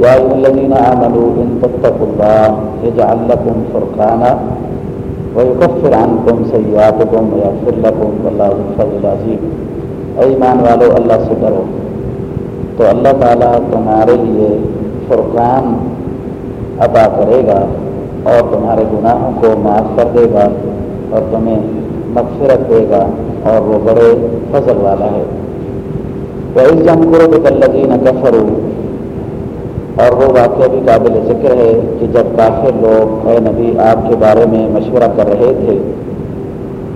يا أيها الذين آمنوا إن تتقوا الله اے ایمان والو، اللہ سے ڈرو۔ تو اللہ تعالیٰ تمہارے لیے فرقان عطا کرے گا اور تمہارے گناہوں کو معاف کر دے گا اور تمہیں مغفرت دے گا اور وہ بڑے فضل والا ہے۔ تو اس جم کرو کہ کلین کفرو اور وہ واقعہ بھی قابل ذکر ہے کہ جب کافر لوگ، اے نبی، آپ کے بارے میں مشورہ کر رہے تھے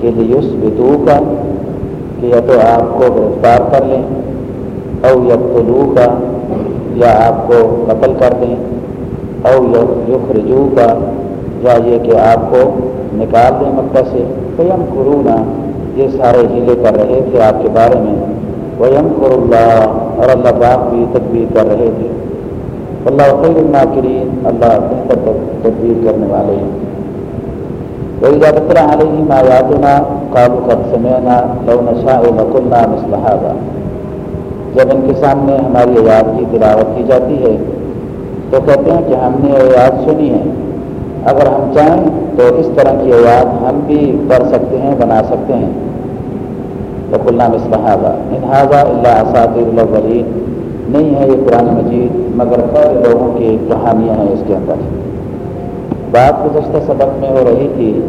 کہ لیس بدو کا کہ یا تو آپ کو گرفتار کر لیں، او یقتلو کا یا آپ کو قتل کر دیں، او یخرجو کا یا یہ کہ آپ کو نکال دیں مکہ سے۔ ویم قرونا یہ سارے ہیلے کر رہے تھے آپ کے بارے میں۔ ویم قر اللہ، اور اللہ پاک بھی تدبیر کر رہے تھے۔ اللہ خیر الناکرین اللہ بہتر تدبیر کرنے والے ہیں۔ وہی بطرا علیہ ما یادنا قابو قد سمعنا لو نشاء لقلنا مثل هذا جب ان کے سامنے ہماری یاد کی تلاوت کی جاتی ہے، تو کہتے ہیں کہ ہم نے یاد سنی ہے اگر ہم چاہیں تو اس طرح کی یاد ہم بھی کر سکتے ہیں، بنا سکتے ہیں۔ لقلنا مثل هذا۔ ان هذا الا اساطير الاولين نہیں ہے یہ قرآن مجید، مگر پہلے لوگوں کی کہانیاں ہیں اس کے اندر۔ بات گزشتہ سبق میں ہو رہی تھی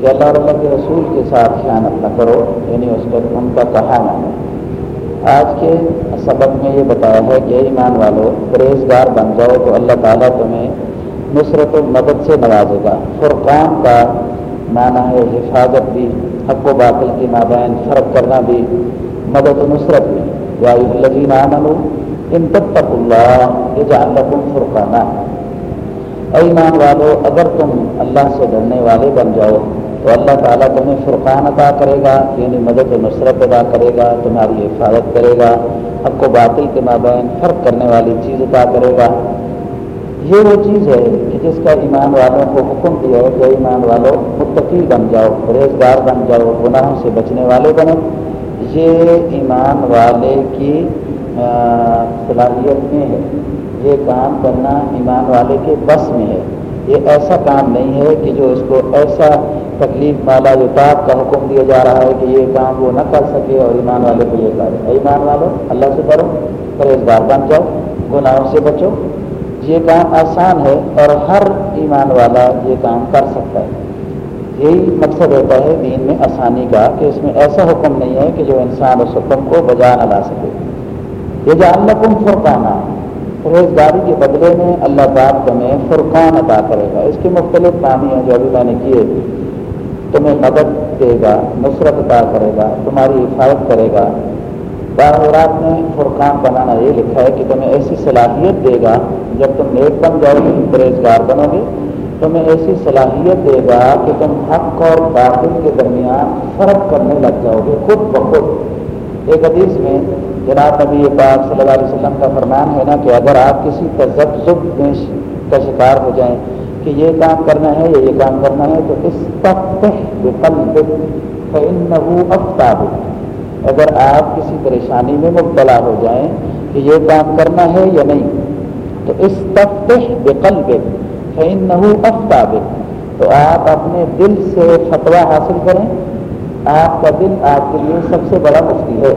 کہ اللہ اللہ کے رسول کے ساتھ خیانت نہ کرو یعنی اس کا ان کا کہانا ہے آج کے سبق میں یہ بتایا ہے کہ ایمان والو، پرہیزگار بن جاؤ تو اللہ تعالیٰ تمہیں نصرت و مدد سے نوازے گا۔ فرقان کا معنی ہے حفاظت بھی، حق و باطل کی مابین فرق کرنا بھی، مدد و نصرت بھی۔ یا الذین آمنوا ان تب اللہ یہ لکم فرقانہ ایمان والو، اگر تم اللہ سے ڈرنے والے بن جاؤ، تو اللہ تعالیٰ تمہیں فرقان ادا کرے گا یعنی مدد و نصرت ادا کرے گا، تمہاری حفاظت کرے گا، حق و باطل کے مابین فرق کرنے والی چیز ادا کرے گا۔ یہ وہ چیز ہے کہ جس کا ایمان والوں کو حکم دیا ہے کہ ایمان والوں متقی بن جاؤ، پرہیزگار بن جاؤ، گناہوں سے بچنے والے بنو۔ یہ ایمان والے کی صلاحیت میں ہے۔ یہ کام کرنا ایمان والے کے بس میں ہے۔ یہ ایسا کام نہیں ہے کہ جو اس کو ایسا تکلیف والا یوتاب کا حکم دیا جا رہا ہے کہ یہ کام وہ نہ کر سکے اور ایمان والے کو یہ کرے۔ ایمان والو، اللہ سے ڈرو، پرہیزگار بن جاؤ، گناہوں سے بچو۔ یہ کام آسان ہے اور ہر ایمان والا یہ کام کر سکتا ہے۔ یہی مقصد ہوتا ہے دین میں آسانی کا کہ اس میں ایسا حکم نہیں ہے کہ جو انسان اس حکم کو بجا نہ لا سکے۔ یہ جو اللہ فرقانہ روزگاری کے بدلے میں اللہ پاک تمہیں فرقان عطا کرے گا۔ اس کے مختلف کام ہیں جو ابھی میں نے کیے تمہیں مدد دے گا، نصرت عطا کرے گا، تمہاری حفاظت کرے گا۔ باہرات نے فرقان بنانا یہ لکھا ہے کہ تمہیں ایسی صلاحیت دے گا، جب تم نیک بن جاؤ گے، پرہیزگار بنو گے، تمہیں ایسی صلاحیت دے گا کہ تم حق اور باطل کے درمیان فرق کرنے لگ جاؤ گے، خود بخود۔ ایک حدیث میں جناب نبی پاک صلی اللہ علیہ وسلم کا فرمان ہے نا کہ اگر آپ کسی تجزب میں کا شکار ہو جائیں کہ یہ کام کرنا ہے یا یہ کام کرنا ہے، تو اس تک اگر آپ کسی پریشانی میں مبتلا ہو جائیں کہ یہ کام کرنا ہے یا نہیں، تو اس تک بقلب فإنه افطاب تو آپ اپنے دل سے فتویٰ حاصل کریں، آپ کا دل آپ کے لیے سب سے بڑا مفتی ہے۔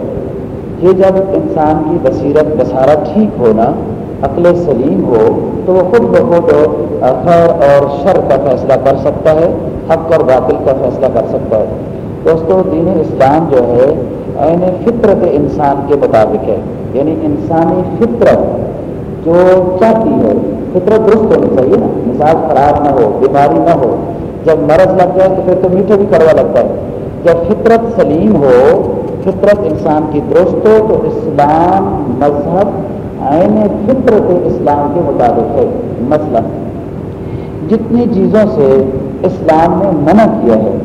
یہ جب انسان کی بصیرت بسارت ٹھیک ہونا عقل سلیم ہو، تو وہ خود بخود خیر اور شر کا فیصلہ کر سکتا ہے، حق اور باطل کا فیصلہ کر سکتا ہے۔ دوستو، دین اسلام جو ہے، عین فطرت انسان کے مطابق ہے۔ یعنی انسانی فطرت جو چاہتی ہے، فطرت درست ہونی چاہیے نا۔ مزاج خراب نہ ہو، بیماری نہ ہو۔ جب مرض لگ جائے تو پھر تو میٹھا بھی کروا لگتا ہے۔ جب فطرت سلیم ہو فطرت انسان کی درست ہو تو اسلام مذہب آئین فطرت اسلام کے مطابق ہے۔ مثلا، جتنی چیزوں سے اسلام نے منع کیا ہے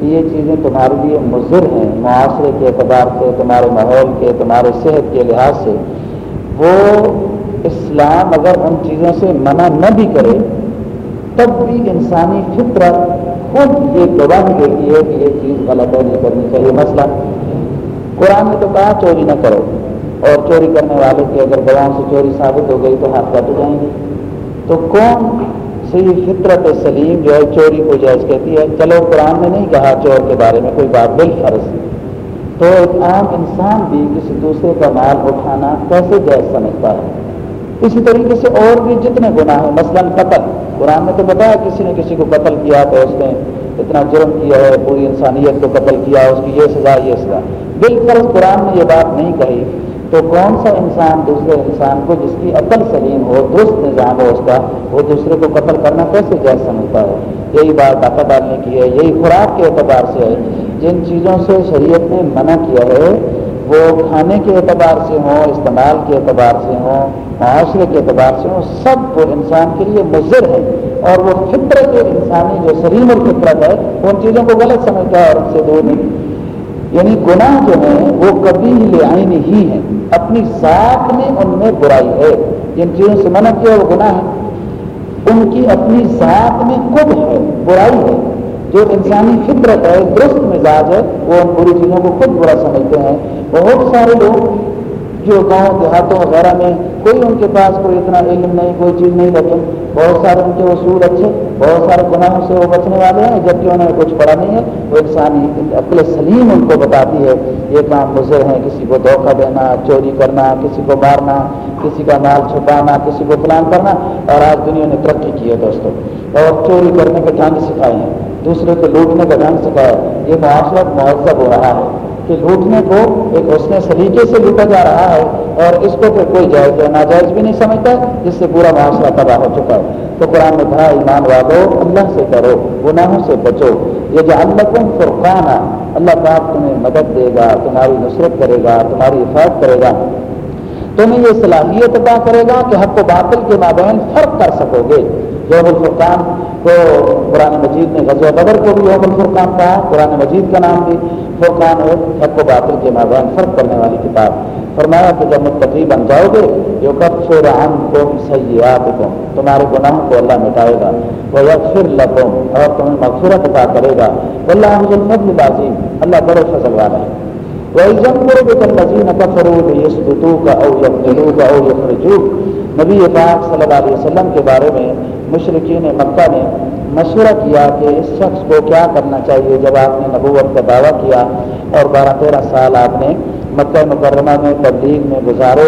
کہ یہ چیزیں تمہارے لیے مضر ہیں، معاشرے کے اعتبار سے، تمہارے ماحول کے، تمہارے صحت کے لحاظ سے۔ وہ اسلام اگر ان چیزوں سے منع نہ بھی کرے، تب بھی انسانی فطرت خود یہ گواہ دیتی ہے کہ یہ چیز غلط ہے نہیں کرنی چاہیے۔ مسئلہ قرآن نے تو کہا چوری نہ کرو۔ اور چوری کرنے والے کی اگر گواہوں سے چوری ثابت ہو گئی تو ہاتھ کٹ جائیں گے۔ تو کون صحیح فطرت سلیم جو ہے چوری کو جائز کہتی ہے؟ چلو قرآن نے نہیں کہا چور کے بارے میں کوئی بات بال فرض تو ایک عام انسان بھی کسی دوسرے کا مال اٹھانا کیسے جائز سمجھتا ہے؟ اسی طریقے سے اور بھی جتنے گناہ ہیں، مثلا قتل۔ قرآن نے تو بتایا کسی نے کسی کو قتل کیا تو اس نے اتنا جرم کیا ہے، پوری انسانیت کو قتل کیا، اس کی یہ سزا یہ سزا۔ بالکل قرآن نے یہ بات نہیں کہی تو کون سا انسان دوسرے انسان کو جس کی عقل سلیم ہو، درست نظام ہو، اس کا، وہ دوسرے کو قتل کرنا کیسے جائز سمجھتا ہے؟ یہی بات طاقت ڈالنے کی ہے، یہی خوراک کے اعتبار سے ہے۔ جن چیزوں سے شریعت نے منع کیا ہے، وہ کھانے کے اعتبار سے ہوں، استعمال کے اعتبار سے ہوں، معاشرے کے اعتبار سے ہوں، سب وہ انسان کے لیے مضر ہے۔ اور وہ فطرت انسانی جو سلیم اور فطرت ہے، وہ ان چیزوں کو غلط سمجھتا ہے اور ان سے دور نہیں۔ یعنی گناہ جو ہیں، وہ کبھی لے آئین ہی ہیں۔ اپنی ذات میں ان میں برائی ہے۔ جن چیزوں سے منع کیا، وہ گناہ ہے ان کی اپنی ذات میں خود ہے، برائی ہے۔ جو انسانی فطرت ہے، درست مزاج ہے، وہ ان پوری چیزوں کو خود برا سمجھتے ہیں۔ بہت سارے لوگ جو گاؤں دیہاتوں وغیرہ میں کوئی ان کے پاس کوئی اتنا علم نہیں، کوئی چیز نہیں، لیکن بہت سارے ان کے اصول اچھے، بہت سارے گناہوں سے وہ بچنے والے ہیں، جبکہ انہیں کچھ پڑھا نہیں ہے، وہ انسانی عقل سلیم ان کو بتاتی ہے، یہ کام مضر ہیں، کسی کو دھوکہ دینا، چوری کرنا، کسی کو مارنا، کسی کا مال چھپانا، کسی کو فلان کرنا، اور آج دنیا نے ترقی کی ہے دوستوں اور چوری کرنے کے ڈھنگ سکھائے ہیں، دوسرے کو لوٹنے کا ڈھنگ سکھایا یہ معاشرت مہذب ہو رہا ہے۔ کہ لوٹنے کو ایک اس نے سلیقے سے لوٹا جا رہا ہے اور اس کو پھر کوئی جائز یا ناجائز بھی نہیں سمجھتا، جس سے پورا معاشرہ تباہ ہو چکا ہے۔ تو قرآن نے کہا، ایمان والو، اللہ سے کرو گناہوں سے بچو۔ یہ جو اللہ کم اللہ پاک تمہیں مدد دے گا، تمہاری نصرت کرے گا، تمہاری حفاظت کرے گا۔ تمہیں یہ صلاحیت ادا کرے گا کہ حق و باطل کے مابین فرق کر سکو گے۔ یوم الفرقان کو قرآن مجید نے غزوہ بدر کو بھی یوم الفرقان کہا، قرآن مجید کا نام بھی فرقان ہے حق و باطل کے مابین فرق کرنے والی کتاب۔ فرمایا کہ جب متقی بن جاؤ گے، جو کب شرآن تم سیاحت کو تمہارے گناہوں کو اللہ مٹائے گا۔ وہ یکفر لکم، اور تمہیں مغفرت عطا کرے گا۔ اللہ فضل بازی اللہ بڑے فضل والا ہے۔ وَإِذَنْ كَفَرُوا لِيَسْبُتُوكَ أَوْ يَقْتُلُوكَ أَوْ يَخْرِجُوكَ۔ نبی پاک صلی اللہ علیہ وسلم کے بارے میں مشرقین مکہ نے مشورہ کیا کہ اس شخص کو کیا کرنا چاہیے جب آپ نے نبوت کا دعویٰ کیا اور بارہ تیرہ سال آپ نے مکہ مکرمہ میں تبلیغ میں گزارے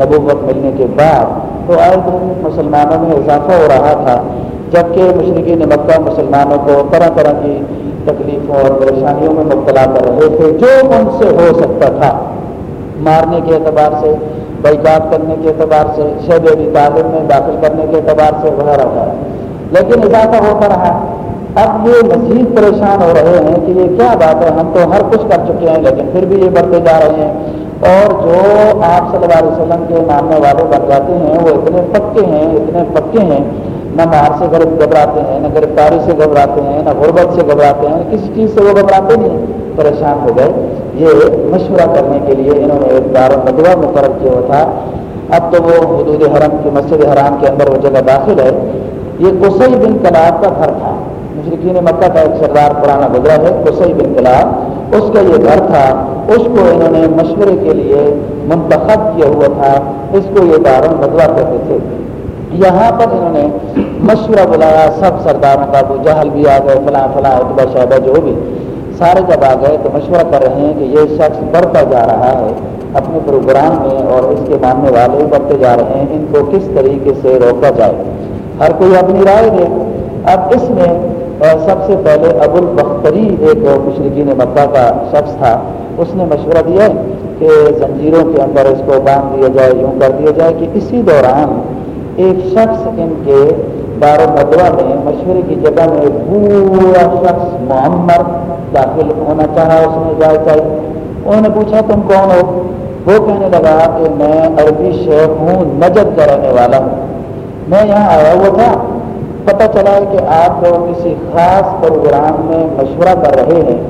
نبوت ملنے کے بعد۔ تو آئے دن مسلمانوں میں اضافہ ہو رہا تھا، جبکہ مشرقین مکہ مسلمانوں کو طرح طرح کی تکلیفوں اور پریشانیوں میں مبتلا کر رہے تھے، جو ان سے ہو سکتا تھا۔ مارنے کے اعتبار سے بیکاٹ کرنے کے اعتبار سے، شہد علی تعلیم میں داخل کرنے کے اعتبار سے وغیرہ وغیرہ لیکن اضافہ ہوتا رہا۔ اب یہ مزید پریشان ہو رہے ہیں کہ یہ کیا بات ہے؟ ہم تو ہر کچھ کر چکے ہیں، لیکن پھر بھی یہ بڑھتے جا رہے ہیں۔ اور جو آپ صلی اللہ علیہ وسلم کے ماننے والے بن جاتے ہیں، وہ اتنے پکے ہیں، اتنے پکے ہیں۔ نہ مار سے گھبراتے ہیں، نہ گرفتاری سے گھبراتے ہیں، نہ غربت سے گھبراتے ہیں، کسی چیز سے وہ گھبراتے نہیں پریشان ہو گئے۔ یہ مشورہ کرنے کے لیے انہوں نے ایک دار مدعا مقرر کیا ہوا تھا۔ اب تو وہ حدود حرم کی مسجد حرام کے اندر وہ جگہ داخل ہے۔ یہ کسئی بن کلاب کا گھر تھا۔ مشرقین مکہ کا ایک سردار پرانا گزرا ہے کسئی بن کلاب۔ اس کا یہ گھر تھا۔ اس کو انہوں نے مشورے کے لیے منتخب کیا ہوا تھا۔ اس کو یہ دار مدعا کہتے تھے۔ یہاں پر انہوں نے مشورہ بلایا، سب سرداروں کا، ابو جہل بھی آ گئے، فلاں فلاں اتبا شہبہ جو بھی۔ سارے جب آ گئے تو مشورہ کر رہے ہیں کہ یہ شخص بڑھتا جا رہا ہے، اپنے پروگرام میں اور اس کے ماننے والے بڑھتے جا رہے ہیں، ان کو کس طریقے سے روکا جائے؟ ہر کوئی اپنی رائے دے۔ اب اس میں سب سے پہلے ابو البختری ایک مشرقین مکہ کا شخص تھا۔ اس نے مشورہ دیا کہ زنجیروں کے اندر اس کو باندھ دیا جائے، یوں کر دیا جائے کہ اسی دوران ایک شخص ان کے دار مدوا میں مشورے کی جگہ میں پورا شخص معمر داخل ہونا چاہا اس میں جائے چاہیے انہوں نے پوچھا، تم کون ہو؟ وہ کہنے لگا کہ میں عربی شیخ ہوں، نجد کا رہنے والا ہوں۔ میں یہاں آیا ہوا تھا۔ پتہ چلا ہے کہ آپ لوگ کسی خاص پروگرام میں مشورہ کر رہے ہیں۔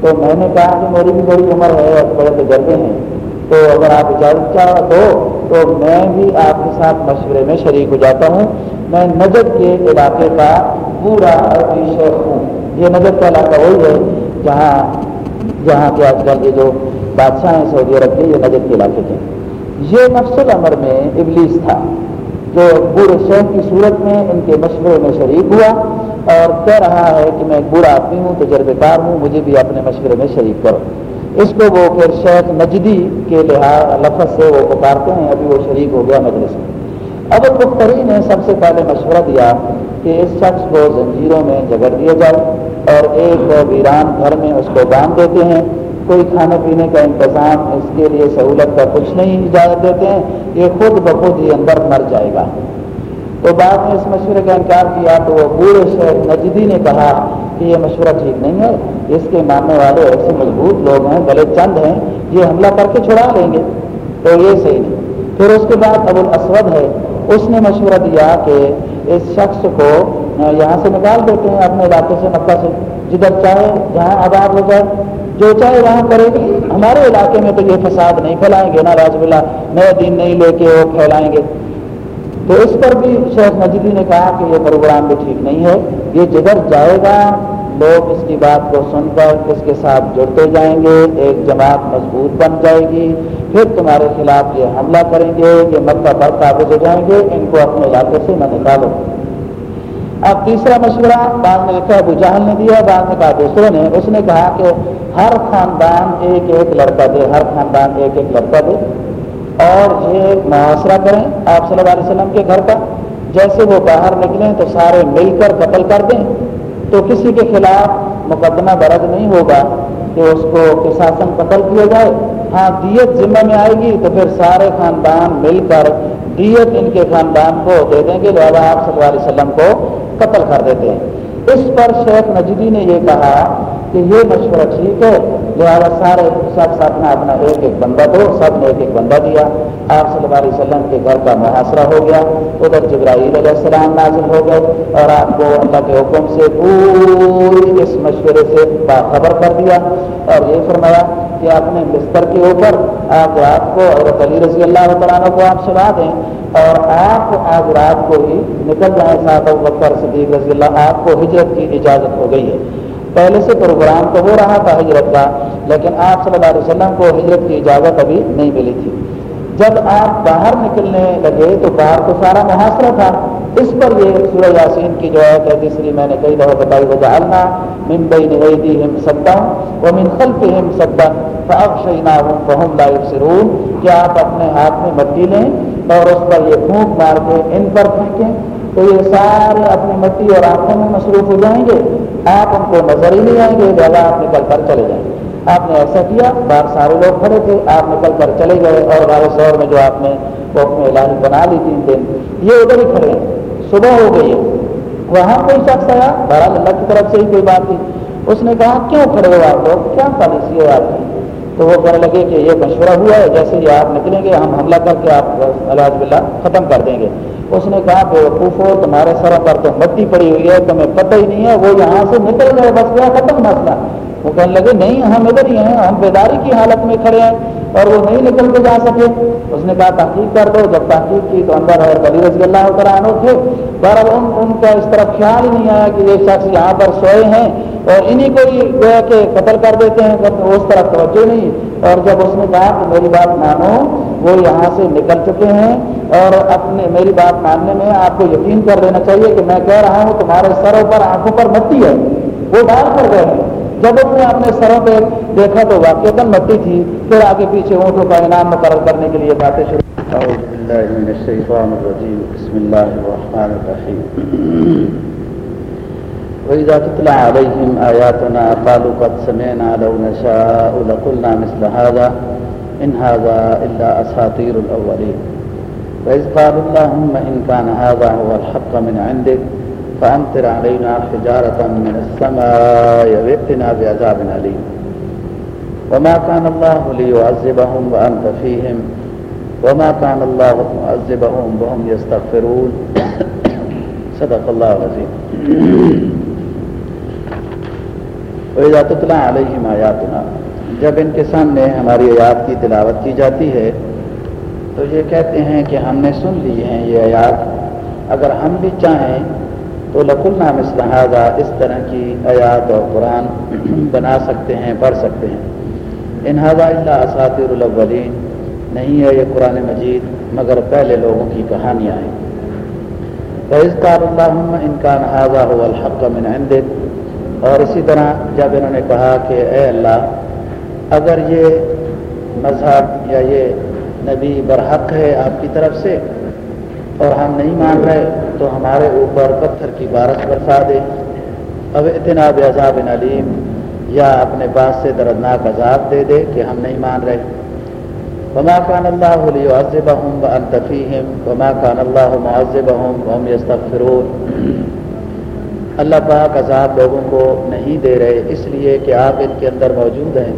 تو میں نے کہا کہ میری بھی بڑی عمر ہے اور بڑے تجربے ہیں۔ تو اگر آپ اجازت چاہ دو تو میں بھی آپ کے ساتھ مشورے میں شریک ہو جاتا ہوں۔ میں نجد کے علاقے کا پورا عربی شیخ ہوں۔ یہ نجد کا علاقہ وہی ہے جہاں جہاں کے آج کل یہ جو بادشاہ ہیں سعودی عرب کے، یہ نجد کے علاقے کے یہ نفس العمر میں ابلیس تھا، جو بوڑھے شیخ کی صورت میں ان کے مشورے میں شریک ہوا اور کہہ رہا ہے کہ میں ایک بوڑھا آدمی ہوں تجربے کار ہوں، مجھے بھی اپنے مشورے میں شریک کرو۔ اس کو وہ پھر شیخ نجدی کے لحاظ لفظ سے وہ پکارتے ہیں، ابھی وہ شریک ہو گیا مجلس میں۔ اب مختری نے سب سے پہلے مشورہ دیا کہ اس شخص کو زنجیروں میں جگڑ دیا جائے اور ایک ویران گھر میں اس کو باندھ دیتے ہیں۔ کوئی کھانے پینے کا انتظام اس کے لیے سہولت کا کچھ نہیں اجازت دیتے ہیں۔ یہ خود بخود ہی اندر مر جائے گا۔ تو بعد میں اس مشورے کا انکار کیا تو وہ بوڑھے شیخ نجدی نے کہا کہ یہ مشورہ ٹھیک نہیں ہے۔ اس کے ماننے والے ایسے مضبوط لوگ ہیں بلے چند ہیں۔ یہ حملہ کر کے چھڑا لیں گے۔ تو یہ صحیح نہیں۔ پھر اس کے بعد ابو الاسود ہے۔ اس نے مشورہ دیا کہ اس شخص کو یہاں سے نکال دیتے ہیں اپنے علاقے سے مکہ سے۔ جدھر چاہے جہاں آباد ہو جائے، جو چاہے وہاں کرے۔ گی ہمارے علاقے میں تو یہ فساد نہیں پھیلائیں گے نا راج بلا نئے دین نہیں لے کے وہ پھیلائیں گے۔ تو اس پر بھی شیخ مجدی نے کہا کہ یہ پروگرام بھی ٹھیک نہیں ہے۔ یہ جدھر جائے گا، لوگ اس کی بات کو سن کر اس کے ساتھ جڑتے جائیں گے۔ ایک جماعت مضبوط بن جائے گی۔ پھر تمہارے خلاف یہ حملہ کریں گے یہ مکہ پر قابض ہو جائیں گے، ان کو اپنے علاقے سے نہ نکالو۔ اب تیسرا مشورہ، بعد میں لکھا ابو جہل نے دیا، بعد میں کہا دوسرے نے۔ اس نے کہا کہ ہر خاندان ایک ایک لڑکا دے، ہر خاندان ایک ایک لڑکا دے۔ اور یہ محاصرہ کریں آپ صلی اللہ علیہ وسلم کے گھر کا جیسے وہ باہر نکلیں تو سارے مل کر قتل کر دیں۔ تو کسی کے خلاف مقدمہ درج نہیں ہوگا کہ اس کو کساسن قتل کیا جائے۔ ہاں دیت ذمہ میں آئے گی تو پھر سارے خاندان مل کر دیت ان کے خاندان کو دے دیں گے لہٰذا آپ صلی اللہ علیہ وسلم کو قتل کر دیتے ہیں۔ اس پر شیخ نجدی نے یہ کہا کہ یہ مشورہ ٹھیک ہے لہٰذا سارے شخص اپنا اپنا ایک ایک بندہ دو، سب نے ایک ایک بندہ دیا۔ آپ صلی اللہ علیہ وسلم کے گھر کا محاصرہ ہو گیا۔ ادھر جبرائیل علیہ السلام نازل ہو گئے اور آپ کو اللہ کے حکم سے پوری اس مشورے سے باخبر کر دیا۔ اور یہ فرمایا کہ اپنے بستر کے اوپر آپ رات کو اور علی رضی اللہ تعالیٰ کو آپ سنا دیں اور آپ آج رات کو ہی نکل جائیں۔ ساتھ بکر صدیق رضی اللہ آپ کو ہجرت کی اجازت ہو گئی ہے۔ پہلے سے پروگرام تو ہو رہا تھا ہجرت کا۔ لیکن آپ صلی اللہ علیہ وسلم کو ہجرت کی اجازت ابھی نہیں ملی تھی۔ جب آپ باہر نکلنے لگے تو باہر تو سارا محاصرہ تھا۔ اس پر یہ سورہ یاسین کی جو ہے تیسری میں نے کئی دفعہ بتائی وہ جالنا من بین ایدیہم سدا ومن خلفہم سدا فاغشیناہم فہم لا یبصرون کہ آپ اپنے ہاتھ میں مٹی لیں اور اس پر یہ پھونک مار کے ان پر پھینکیں؟ تو یہ سارے اپنی مٹی اور آنکھوں میں مصروف ہو جائیں گے۔ آپ ان کو نظر ہی نہیں آئیں گے، لہٰذا آپ نکل کر چلے جائیں گے۔ آپ نے ایسا کیا؟ باہر سارے لوگ کھڑے تھے، آپ نکل کر چلے گئے اور بارہ سور میں جو آپ نے وہ اپنے اعلان بنا لی تین دن۔ یہ ادھر ہی کھڑے ہیں۔ صبح ہو گئی ہے۔ وہاں کوئی شخص آیا؟ بہرحال اللہ کی طرف سے ہی کوئی بات تھی۔ اس نے کہا، کیوں کھڑے ہو آپ لوگ؟ کیا پالیسی ہے آپ کی؟ تو وہ کہنے لگے کہ یہ مشورہ ہوا ہے، جیسے ہی آپ نکلیں گے، ہم حملہ کر کے آپ الحاظ بلّہ ختم کر دیں گے۔ اس نے کہا، بے وقوف ہو، تمہارے سروں پر تو مٹی پڑی ہوئی ہے، تمہیں پتہ ہی نہیں ہے، وہ یہاں سے نکل گئے، بس گیا ختم مسئلہ۔ وہ کہنے لگے، نہیں، ہم ادھر ہی ہیں، ہم بیداری کی حالت میں کھڑے ہیں اور وہ نہیں نکل کے جا سکے. اس نے کہا، تحقیق کر دو، جب تحقیق کی تو اندر ہے کبھی رضی اللہ عنہ تھے۔ بہرحال ان ان کا اس طرف خیال ہی نہیں آیا کہ یہ شخص یہاں پر سوئے ہیں اور انہی کو ہی گویا کہ قتل کر دیتے ہیں اس طرف توجہ نہیں۔ اور جب اس نے کہا کہ میری بات مانو، وہ یہاں سے نکل چکے ہیں اور اپنے میری بات ماننے میں آپ کو یقین کر دینا چاہیے کہ میں کہہ رہا ہوں، تمہارے سروں پر، آنکھوں پر مٹی ہے۔ وہ ڈال کر گئے ہیں۔ جب اس نے اپنے سروں پہ دیکھا تو واقع مٹی تھی، پھر آگے پیچھے اونٹوں کا انعام مقرر کرنے کے لیے باتیں شروع أعوذ بالله من الشيطان الرجيم بسم الله الرحمن الرحيم وإذا تتلى عليهم آياتنا قالوا قد سمعنا لو نشاء لقلنا مثل هذا، إن هذا إلا أساطير الأولين۔ وإذ قالوا اللهم إن كان هذا هو الحق من عندك فأمطر علينا حجارة من السماء وائتنا بعذاب أليم. وما كان الله ليعذبهم وأنت فيهم. وما كان الله معذبهم وهم يستغفرون. صدق الله العظيم. وإذا تتلى عليهم آياتنا، جب ان کے سامنے ہماری آیات کی تلاوت کی جاتی ہے، تو یہ کہتے ہیں کہ ہم نے سن لی ہیں یہ آیات۔ اگر ہم بھی چاہیں تو لکلنا مثل لہٰذا اس طرح کی آیات اور قرآن بنا سکتے ہیں، پڑھ سکتے ہیں۔ انہذا اللہ اساطر الاولین۔ نہیں ہے یہ قرآن مجید، مگر پہلے لوگوں کی کہانیاں ہیں۔ فضکار اللہ انکان حاضہ ہو الحق من عندك اور اسی طرح جب انہوں نے کہا کہ اے اللہ، اگر یہ مذہب یا یہ نبی برحق ہے آپ کی طرف سے، اور ہم نہیں مان رہے تو ہمارے اوپر پتھر کی بارش برسا دے۔ اب اتنا عذاب علیم، یا اپنے پاس سے دردناک عذاب دے دے کہ ہم نہیں مان رہے۔ وما كان الله ليعذبهم وانت فيهم وما كان الله معذبهم وهم يستغفرون اللہ پاک عذاب لوگوں کو نہیں دے رہے، اس لیے کہ آپ ان کے اندر موجود ہیں۔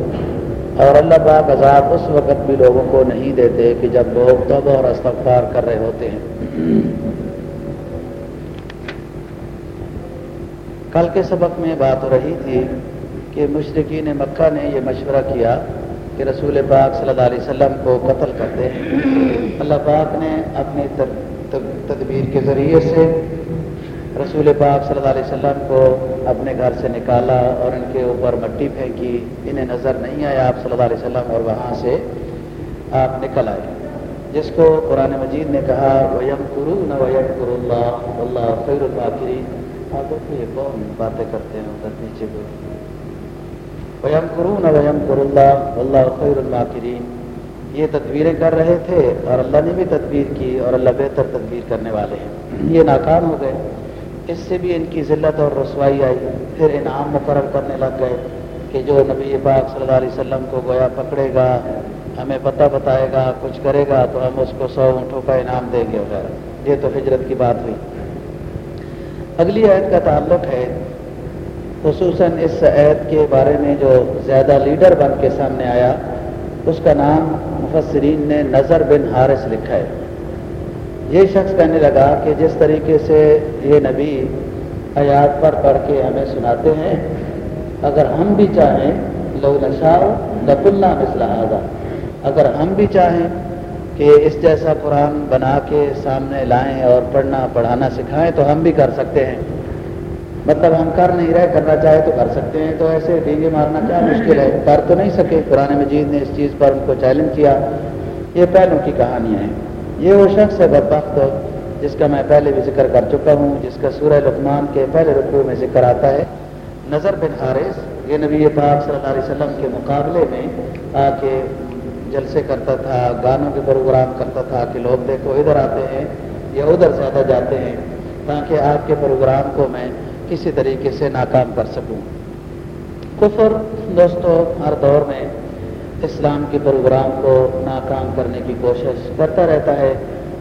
اور اللہ پاک عذاب اس وقت بھی لوگوں کو نہیں دیتے کہ جب لوگ توبہ اور استغفار کر رہے ہوتے ہیں۔ کل کے سبق میں بات ہو رہی تھی کہ مشرقین مکہ نے یہ مشورہ کیا کہ رسول پاک صلی اللہ علیہ وسلم کو قتل کرتے ہیں اللہ پاک نے اپنی تدبیر کے ذریعے سے رسول پاک صلی اللہ علیہ وسلم کو اپنے گھر سے نکالا اور ان کے اوپر مٹی پھینکی۔ انہیں نظر نہیں آیا آپ صلی اللہ علیہ وسلم اور وہاں سے آپ نکل آئے۔ جس کو قرآن مجید نے کہا ویم کرو نہ ویم کر اللہ اللہ خیر الباقری یہ کون باتیں کرتے ہیں، ادھر پیچھے کو ویم کرو نہ ویم کر اللہ اللہ خیر الباقرین یہ تدبیریں کر رہے تھے اور اللہ نے بھی تدبیر کی اور اللہ بہتر تدبیر کرنے والے ہیں۔ یہ ناکام ہو گئے۔ اس سے بھی ان کی ذلت اور رسوائی آئی۔ پھر انعام مقرر کرنے لگ گئے کہ جو نبی پاک صلی اللہ علیہ وسلم کو گویا پکڑے گا، ہمیں پتہ بتائے گا، کچھ کرے گا تو ہم اس کو سو اونٹوں کا انعام دیں گے وغیرہ۔ یہ تو ہجرت کی بات ہوئی۔ اگلی عید کا تعلق ہے، خصوصاً اس عید کے بارے میں جو زیادہ لیڈر بن کے سامنے آیا، اس کا نام مفسرین نے نظر بن حارث لکھا ہے۔ یہ شخص کہنے لگا کہ جس طریقے سے یہ نبی آیات پر پڑھ کے ہمیں سناتے ہیں، اگر ہم بھی چاہیں، لو نشا لب اللہ مسلح اگر ہم بھی چاہیں کہ اس جیسا قرآن بنا کے سامنے لائیں اور پڑھنا پڑھانا سکھائیں تو ہم بھی کر سکتے ہیں۔ مطلب ہم کر نہیں رہے، کرنا چاہے تو کر سکتے ہیں۔ تو ایسے ڈینگے مارنا کیا مشکل ہے؟ کر تو نہیں سکے۔ قرآن مجید نے اس چیز پر ان کو چیلنج کیا۔ یہ پہلوں کی کہانیاں ہیں۔ یہ وہ شخص ہے بدبخت، جس کا میں پہلے بھی ذکر کر چکا ہوں، جس کا سورہ لقمان کے پہلے رقو میں ذکر آتا ہے۔ نظر بن حارث، یہ نبی پاک صلی اللہ علیہ وسلم کے مقابلے میں آ کے جلسے کرتا تھا، گانوں کے پروگرام کرتا تھا کہ لوگ دیکھو، ادھر آتے ہیں یا ادھر زیادہ جاتے ہیں تاکہ آپ کے پروگرام کو میں کسی طریقے سے ناکام کر سکوں۔ کفر دوستو، ہر دور میں اسلام کے پروگرام کو ناکام کرنے کی کوشش کرتا رہتا ہے۔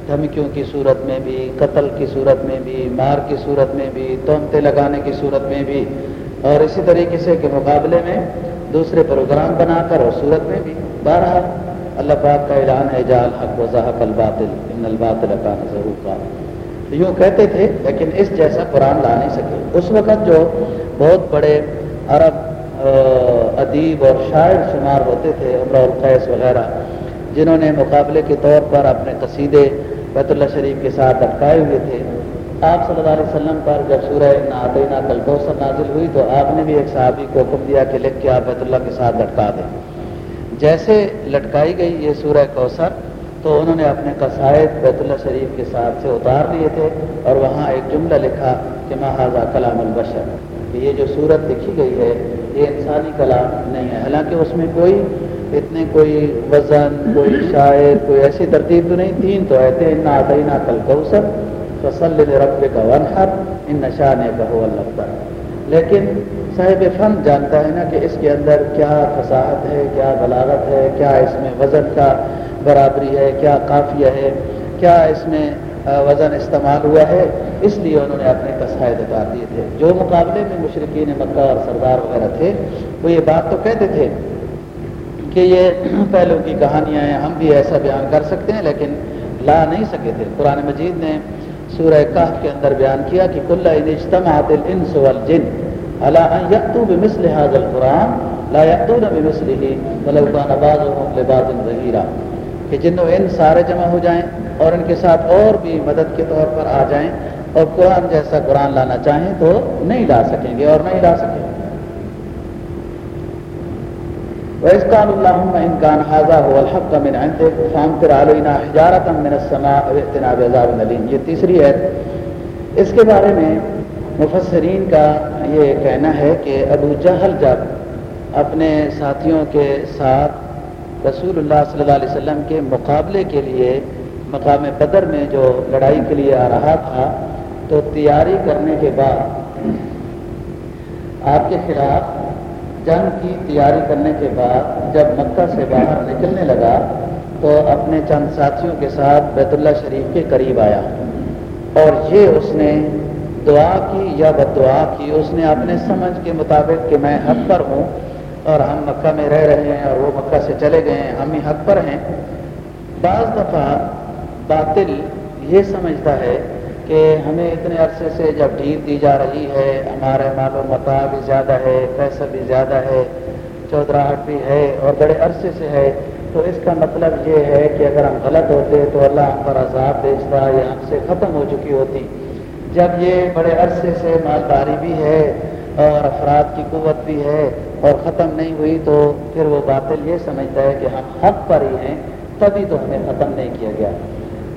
دھمکیوں کی صورت میں بھی، قتل کی صورت میں بھی، مار کی صورت میں بھی تومتے لگانے کی صورت میں بھی۔ اور اسی طریقے سے کے مقابلے میں دوسرے پروگرام بنا کر اور صورت میں بھی۔ بارہ اللہ پاک کا اعلان ہے جال حق وضاحق الباطل، ان الباطل کا ضرور کا یوں کہتے تھے، لیکن اس جیسا قرآن لا نہیں سکے۔ اس وقت جو بہت بڑے عرب ادیب اور شاعر شمار ہوتے تھے عمر القیس وغیرہ، جنہوں نے مقابلے کے طور پر اپنے قصیدے بیت اللہ شریف کے ساتھ اٹکائے ہوئے تھے۔ آپ صلی اللہ علیہ وسلم پر جب سورہ نعدینہ کلکوسر نازل ہوئی، تو آپ نے بھی ایک صحابی کو حکم دیا کہ لکھ کے آپ بیت اللہ کے ساتھ لٹکا دیں۔ جیسے لٹکائی گئی یہ سورہ کوثر، تو انہوں نے اپنے قصائد بیت اللہ شریف کے ساتھ سے اتار لیے تھے اور وہاں ایک جملہ لکھا کہ محاذہ کلام البشر۔ کہ یہ جو صورت لکھی گئی ہے، یہ انسانی کلام نہیں ہے۔ حالانکہ اس میں کوئی اتنے کوئی وزن، کوئی شاعر، کوئی ایسی ترتیب تو نہیں۔ تین تو ایتے ان آتے نہ کل کوسر فصل رب کا ونحر ان نشان بہو اللہ لیکن صاحب فن جانتا ہے نا کہ اس کے اندر کیا فصاحت ہے، کیا بلاغت ہے، کیا اس میں وزن کا برابری ہے، کیا قافیہ ہے، کیا اس میں وزن استعمال ہوا ہے۔ اس لیے انہوں نے اپنے قصائد اتار دیے تھے۔ جو مقابلے میں مشرقین مکہ اور سردار وغیرہ تھے، وہ یہ بات تو کہتے تھے کہ یہ پہلو کی کہانیاں ہیں، ہم بھی ایسا بیان کر سکتے ہیں، لیکن لا نہیں سکے تھے۔ قرآن مجید نے سورہ کہف کے اندر بیان کیا کہ کل اجتماعت الانس والجن، الا ان یقتو بمثل هذا القران لا یقتون بمثله ولو كان بعضهم لبعض ظهيرا کہ جن و ان سارے جمع ہو جائیں اور ان کے ساتھ اور بھی مدد کے طور پر آ جائیں اور قرآن جیسا قرآن لانا چاہیں تو نہیں لا سکیں گے اور نہیں لا سکیں گے۔ وإذ اللهم إن كان هذا هو الحق من عندك فأمطر علينا حجارة من السماء أو بعذاب أليم۔ یہ تیسری ہے اس کے بارے میں مفسرین کا یہ کہنا ہے کہ ابو جہل جب اپنے ساتھیوں کے ساتھ رسول اللہ صلی اللہ علیہ وسلم کے مقابلے کے لیے مقام بدر میں جو لڑائی کے لیے آ رہا تھا، تو تیاری کرنے کے بعد آپ کے خلاف جنگ کی تیاری کرنے کے بعد جب مکہ سے باہر نکلنے لگا تو اپنے چند ساتھیوں کے ساتھ بیت اللہ شریف کے قریب آیا اور یہ اس نے دعا کی یا بد دعا کی، اس نے اپنے سمجھ کے مطابق کہ میں حق پر ہوں اور ہم مکہ میں رہ رہے ہیں اور وہ مکہ سے چلے گئے ہیں، ہم ہی حق پر ہیں۔ بعض دفعہ باطل یہ سمجھتا ہے کہ ہمیں اتنے عرصے سے جب ڈھیل دی جا رہی ہے، ہمارے مال و متا بھی زیادہ ہے، پیسہ بھی زیادہ ہے، چودراہٹ بھی ہے اور بڑے عرصے سے ہے۔ تو اس کا مطلب یہ ہے کہ اگر ہم غلط ہوتے تو اللہ ہم پر عذاب بھیجتا، یہ ہم سے ختم ہو چکی ہوتی۔ جب یہ بڑے عرصے سے مالداری بھی ہے اور افراد کی قوت بھی ہے اور ختم نہیں ہوئی تو پھر وہ باطل یہ سمجھتا ہے کہ ہم حق پر ہی ہیں، تبھی تو ہمیں ختم نہیں کیا گیا۔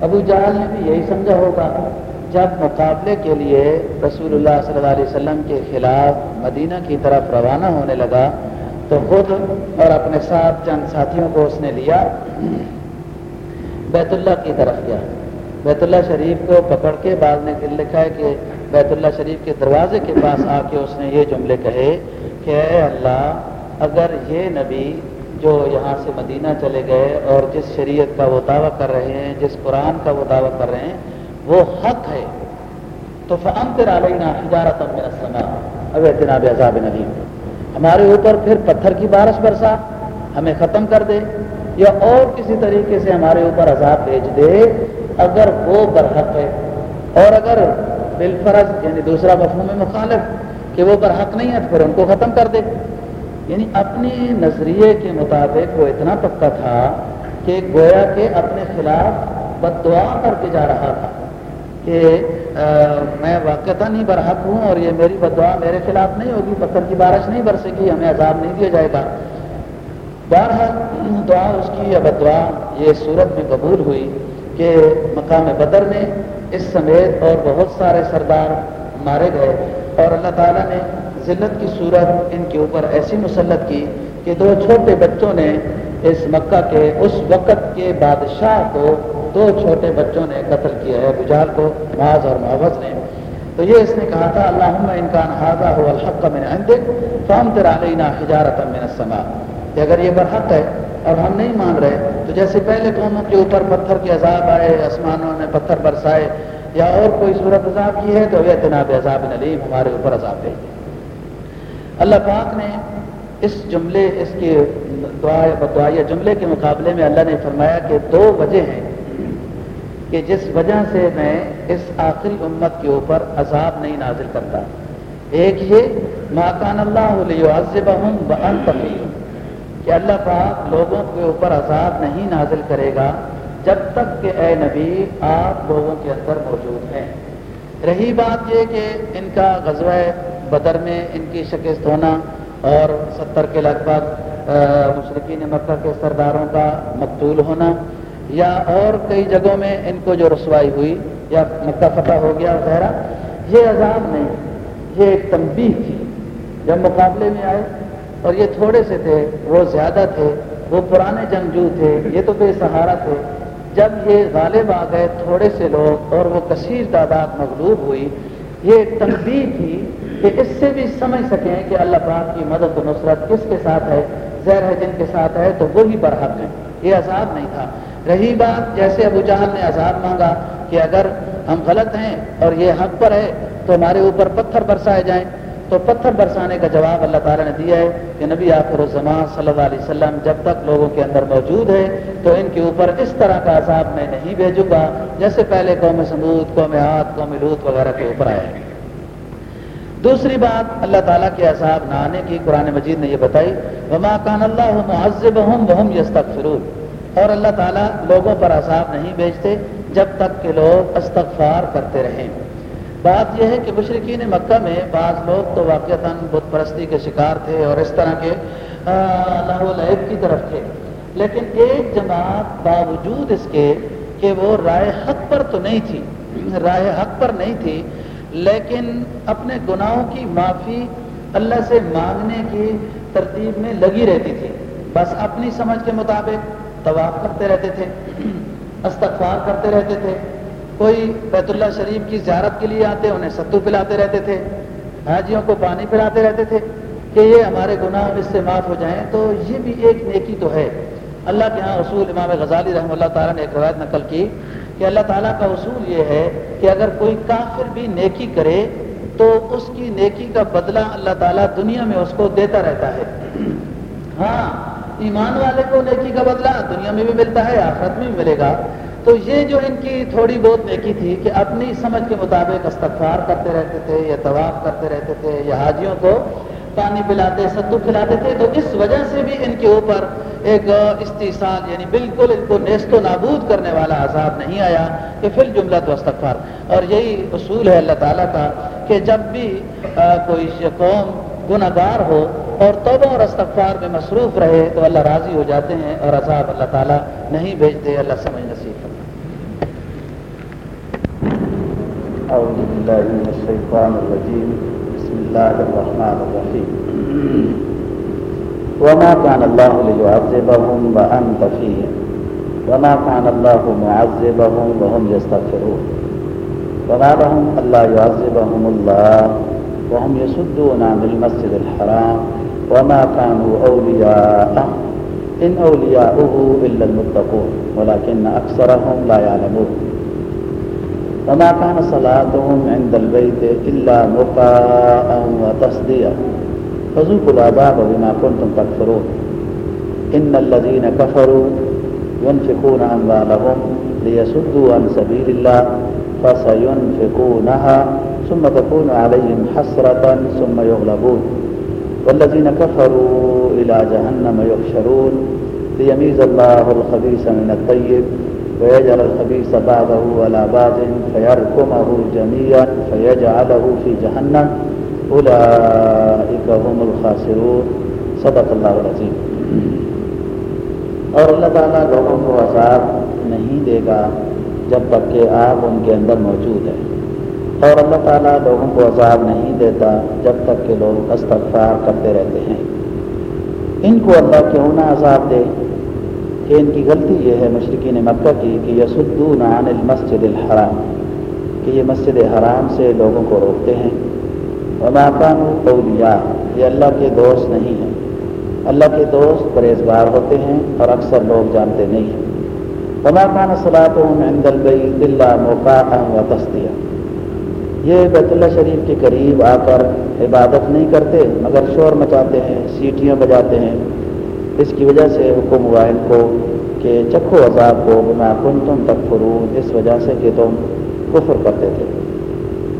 ابو جہل نے بھی یہی سمجھا ہوگا۔ جب مقابلے کے لیے رسول اللہ صلی اللہ علیہ وسلم کے خلاف مدینہ کی طرف روانہ ہونے لگا تو خود اور اپنے ساتھ چند ساتھیوں کو اس نے لیا، بیت اللہ کی طرف گیا۔ بیت اللہ شریف کو پکڑ کے بعد نے لکھا ہے کہ بیت اللہ شریف کے دروازے کے پاس آ کے اس نے یہ جملے کہے کہ اے اللہ، اگر یہ نبی جو یہاں سے مدینہ چلے گئے اور جس شریعت کا وہ دعویٰ کر رہے ہیں، جس قرآن کا وہ دعویٰ کر رہے ہیں وہ حق ہے۔ تو فہم تیرا لینا ہجارت سنا اب اعتناب عذاب نبی، ہمارے اوپر پھر پتھر کی بارش برسا، ہمیں ختم کر دے، یا اور کسی طریقے سے ہمارے اوپر عذاب بھیج دے۔ اگر وہ برحق ہے، اور اگر بالفرض یعنی دوسرا مفہوم مخالف، کہ وہ برحق نہیں ہے، تو پھر ان کو ختم کر دے۔ یعنی اپنے نظریے کے مطابق وہ اتنا پکا تھا کہ گویا کے اپنے خلاف بد دعا کر کے جا رہا تھا۔ کہ میں واقعہ نہیں برحق ہوں اور یہ میری بدعا میرے خلاف نہیں ہوگی، پتھر کی بارش نہیں برسے گی ہمیں عذاب نہیں دیا جائے گا۔ بہرحال، دعا اس کی یا بدعا یہ صورت میں قبول ہوئی کہ مقام بدر میں اس سمیت اور بہت سارے سردار مارے گئے اور اللہ تعالیٰ نے ذلت کی صورت ان کے اوپر ایسی مسلط کی کہ دو چھوٹے بچوں نے اس مکہ کے، اس وقت کے بادشاہ کو دو چھوٹے بچوں نے قتل کیا ہے، بجال کو معاذ اور محبت نے۔ تو یہ اس نے کہا تھا اللہ انکان حاضہ ہو الحق من عندك فام ترالینا حجارت من السماء۔ کہ اگر یہ برحق ہے اور ہم نہیں مان رہے، تو جیسے پہلے قوموں کے اوپر پتھر کے عذاب آئے، آسمانوں نے پتھر برسائے، یا اور کوئی صورت عذاب کی ہے، تو یہ تناب عذاب نلیم ہمارے اوپر عذاب دے اللہ پاک نے اس جملے، اس کے دعا یا جملے کے مقابلے میں اللہ نے فرمایا کہ دو وجہ ہیں۔ کہ جس وجہ سے میں اس آخری امت کے اوپر عذاب نہیں نازل کرتا۔ ایک یہ ماکان اللہ علیہ کہ اللہ پاک لوگوں کے اوپر عذاب نہیں نازل کرے گا جب تک کہ اے نبی آپ لوگوں کے اندر موجود ہیں۔ رہی بات یہ کہ ان کا غزوہ بدر میں ان کی شکست ہونا اور ستر کے لگ بھگ مشرقین مکہ کے سرداروں کا مقتول ہونا یا اور کئی جگہوں میں ان کو جو رسوائی ہوئی، یا مکہ فتح ہو گیا وغیرہ یہ عذاب نہیں یہ ایک تنبیہ تھی جب مقابلے میں آئے، اور یہ تھوڑے سے تھے، وہ زیادہ تھے، وہ پرانے جنگجو تھے، یہ تو بے سہارا تھے۔ جب یہ غالب آ گئے تھوڑے سے لوگ، اور وہ کثیر تعداد مغلوب ہوئی، یہ ایک تنبیہ تھی کہ اس سے بھی سمجھ سکیں کہ اللہ پاک کی مدد و نصرت کس کے ساتھ ہے، زہر ہے جن کے ساتھ ہے، تو وہی برحق ہے یہ عذاب نہیں تھا۔ رہی بات جیسے ابو جہل نے عذاب مانگا کہ اگر ہم غلط ہیں اور یہ حق پر ہے تو ہمارے اوپر پتھر برسائے جائیں، تو پتھر برسانے کا جواب اللہ تعالیٰ نے دیا ہے کہ نبی آخر الزمان صلی اللہ علیہ وسلم جب تک لوگوں کے اندر موجود ہے تو ان کے اوپر اس طرح کا عذاب میں نہیں بھیجوں گا جیسے پہلے قوم سمود قوم ہاتھ قوم لوت وغیرہ کے اوپر آیا ہے۔ دوسری بات اللہ تعالیٰ کے عذاب نہ آنے کی قرآن مجید نے یہ بتائی، وما کان اللہ معذب ہوں بہم یس اور اللہ تعالیٰ لوگوں پر عذاب نہیں بھیجتے جب تک کہ لوگ استغفار کرتے رہیں۔ بات یہ ہے کہ مشرقین مکہ میں بعض لوگ تو واقع بت پرستی کے شکار تھے اور اس طرح کے لعب کی طرف تھے۔ لیکن ایک جماعت باوجود اس کے کہ وہ رائے حق پر تو نہیں تھی، رائے حق پر نہیں تھی، لیکن اپنے گناہوں کی معافی اللہ سے مانگنے کی ترتیب میں لگی رہتی تھی۔ بس اپنی سمجھ کے مطابق طواف کرتے رہتے تھے، استغفار کرتے رہتے تھے۔ کوئی بیت اللہ شریف کی زیارت کے لیے آتے، انہیں ستو پلاتے رہتے تھے۔ حاجیوں کو پانی پلاتے رہتے تھے کہ یہ ہمارے گناہ اس سے معاف ہو جائیں۔ تو یہ بھی ایک نیکی تو ہے۔ اللہ کے ہاں اصول امام غزالی رحمہ اللہ تعالیٰ نے ایک روایت نقل کی کہ اللہ تعالیٰ کا اصول یہ ہے کہ اگر کوئی کافر بھی نیکی کرے تو اس کی نیکی کا بدلہ اللہ تعالیٰ دنیا میں اس کو دیتا رہتا ہے۔ ہاں ایمان والے کو نیکی کا بدلہ دنیا میں بھی ملتا ہے، آخرت میں بھی ملے گا۔ تو یہ جو ان کی تھوڑی بہت نیکی تھی کہ اپنی سمجھ کے مطابق استغفار کرتے رہتے تھے یا طواف کرتے رہتے تھے یا حاجیوں کو پانی پلاتے ستو کھلاتے تھے، تو اس وجہ سے بھی ان کے اوپر ایک استحصال یعنی بالکل ان کو نیست و نابود کرنے والا عذاب نہیں آیا کہ پھر جملہ تو استغفار۔ اور یہی اصول ہے اللہ تعالیٰ کا کہ جب بھی کوئی قوم گناہ گار ہو اور توبہ اور استغفار میں مصروف رہے تو اللہ راضی ہو جاتے ہیں اور عذاب اللہ تعالیٰ نہیں بھیجتے، اللہ سمجھ نصیب أعوذ بالله من الشيطان الرجيم بسم الله الرحمن الرحيم وما كان الله ليعذبهم وأنت فيهم وما كان الله معذبهم وهم يستغفرون وما لهم ألا يعذبهم الله وهم يصدون عن المسجد الحرام۔ وما كانوا أولياءه إن أولياؤه إلا المتقون ولكن أكثرهم لا يعلمون. وما كان صلاتهم عند البيت إلا مقاء وتصديا فذوقوا العذاب بما كنتم تكفرون. إن الذين كفروا ينفقون أموالهم ليسدوا عن سبيل الله فسينفقونها ثم تكون عليهم حسرة ثم يغلبون. والذين كفروا إلى جهنم يحشرون ليميز الله الخبيث من الطيب ويجعل الخبيث بعضه ولا بعض فيركمه جميعا فيجعله في جهنم أولئك هم الخاسرون. صدق الله العظيم اور اللہ تعالیٰ لوگوں کو عذاب نہیں دے گا جب تک کہ آگ ان کے اندر موجود ہے. اور اللہ تعالیٰ لوگوں کو عذاب نہیں دیتا جب تک کہ لوگ استغفار کرتے رہتے ہیں۔ ان کو اللہ کیوں نہ عذاب دے؟ کہ ان کی غلطی یہ ہے مشرقین مکہ کی کہ یسدون عن المسجد الحرام، کہ یہ مسجد حرام سے لوگوں کو روکتے ہیں۔ وما كانوا اولیاء یہ اللہ کے دوست نہیں ہیں۔ اللہ کے دوست پرہیزگار ہوتے ہیں اور اکثر لوگ جانتے نہیں ہیں۔ وما كان صلاتهم عند البيت الا موقعا وتصديا یہ بیت اللہ شریف کے قریب آ کر عبادت نہیں کرتے، مگر شور مچاتے ہیں، سیٹیاں بجاتے ہیں۔ اس کی وجہ سے حکم ہوا ان کو کہ چکھو عذاب کو، بما کن تم تک فرون اس وجہ سے کہ تم کفر کرتے تھے۔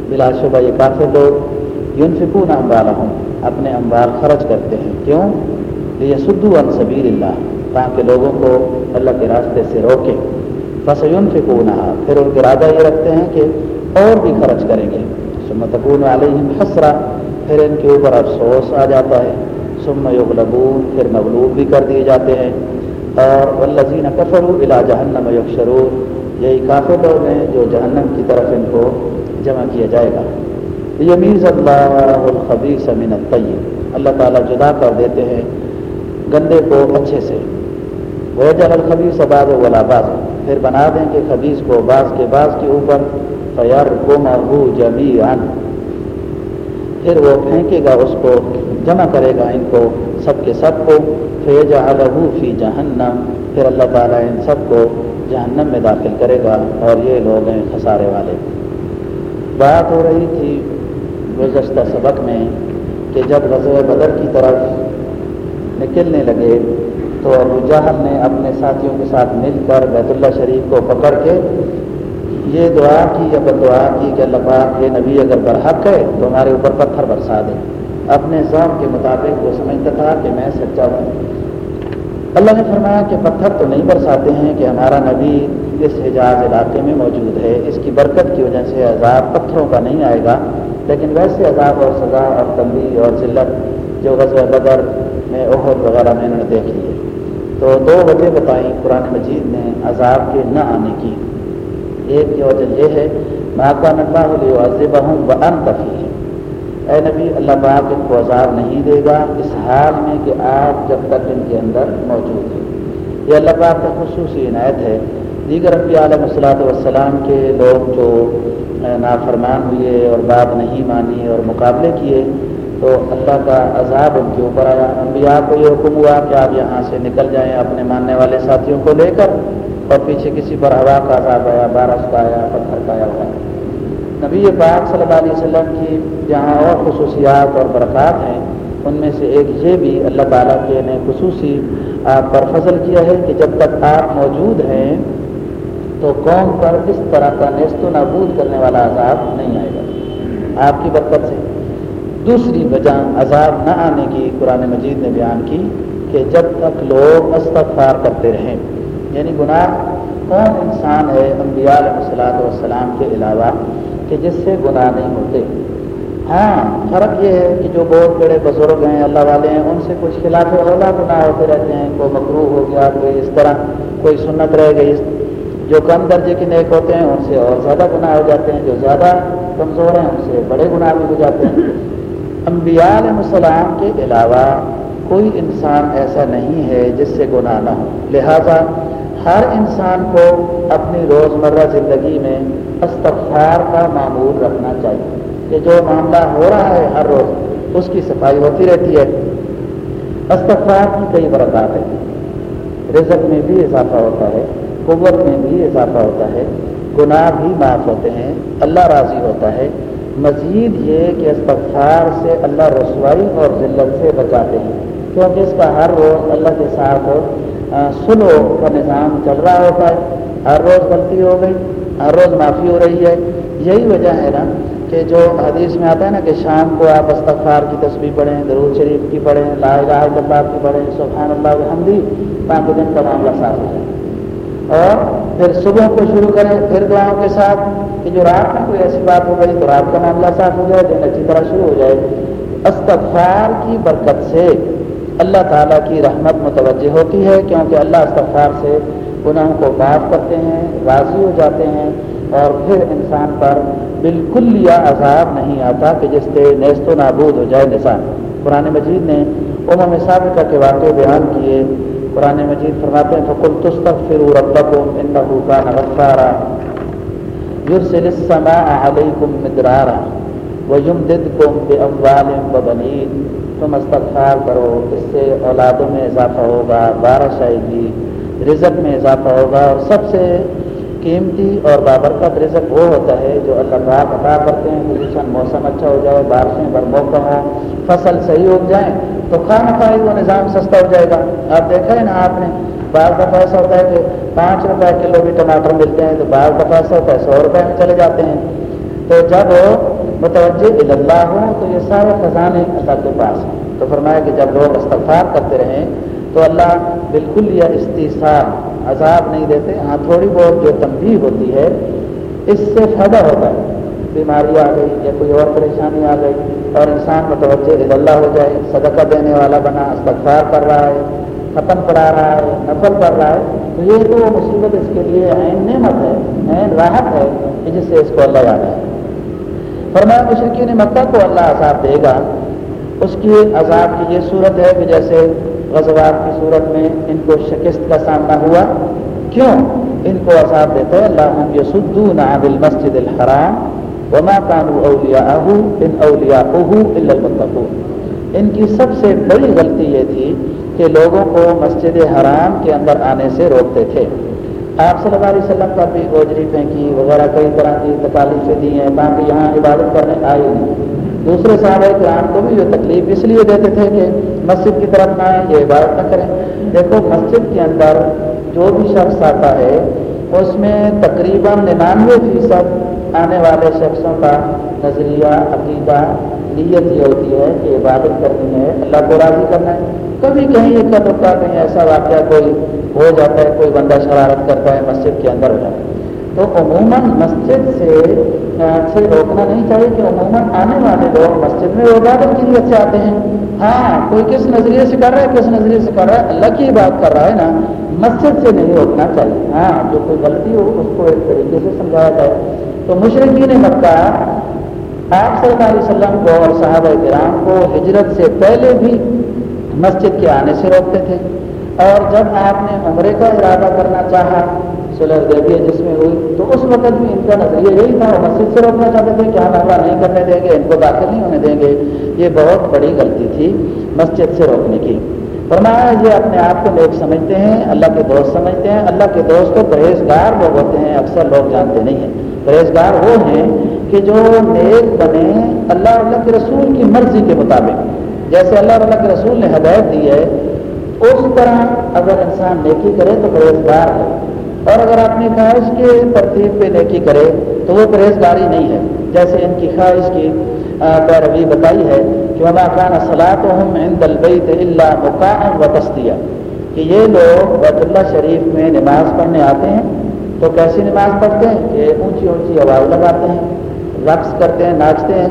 بلا شبہ یہ کافی لوگ یون فکون ہوں اپنے امبار خرچ کرتے ہیں۔ کیوں؟ یہ سدو ان سبیر اللہ تاکہ لوگوں کو اللہ کے راستے سے روکے بس یون فکون پھر ان کے ارادہ یہ رکھتے ہیں کہ اور بھی خرچ کریں گے۔ سمتکون علیہم حسرہ پھر ان کے اوپر افسوس آ جاتا ہے۔ ثم یغلبون، پھر مغلوب بھی کر دیے جاتے ہیں۔ اور والذین کفروا الى جہنم یحشرون یہی کافر لوگ ہیں جو جہنم کی طرف ان کو جمع کیا جائے گا۔ یمیز اللہ الخبیث من الطیب۔ اللہ تعالیٰ جدا کر دیتے ہیں گندے کو اچھے سے۔ وہ جب الخبیث بعض ولا بعض پھر بنا دیں کہ خبیص کو بعض کے بعض کے اوپر فیر کو پھر وہ پھینکے گا اس کو، جمع کرے گا ان کو سب کے سب کو۔ فیج فی جہنم۔ پھر اللہ تعالیٰ ان سب کو جہنم میں داخل کرے گا اور یہ لوگ ہیں خسارے والے۔ بات ہو رہی تھی گزشتہ سبق میں کہ جب غزوہ بدر کی طرف نکلنے لگے تو ابو جہل نے اپنے ساتھیوں کے ساتھ مل کر بیت اللہ شریف کو پکڑ کے یہ دعا کی یا بد دعا کی کہ اللہ پاک یہ نبی اگر برحق ہے تو ہمارے اوپر پتھر برسا دے۔ اپنے ذوق کے مطابق وہ سمجھتا تھا کہ میں سچا ہوں۔ اللہ نے فرمایا کہ پتھر تو نہیں برساتے ہیں کہ ہمارا نبی اس حجاز علاقے میں موجود ہے۔ اس کی برکت کی وجہ سے عذاب پتھروں کا نہیں آئے گا۔ لیکن ویسے عذاب اور سزا اور تنبی اور ذلت جو غزوہ بدر میں عہد وغیرہ میں انہوں نے دیکھ لی ہے۔ تو دو وجہ بتائیں قرآن مجید نے عذاب کے نہ آنے کی۔ ایک کی وجہ یہ ہے ماکا نبا عزب ہوں و ان اے نبی، اللہ پاک ان کو عذاب نہیں دے گا اس حال میں کہ آپ جب تک ان کے اندر موجود ہیں۔ یہ اللہ پاک کا خصوصی عنایت ہے۔ دیگر ربی علیہ الصلاۃ والسلام کے لوگ جو نافرمان ہوئے اور بات نہیں مانی اور مقابلے کیے، تو اللہ کا عذاب ان کے اوپر آیا۔ انبیاء کو یہ حکم ہوا کہ آپ یہاں سے نکل جائیں اپنے ماننے والے ساتھیوں کو لے کر۔ اور پیچھے کسی پر ہوا کا عذاب آیا بارش کا آیا پتھر کا آیا ہوا۔ نبی پاک صلی اللہ علیہ وسلم کی جہاں اور خصوصیات اور برکات ہیں، ان میں سے ایک یہ بھی اللہ تعالیٰ کے نے خصوصی آپ پر فضل کیا ہے کہ جب تک آپ موجود ہیں، تو قوم پر اس طرح کا نیست و نابود کرنے والا عذاب نہیں آئے گا۔ آپ کی برکت سے۔ دوسری وجہ عذاب نہ آنے کی قرآن مجید نے بیان کی کہ جب تک لوگ استغفار کرتے رہیں یعنی گناہ کون انسان ہے انبیاء علیہ السلاۃ والسلام کے علاوہ کہ جس سے گناہ نہیں ہوتے؟ ہاں فرق یہ ہے کہ جو بہت بڑے بزرگ ہیں، اللہ والے ہیں، ان سے کچھ خلاف اولا گناہ ہوتے رہتے ہیں، کوئی مکرو ہو گیا، کوئی اس طرح، کوئی سنت رہ گئی، جو کم درجے کے نیک ہوتے ہیں، ان سے اور زیادہ گناہ ہو جاتے ہیں، جو زیادہ کمزور ہیں، ان سے بڑے گناہ بھی ہو جاتے ہیں۔ انبیاء علیہ السلام کے علاوہ کوئی انسان ایسا نہیں ہے جس سے گناہ نہ ہو۔ لہذا ہر انسان کو اپنی روزمرہ زندگی میں استغفار کا معمول رکھنا چاہیے کہ جو معاملہ ہو رہا ہے ہر روز، اس کی صفائی ہوتی رہتی ہے۔ استغفار کی کئی برکات ہے رزق میں بھی اضافہ ہوتا ہے، قوت میں بھی اضافہ ہوتا ہے۔ گناہ بھی معاف ہوتے ہیں، اللہ راضی ہوتا ہے۔ مزید یہ کہ استغفار سے اللہ رسوائی اور ذلت سے بچاتے ہیں، کیونکہ اس کا ہر روز اللہ کے ساتھ سلو کا نظام چل رہا ہوتا ہے، ہر روز غلطی ہو گئی، ہر روز معافی ہو رہی ہے۔ یہی وجہ ہے نا کہ جو حدیث میں آتا ہے نا کہ شام کو آپ استغفار کی تصویر پڑھیں، درود شریف کی پڑھیں، لا الہ الا اللہ کی پڑھیں، سبحان اللہ الحمدی پانچ دن کا معاملہ صاف ہو جائے۔ اور پھر صبح کو شروع کریں، پھر دعاؤں کے ساتھ کہ جو رات میں کوئی ایسی بات ہو گئی تو رات کا معاملہ صاف ہو جائے، دن اچھی طرح شروع ہو جائے۔ استغفار کی برکت سے اللہ تعالیٰ کی رحمت متوجہ ہوتی ہے، کیونکہ اللہ استغفار سے گناہوں کو معاف کرتے ہیں، راضی ہو جاتے ہیں اور پھر انسان پر بالکل یا عذاب نہیں آتا کہ جس سے نیست و نابود ہو جائے نسان قرآن مجید نے عموم سابقہ کے واقع بیان کیے۔ قرآن مجید فرماتے ہیں فکل تستغفروا ربکم انہو کان غفارا۔ یرسل السماء علیکم مدرارا ویمددکم باموال وبنین تم استغفار کرو، اس سے اولادوں میں اضافہ ہوگا، بارش آئے گی، رزق میں اضافہ ہوگا اور سب سے قیمتی اور بابرکت رزق وہ ہوتا ہے جو اللہ پاک عطا کرتے ہیں پوزیشن موسم اچھا ہو جائے، بارشیں بر موقع ہوں، فصل صحیح ہو جائیں تو کھانا پائے وہ نظام سستا ہو جائے گا۔ آپ دیکھا ہے نا، آپ نے بعض دفعہ ایسا ہوتا ہے کہ پانچ روپے کلو بھی ٹماٹر ملتے ہیں تو بعض دفعہ ایسا ہوتا ہے، سو روپئے میں چلے جاتے ہیں۔ تو جب متوجہ اللہ ہوں تو یہ سارے خزانے اللہ کے پاس ہیں۔ تو فرمایا کہ جب لوگ استغفار کرتے رہیں تو اللہ بالکل یا استحصال عذاب نہیں دیتے۔ ہاں تھوڑی بہت جو تنبیہ ہوتی ہے، اس سے فائدہ ہوتا ہے۔ بیماری آ گئی یا کوئی اور پریشانی آ گئی اور انسان متوجہ اللہ ہو جائے، صدقہ دینے والا بنا، استغفار کر رہا ہے ختم پڑھا رہا ہے، نفل کر رہا ہے۔ تو یہ تو مصیبت اس کے لیے عین نعمت ہے، عین راحت ہے کہ جس سے اس کو اللہ یاد ہے۔ فرمایا مشرقین مکہ کو اللہ عذاب دے گا۔ اس کی عذاب کی یہ صورت ہے کہ جیسے غزوات کی صورت میں ان کو شکست کا سامنا ہوا۔ کیوں؟ ان کو عذاب دیتے اللہ یسدون عن المسجد الحرام وما كانوا اولیاءه ان اولیاءه الا المتقون۔ ان کی سب سے بڑی غلطی یہ تھی کہ لوگوں کو مسجد حرام کے اندر آنے سے روکتے تھے۔ آپ صلی اللہ علیہ وسلم کا بھی گوجری پھینکی، وغیرہ کئی طرح کی تکالیفیں دی ہیں، باقی یہاں عبادت کرنے آئے نہیں دوسرے صحابہ کرام کو بھی جو تکلیف اس لیے دیتے تھے کہ مسجد کی طرف نہ آئیں، یہ عبادت نہ کریں۔ دیکھو، مسجد کے اندر جو بھی شخص آتا ہے، اس میں تقریباً ننانوے فیصد آنے والے شخصوں کا نظریہ، عقیدہ، نیت یہ ہوتی ہے کہ عبادت کرنی ہے، اللہ کو راضی کرنا ہے۔ کبھی کہیں ایک کا رکا کہیں ایسا واقعہ کوئی ہو جاتا ہے، کوئی بندہ شرارت کرتا ہے، مسجد کے اندر ہو جاتا ہے۔ تو عموماً مسجد سے سے روکنا نہیں چاہیے کہ عموماً آنے والے لوگ مسجد میں عبادت کی نیت سے آتے ہیں۔ ہاں کوئی کس نظریے سے کر رہا ہے، کس نظریے سے کر رہا ہے، اللہ کی بات کر رہا ہے نا، مسجد سے نہیں روکنا چاہیے۔ ہاں جو کوئی غلطی ہو، اس کو ایک طریقے سے سمجھایا جائے۔ تو مشرقین مکہ، آپ صلی اللہ علیہ وسلم کو اور صحابہ کرام کو ہجرت سے پہلے بھی مسجد کے آنے سے روکتے تھے۔ اور جب آپ نے عمرے کا ارادہ کرنا چاہا سلر دیکھیے جس میں ہوئی، تو اس وقت بھی ان کا نظریہ یہی تھا، وہ مسجد سے روکنا چاہتے تھے کہ ہم حملہ نہیں کرنے دیں گے، ان کو داخل نہیں ہونے دیں گے۔ یہ بہت بڑی غلطی تھی مسجد سے روکنے کی۔ فرمایا، یہ اپنے آپ کو نیک سمجھتے ہیں، اللہ کے دوست سمجھتے ہیں۔ اللہ کے دوست کو پرہیزگار لوگ ہوتے ہیں، اکثر لوگ جانتے نہیں ہیں۔ پرہیزگار وہ ہیں کہ جو نیک بنے اللہ اللہ کے رسول کی مرضی کے مطابق۔ جیسے اللہ اللہ کے رسول نے ہدایت دی ہے اس طرح اگر انسان نیکی کرے تو پرہیزگار ہے۔ اور اگر اپنی خواہش کے ترتیب پہ نیکی کرے تو وہ پرہیزگاری نہیں ہے۔ جیسے ان کی خواہش کی پیروی بتائی ہے کہ وما خان صلاح ہم ان دلبئی اللہ مقام و تستیہ کہ یہ لوگ بیت اللہ شریف میں نماز پڑھنے آتے ہیں تو کیسی نماز پڑھتے ہیں؟ کہ اونچی اونچی آواز لگاتے ہیں، رقص کرتے ہیں، ناچتے ہیں،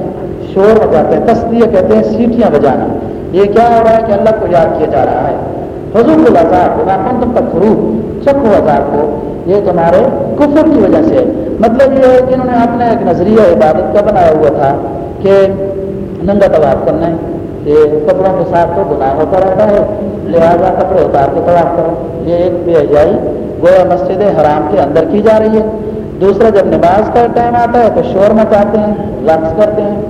شور بجاتے ہیں تستیہ کہتے ہیں، سیٹیاں بجانا۔ یہ کیا ہو رہا ہے کہ اللہ کو یاد کیا جا رہا ہے؟ فضول الزار بنا تم تک فروغ چکو ہزار کو، یہ تمہارے کفر کی وجہ سے۔ مطلب یہ ہے کہ انہوں نے اپنا ایک نظریہ عبادت کا بنایا ہوا تھا کہ ننگا طواف کرنا ہے کہ کپڑوں کے ساتھ تو گناہ ہوتا رہتا ہے، لہٰذا کپڑے اتار کے طواف کرو۔ یہ ایک بے حجائی گویا مسجد حرام کے اندر کی جا رہی ہے۔ دوسرا، جب نماز کا ٹائم آتا ہے تو شور مچاتے ہیں، رقص کرتے ہیں۔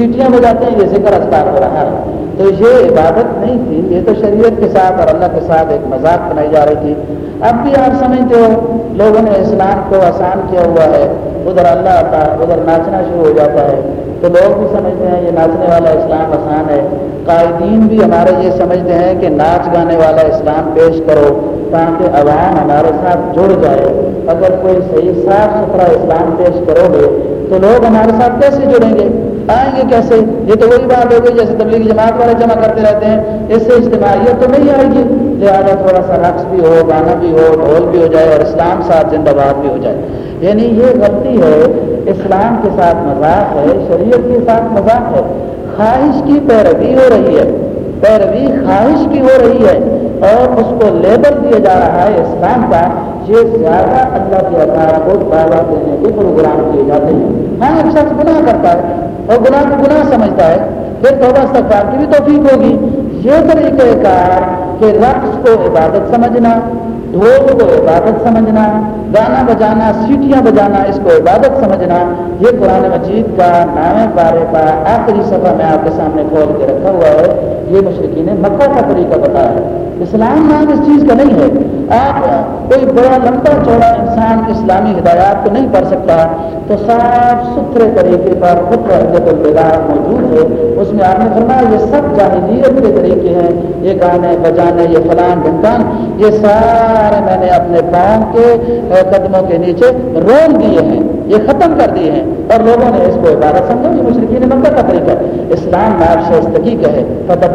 سیٹیاں بجاتے ہیں، یہ ذکر اسکار ہو رہا ہے۔ تو یہ عبادت نہیں تھی، یہ تو شریعت کے ساتھ اور اللہ کے ساتھ ایک مذاق بنائی جا رہی تھی۔ اب بھی آپ سمجھتے ہو، لوگوں نے اسلام کو آسان کیا ہوا ہے، ادھر اللہ آتا ہے، ادھر ناچنا شروع ہو جاتا ہے۔ تو لوگ بھی سمجھتے ہیں، یہ ناچنے والا اسلام آسان ہے۔ قائدین بھی ہمارے یہ سمجھتے ہیں کہ ناچ گانے والا اسلام پیش کرو تاکہ عوام ہمارے ساتھ جڑ جائے۔ اگر کوئی صحیح صاف ستھرا اسلام پیش کرو گے، تو لوگ ہمارے ساتھ کیسے جڑیں گے؟ آئیں گے کیسے؟ یہ تو وہی بات ہو گئی جیسے تبلیغی جماعت والے جمع کرتے رہتے ہیں۔ اس سے اجتماعیت تو نہیں آئے گی۔ لہٰذا تھوڑا سا رقص بھی ہو، گانا بھی ہو، ڈھول بھی ہو جائے اور اسلام ساتھ زندہ باد بھی ہو جائے۔ یعنی یہ غلطی ہے، اسلام کے ساتھ مذاق ہے، شریعت کے ساتھ مذاق ہے۔ خواہش کی پیروی ہو رہی ہے۔ پیروی خواہش کی ہو رہی ہے اور اس کو لیبل دیا جا رہا ہے اسلام کا۔ یہ زیادہ اللہ کے اثار کو دعویٰ دینے کے پروگرام کیے جاتے ہیں۔ ہاں ایک شخص گناہ کرتا ہے اور گناہ کو گناہ سمجھتا ہے پھر توبہ استغفار کی بھی توفیق ہوگی۔ یہ طریقہ کار کہ رقص کو عبادت سمجھنا، ڈھول کو عبادت سمجھنا، گانا بجانا، سیٹیاں بجانا، اس کو عبادت سمجھنا، یہ قرآن مجید کا نام پارے کا آخری صفحہ میں آپ کے سامنے کھول کے رکھا ہوا ہے۔ یہ مشرقین نے مکہ کا طریقہ بتایا ہے۔ اسلام نام اس چیز کا نہیں ہے۔ آپ کوئی بڑا لمبا چوڑا انسان اسلامی ہدایات کو نہیں پڑھ سکتا، تو صاف ستھرے طریقے پر خود البدار موجود ہے، اس میں آپ نے فرمایا، یہ سب جاہلیت کے طریقے ہیں، یہ گانے بجانے، یہ فلان ڈھمکان یہ سارے میں نے اپنے پاؤں کے قدموں کے نیچے رول دیے ہیں، یہ ختم کر دیے ہیں۔ اور لوگوں نے اس کو عبادت سمجھا، یہ مشرقین مکہ کا طریقہ ہے۔ اسلام ناب شائستگی کہے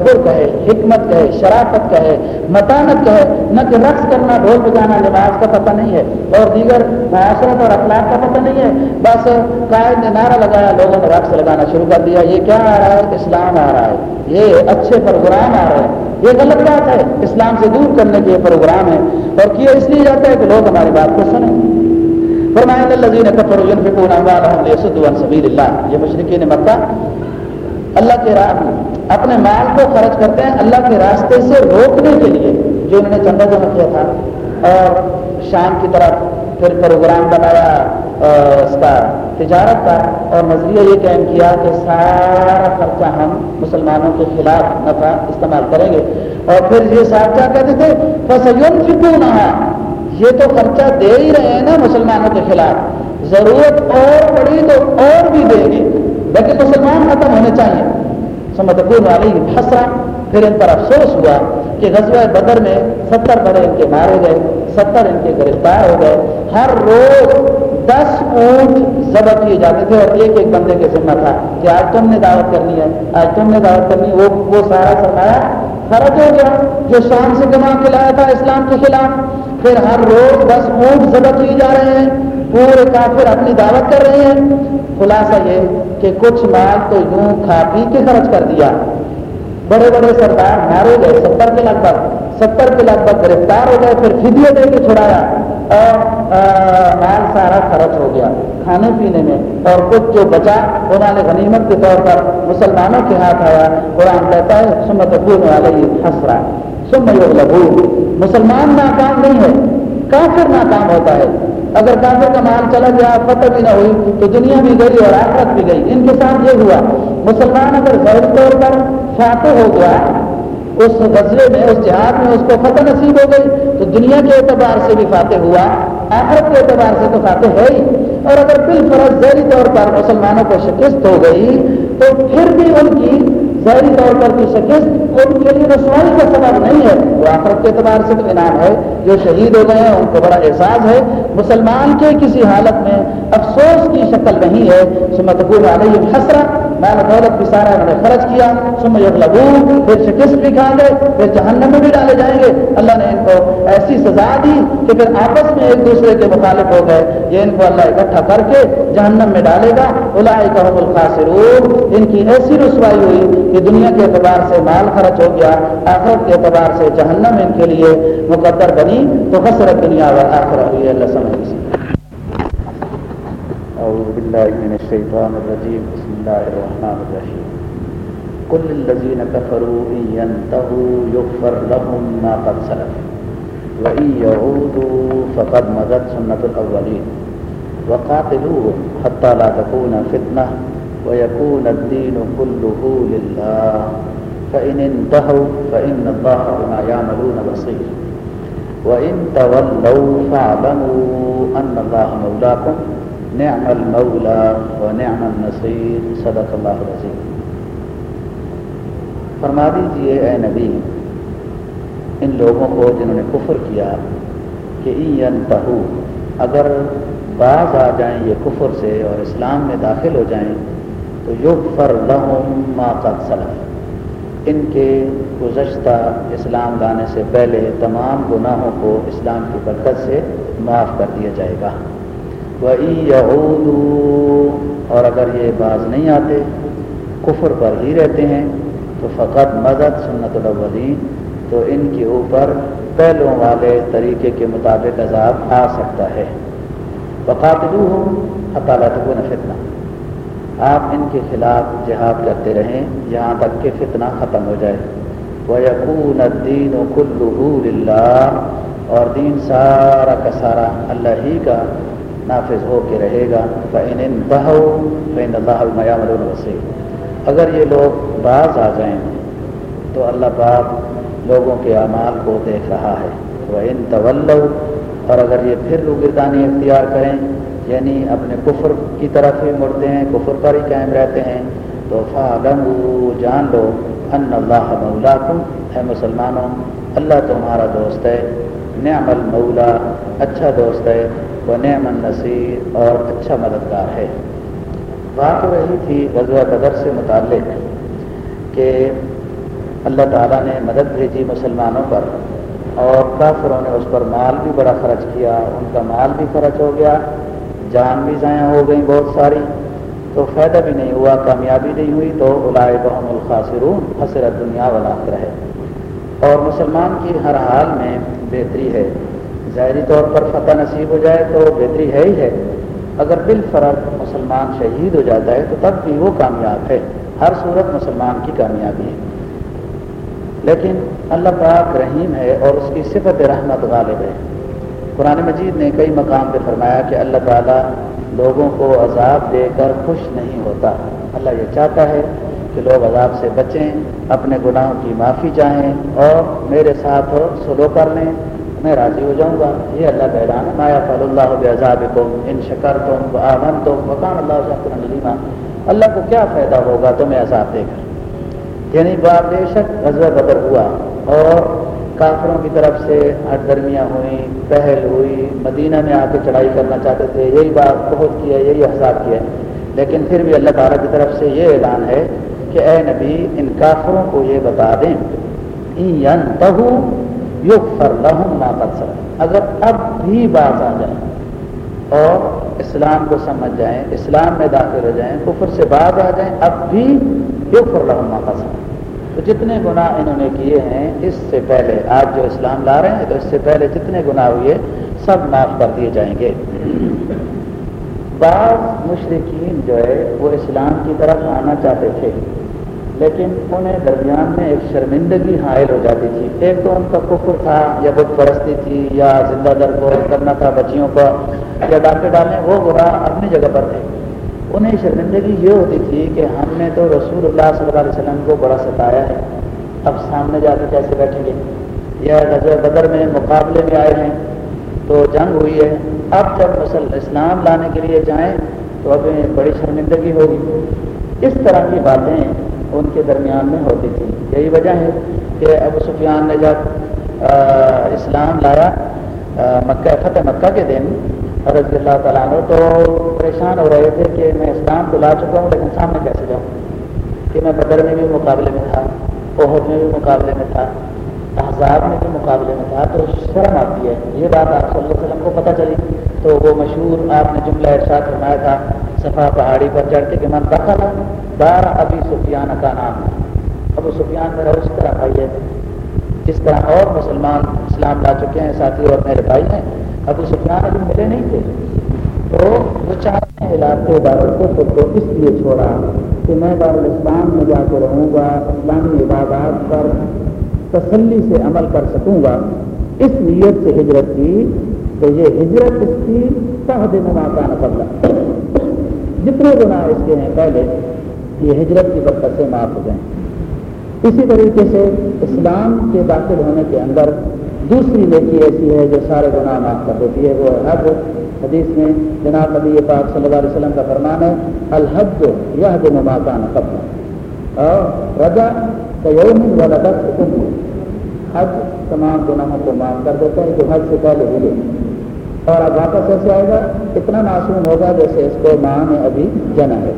تدبر کہے، حکمت کہے، شرافت کہے، متانت کہے، نہ کہ رقص کرنا، ڈھول بجانا نماز کا پتہ نہیں ہے اور دیگر معاشرت اور اخلاق کا پتہ نہیں ہے۔ بس قائد نے نعرہ لگایا، لوگوں نے رقص لگانا شروع کر دیا۔ یہ کیا آ رہا ہے؟ اسلام آ رہا ہے۔ یہ اچھے پروگرام آ رہے ہیں۔ یہ غلط بات ہے۔ اسلام سے دور کرنے کے یہ پروگرام ہے اور کیا اس لیے جاتا ہے کہ لوگ ہماری بات کو سنیں؟ فرمایا الذين كفروا ينفقون اموالهم ليصدوا عن سبيل الله یہ مشرقین مکہ، اللہ کے راہ اپنے مال کو خرچ کرتے ہیں اللہ کے راستے سے روکنے کے لیے، جو انہوں نے چندہ جمع کیا تھا۔ اور شام کی طرف پھر پروگرام بنایا اس کا تجارت کا۔ اور نظریہ یہ قائم کیا کہ سارا خرچہ ہم مسلمانوں کے خلاف نفع استعمال کریں گے۔ اور پھر یہ صاحب کیا کہتے تھے؟ فصل فکو نہ یہ تو خرچہ دے ہی رہے ہیں نا مسلمانوں کے خلاف۔ ضرورت اور پڑی تو اور بھی دیں گے لیکن مسلمان ختم ہونے چاہیے۔ حسرا پھر ان پر افسوس ہوا کہ غزوہ بدر میں ستر بڑے ان کے مارے گئے، ستر ان کے گرفتار ہو گئے۔ ہر روز دس اونٹ ضبط کیے جاتے تھے اور ایک ایک بندے کے ذمہ تھا کہ آج تم نے دعوت کرنی ہے، آج تم نے دعوت کرنی ہے۔ وہ وہ سارا سرمایہ خرچ ہو گیا، جو شام سے کما کے لایا تھا اسلام کے خلاف۔ پھر ہر روز دس اونٹ ضبط کیے جا رہے ہیں۔ پورے کافر اپنی دعوت کر رہے ہیں۔ خلاصہ یہ کہ کچھ مال تو یوں کھا پی کے خرچ کر دیا۔ بڑے بڑے سردار مارے گئے، ستر کے لگ بھگ، ستر کے لگ بھگ گرفتار ہو گئے، پھر فدیے دے کے چھڑایا۔ اور مال سارا خرچ ہو گیا کھانے پینے میں۔ اور کچھ جو بچا، انہوں نے غنیمت کے طور پر مسلمانوں کے ہاتھ آیا۔ قرآن کہتا ہے سمت والے یہ سم لگو مسلمان ناکام نہیں ہے، کافر ناکام ہوتا ہے۔ اگر کافر کا مال چلا گیا، فتح بھی نہ ہوئی، تو دنیا بھی گئی اور آخرت بھی گئی۔ ان کے ساتھ یہ ہوا۔ مسلمان اگر غیر طور پر فاتح ہو گیا، اس غزلے میں، اس جہاد میں اس کو فتح نصیب ہو گئی، تو دنیا کے اعتبار سے بھی فاتح ہوا، آخرت کے اعتبار سے تو فاتح ہے ہی۔ اور اگر بالفرض ذہنی طور پر مسلمانوں کو شکست ہو گئی، تو پھر بھی ان کی ظاہری طور پر کی شکست ان کے لیے رسوائی کا سبب نہیں ہے۔ وہ آخرت کے اعتبار سے تو انعام ہے، جو شہید ہو گئے ہیں، ان کو بڑا احساس ہے۔ مسلمان کے کسی حالت میں افسوس کی شکل نہیں ہے۔ سمتبول علیہ حسرت مال دولت بھی سارا انہوں نے خرچ کیا سم لگو پھر شکست بھی کھا گئے، پھر جہنم میں بھی ڈالے جائیں گے۔ اللہ نے ان کو ایسی سزا دی کہ پھر آپس میں ایک دوسرے کے مخالف ہو گئے۔ یہ ان کو اللہ اکٹھا کر کے جہنم میں ڈالے گا۔ الاائے کا الخاسرون۔ ان کی ایسی رسوائی ہوئی کہ دنیا کے اعتبار سے مال خرچ ہو گیا، آخرت کے اعتبار سے جہنم ان کے لیے مقدر بنی، تو حسرت دنیا اور آخرت ہوئی اللہ سمجھ أعوذ بالله من الشيطان الرجيم بسم الله الرحمن الرحيم قل للذين كفروا إن ينتهوا يغفر لهم ما قد سلف وإن يعودوا فقد مضت سنة الأولين وقاتلوهم حتى لا تكون فتنة ويكون الدين كله لله فإن انتهوا فإن الله بما يعملون بصير وإن تولوا فاعلموا أن الله مولاكم نعم المولا و نعم النصیر صدق اللہ العظیم. فرما دیجیے اے نبی، ان لوگوں کو جنہوں نے کفر کیا کہ این تہو اگر بعض آ جائیں یہ کفر سے اور اسلام میں داخل ہو جائیں، تو یغ فر لہم ما قد سلف. ان کے گزشتہ اسلام لانے سے پہلے تمام گناہوں کو اسلام کی برکت سے معاف کر دیا جائے گا۔ اور اگر یہ باز نہیں آتے، کفر پر ہی رہتے ہیں، تو فقط مدد سنت الاولین، تو ان کے اوپر پہلوں والے طریقے کے مطابق عذاب آ سکتا ہے۔ بقاتلو ہوں حطالت کو فتنہ آپ ان کے خلاف جہاد کرتے رہیں، یہاں تک کہ فتنہ ختم ہو جائے۔ وہ یقون الدین و کل اور دین سارا کا سارا اللہ ہی کا نافذ ہو کے رہے گا۔ فین بہو فین اللہ میام الوسیع اگر یہ لوگ بعض آ جائیں تو اللہ پاک لوگوں کے اعمال کو دیکھ رہا ہے۔ وہ ان طول اور اگر یہ پھر روگردانی اختیار کریں یعنی اپنے کفر کی طرف ہی مڑتے ہیں، کفر پر ہی قائم رہتے ہیں، تو فعلم جان لو ان اللہ مولا کم ہے مسلمانوں، اللہ تمہارا دوست ہے، نعم المولا اچھا دوست ہے۔ وہ نعم النصیر اور اچھا مددگار ہے۔ بات رہی تھی غزوہ بدر سے متعلق کہ اللہ تعالیٰ نے مدد بھیجی مسلمانوں پر اور کافروں نے اس پر مال بھی بڑا خرچ کیا، ان کا مال بھی خرچ ہو گیا، جان بھی ضائع ہو گئی بہت ساری۔ تو فائدہ بھی نہیں ہوا، کامیابی نہیں ہوئی تو علائے بحم الخاصرون حسرت دنیا والا ہے۔ اور مسلمان کی ہر حال میں بہتری ہے۔ ظاہری طور پر فتح نصیب ہو جائے تو بہتری ہے ہی ہے۔ اگر بالفرق مسلمان شہید ہو جاتا ہے تو تب بھی وہ کامیاب ہے۔ ہر صورت مسلمان کی کامیابی ہے۔ لیکن اللہ پاک رحیم ہے اور اس کی صفت رحمت غالب ہے۔ قرآن مجید نے کئی مقام پہ فرمایا کہ اللہ تعالیٰ لوگوں کو عذاب دے کر خوش نہیں ہوتا۔ اللہ یہ چاہتا ہے کہ لوگ عذاب سے بچیں، اپنے گناہوں کی معافی چاہیں اور میرے ساتھ سلو کر لیں۔ میں راضی ہو جاؤں گا۔ یہ اللہ کا اعلان ہے۔ مایا فل اللہ عذاب تم ان شکر تم آمن تم مکان اللہ علیمہ اللہ کو کیا فائدہ ہوگا تمہیں عذاب دے کر؟ یعنی با بے شک غزہ بدر ہوا اور کافروں کی طرف سے ہر درمیاں ہوئی پہل ہوئی، مدینہ میں آ کے چڑھائی کرنا چاہتے تھے۔ یہی بات بہت کیا یہی حساب کیا لیکن پھر بھی اللہ تعالیٰ کی طرف سے یہ اعلان ہے کہ اے نبی، ان کافروں کو یہ بتا دیں۔ فر لہم سر اگر اب بھی باز آ جائیں اور اسلام کو سمجھ جائیں، اسلام میں داخل ہو جائیں، کفر سے باز آ جائیں، اب بھی یوگ فر لہم سر تو جتنے گناہ انہوں نے کیے ہیں، اس سے پہلے آج جو اسلام لا رہے ہیں، تو اس سے پہلے جتنے گناہ ہوئے، سب معاف کر دیے جائیں گے۔ بعض مشرقین جو ہے، وہ اسلام کی طرف آنا چاہتے تھے۔ لیکن انہیں درمیان میں ایک شرمندگی حائل ہو جاتی تھی۔ ایک تو ان کا کفر تھا یا بت پرستی تھی یا زندہ در کو کرنا تھا بچیوں کا یا ڈاکٹر ڈالنے وہ برا اپنی جگہ پر تھے۔ انہیں شرمندگی یہ ہوتی تھی کہ ہم نے تو رسول اللہ صلی اللہ علیہ وسلم کو بڑا ستایا ہے۔ اب سامنے جا کے کیسے بیٹھیں گے؟ یا رضو بدر میں مقابلے میں آئے ہیں تو جنگ ہوئی ہے۔ اب جب مسل اسلام لانے کے لیے جائیں تو اب بڑی شرمندگی ہوگی۔ اس طرح کی باتیں ان کے درمیان میں ہوتی تھی۔ یہی وجہ ہے کہ ابو سفیان نے جب اسلام لایا مکہ، فتح مکہ کے دن رضی اللہ تعالیٰ عنہ تو پریشان ہو رہے تھے کہ میں اسلام تو لا چکا ہوں، لیکن سامنے کیسے جاؤں؟ کہ میں بدر میں بھی مقابلے میں تھا عہد میں بھی مقابلے میں تھا۔ احزاب میں بھی مقابلے میں تھا تو شرم آتی ہے۔ یہ بات آپ صلی اللہ علیہ وسلم کو پتہ چلی تو وہ مشہور آپ نے جملہ ارشاد فرمایا تھا، صفا پہاڑی پر چڑھ کے کہ من دخل بارہ ابھی سفیان کا نام۔ ابو سفیان میرا اس طرح بھائی ہے، جس طرح اور مسلمان اسلام لا چکے ہیں، ساتھی اور میرے بھائی ہیں۔ ابو سفیان ابھی ملے نہیں تھے۔ تو وہ چاہتے ہیں علاقے دار کو، تو اس لیے چھوڑا کہ میں دارالاسلام میں جا کے رہوں گا، اسلامی عبادات پر تسلی سے عمل کر سکوں گا۔ اس نیت سے ہجرت کی تو یہ ہجرت اس کی تحد مواقع نہ جتنے گناہ اس کے ہیں پہلے، یہ ہجرت کی برکت سے معاف ہو جائیں۔ اسی طریقے سے اسلام کے داخل ہونے کے اندر دوسری نیکی ایسی ہے جو سارے گناہ معاف کر دیتی ہے، وہ حج حدیث میں جناب نبی پاک صلی اللہ علیہ وسلم کا فرمان ہے، الحج یہ دن ماکان قبل۔ اور رجا یوم و رقص حج تمام گناہوں کو معاف کر دیتا ہے جو حج سے پہلے ہوئے اور اب واپس ایسے آئے گا، اتنا معصوم ہوگا جیسے اس کو ماں نے ابھی جنا ہے۔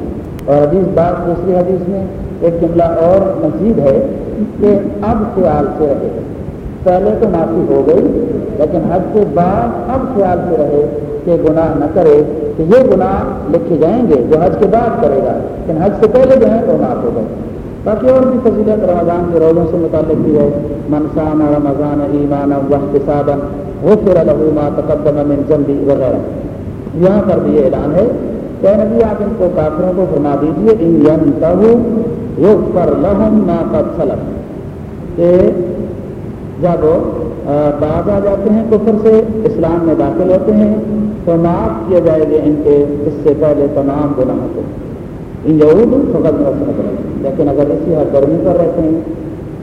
اور حدیث بات دوسری حدیث میں ایک جملہ اور مزید ہے کہ اب خیال سے رہے۔ پہلے تو معافی ہو گئی، لیکن حد کے بعد اب خیال سے رہے کہ گناہ نہ کرے، کہ یہ گناہ لکھے جائیں گے جو حج کے بعد کرے گا۔ لیکن حج سے پہلے جو ہے وہ معاف ہو گئے۔ باقی اور بھی فضیلت رمضان کے روزوں سے متعلق بھی ہے۔ منسان رمضان ایمان وقت صابن وہ پھر الحما تقدم من جلدی وغیرہ یہاں پر بھی یہ اعلان ہے کہ نبی، آپ ان کو کافروں کو فرما دیجیے ان پر لہم نا سلم کہ جب بعض آ جاتے ہیں کفر سے، اسلام میں داخل ہوتے ہیں، تو معاف کیا جائے گا ان کے، اس سے پہلے تمام گناہوں کو۔ یہود فقط رہے لیکن اگر اسی ہر گرمی پر رہتے ہیں،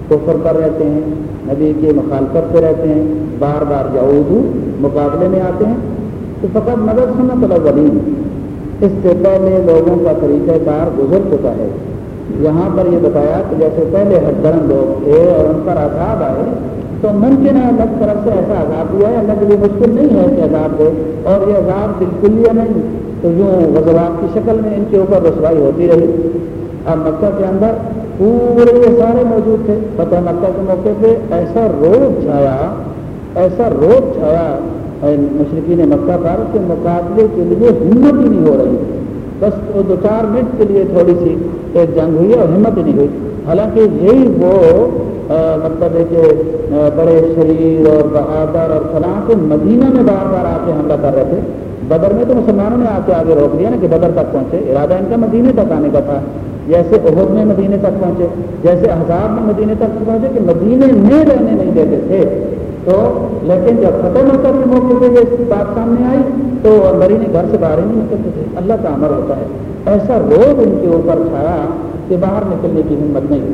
کفر پر رہتے ہیں، نبی کی مخالفت پہ رہتے ہیں، بار بار یہود مقابلے میں آتے ہیں، تو فقط مدد سنت الاولین۔ اس سے پہلے لوگوں کا طریقہ کار گزر چکا ہے۔ یہاں پر یہ بتایا کہ جیسے پہلے ہر درم لوگ تھے اور ان پر عذاب آئے، تو ممکن ہے الگ طرف سے ایسا عذاب ہوا ہے اللہ کے لیے مشکل نہیں ہے کہ عذاب دے۔ اور یہ عذاب بالکل یا نہیں۔ تو یوں غزوات کی شکل میں ان کے اوپر رسوائی ہوتی رہی۔ اب مکہ کے اندر پورے یہ سارے موجود تھے۔ پتہ مکہ کے موقع پہ ایسا روپ چھایا، ایسا روپ چھایا۔ مشرقین مکہ پر کے مقابلے کے لیے ہمت ہی نہیں ہو رہی۔ بس وہ دو چار منٹ کے لیے تھوڑی سی ایک جنگ ہوئی اور ہمت ہی نہیں ہوئی۔ حالانکہ یہی وہ مطلب ہے کہ بڑے شریر اور بہادر اور فلاں کے مدینہ میں بار بار آ کے حملہ کر رہے تھے۔ بدر میں تو مسلمانوں نے آ کے آگے روک دیا نا کہ بدر تک پہنچے، ارادہ ان کا مدینے تک آنے کا تھا۔ جیسے عہد میں مدینے تک پہنچے، جیسے ہزار میں مدینے تک پہنچے کہ مدینے میں رہنے نہیں دیتے تھے۔ تو لیکن جب ختم ہوتا کے موقع پہ یہ بات سامنے آئی تو مری نے گھر سے باہر ہی نہیں نکلتے تھے اللہ کا عمر ہوتا ہے۔ ایسا روگ ان کے اوپر چھایا کہ باہر نکلنے کی ہمت نہیں۔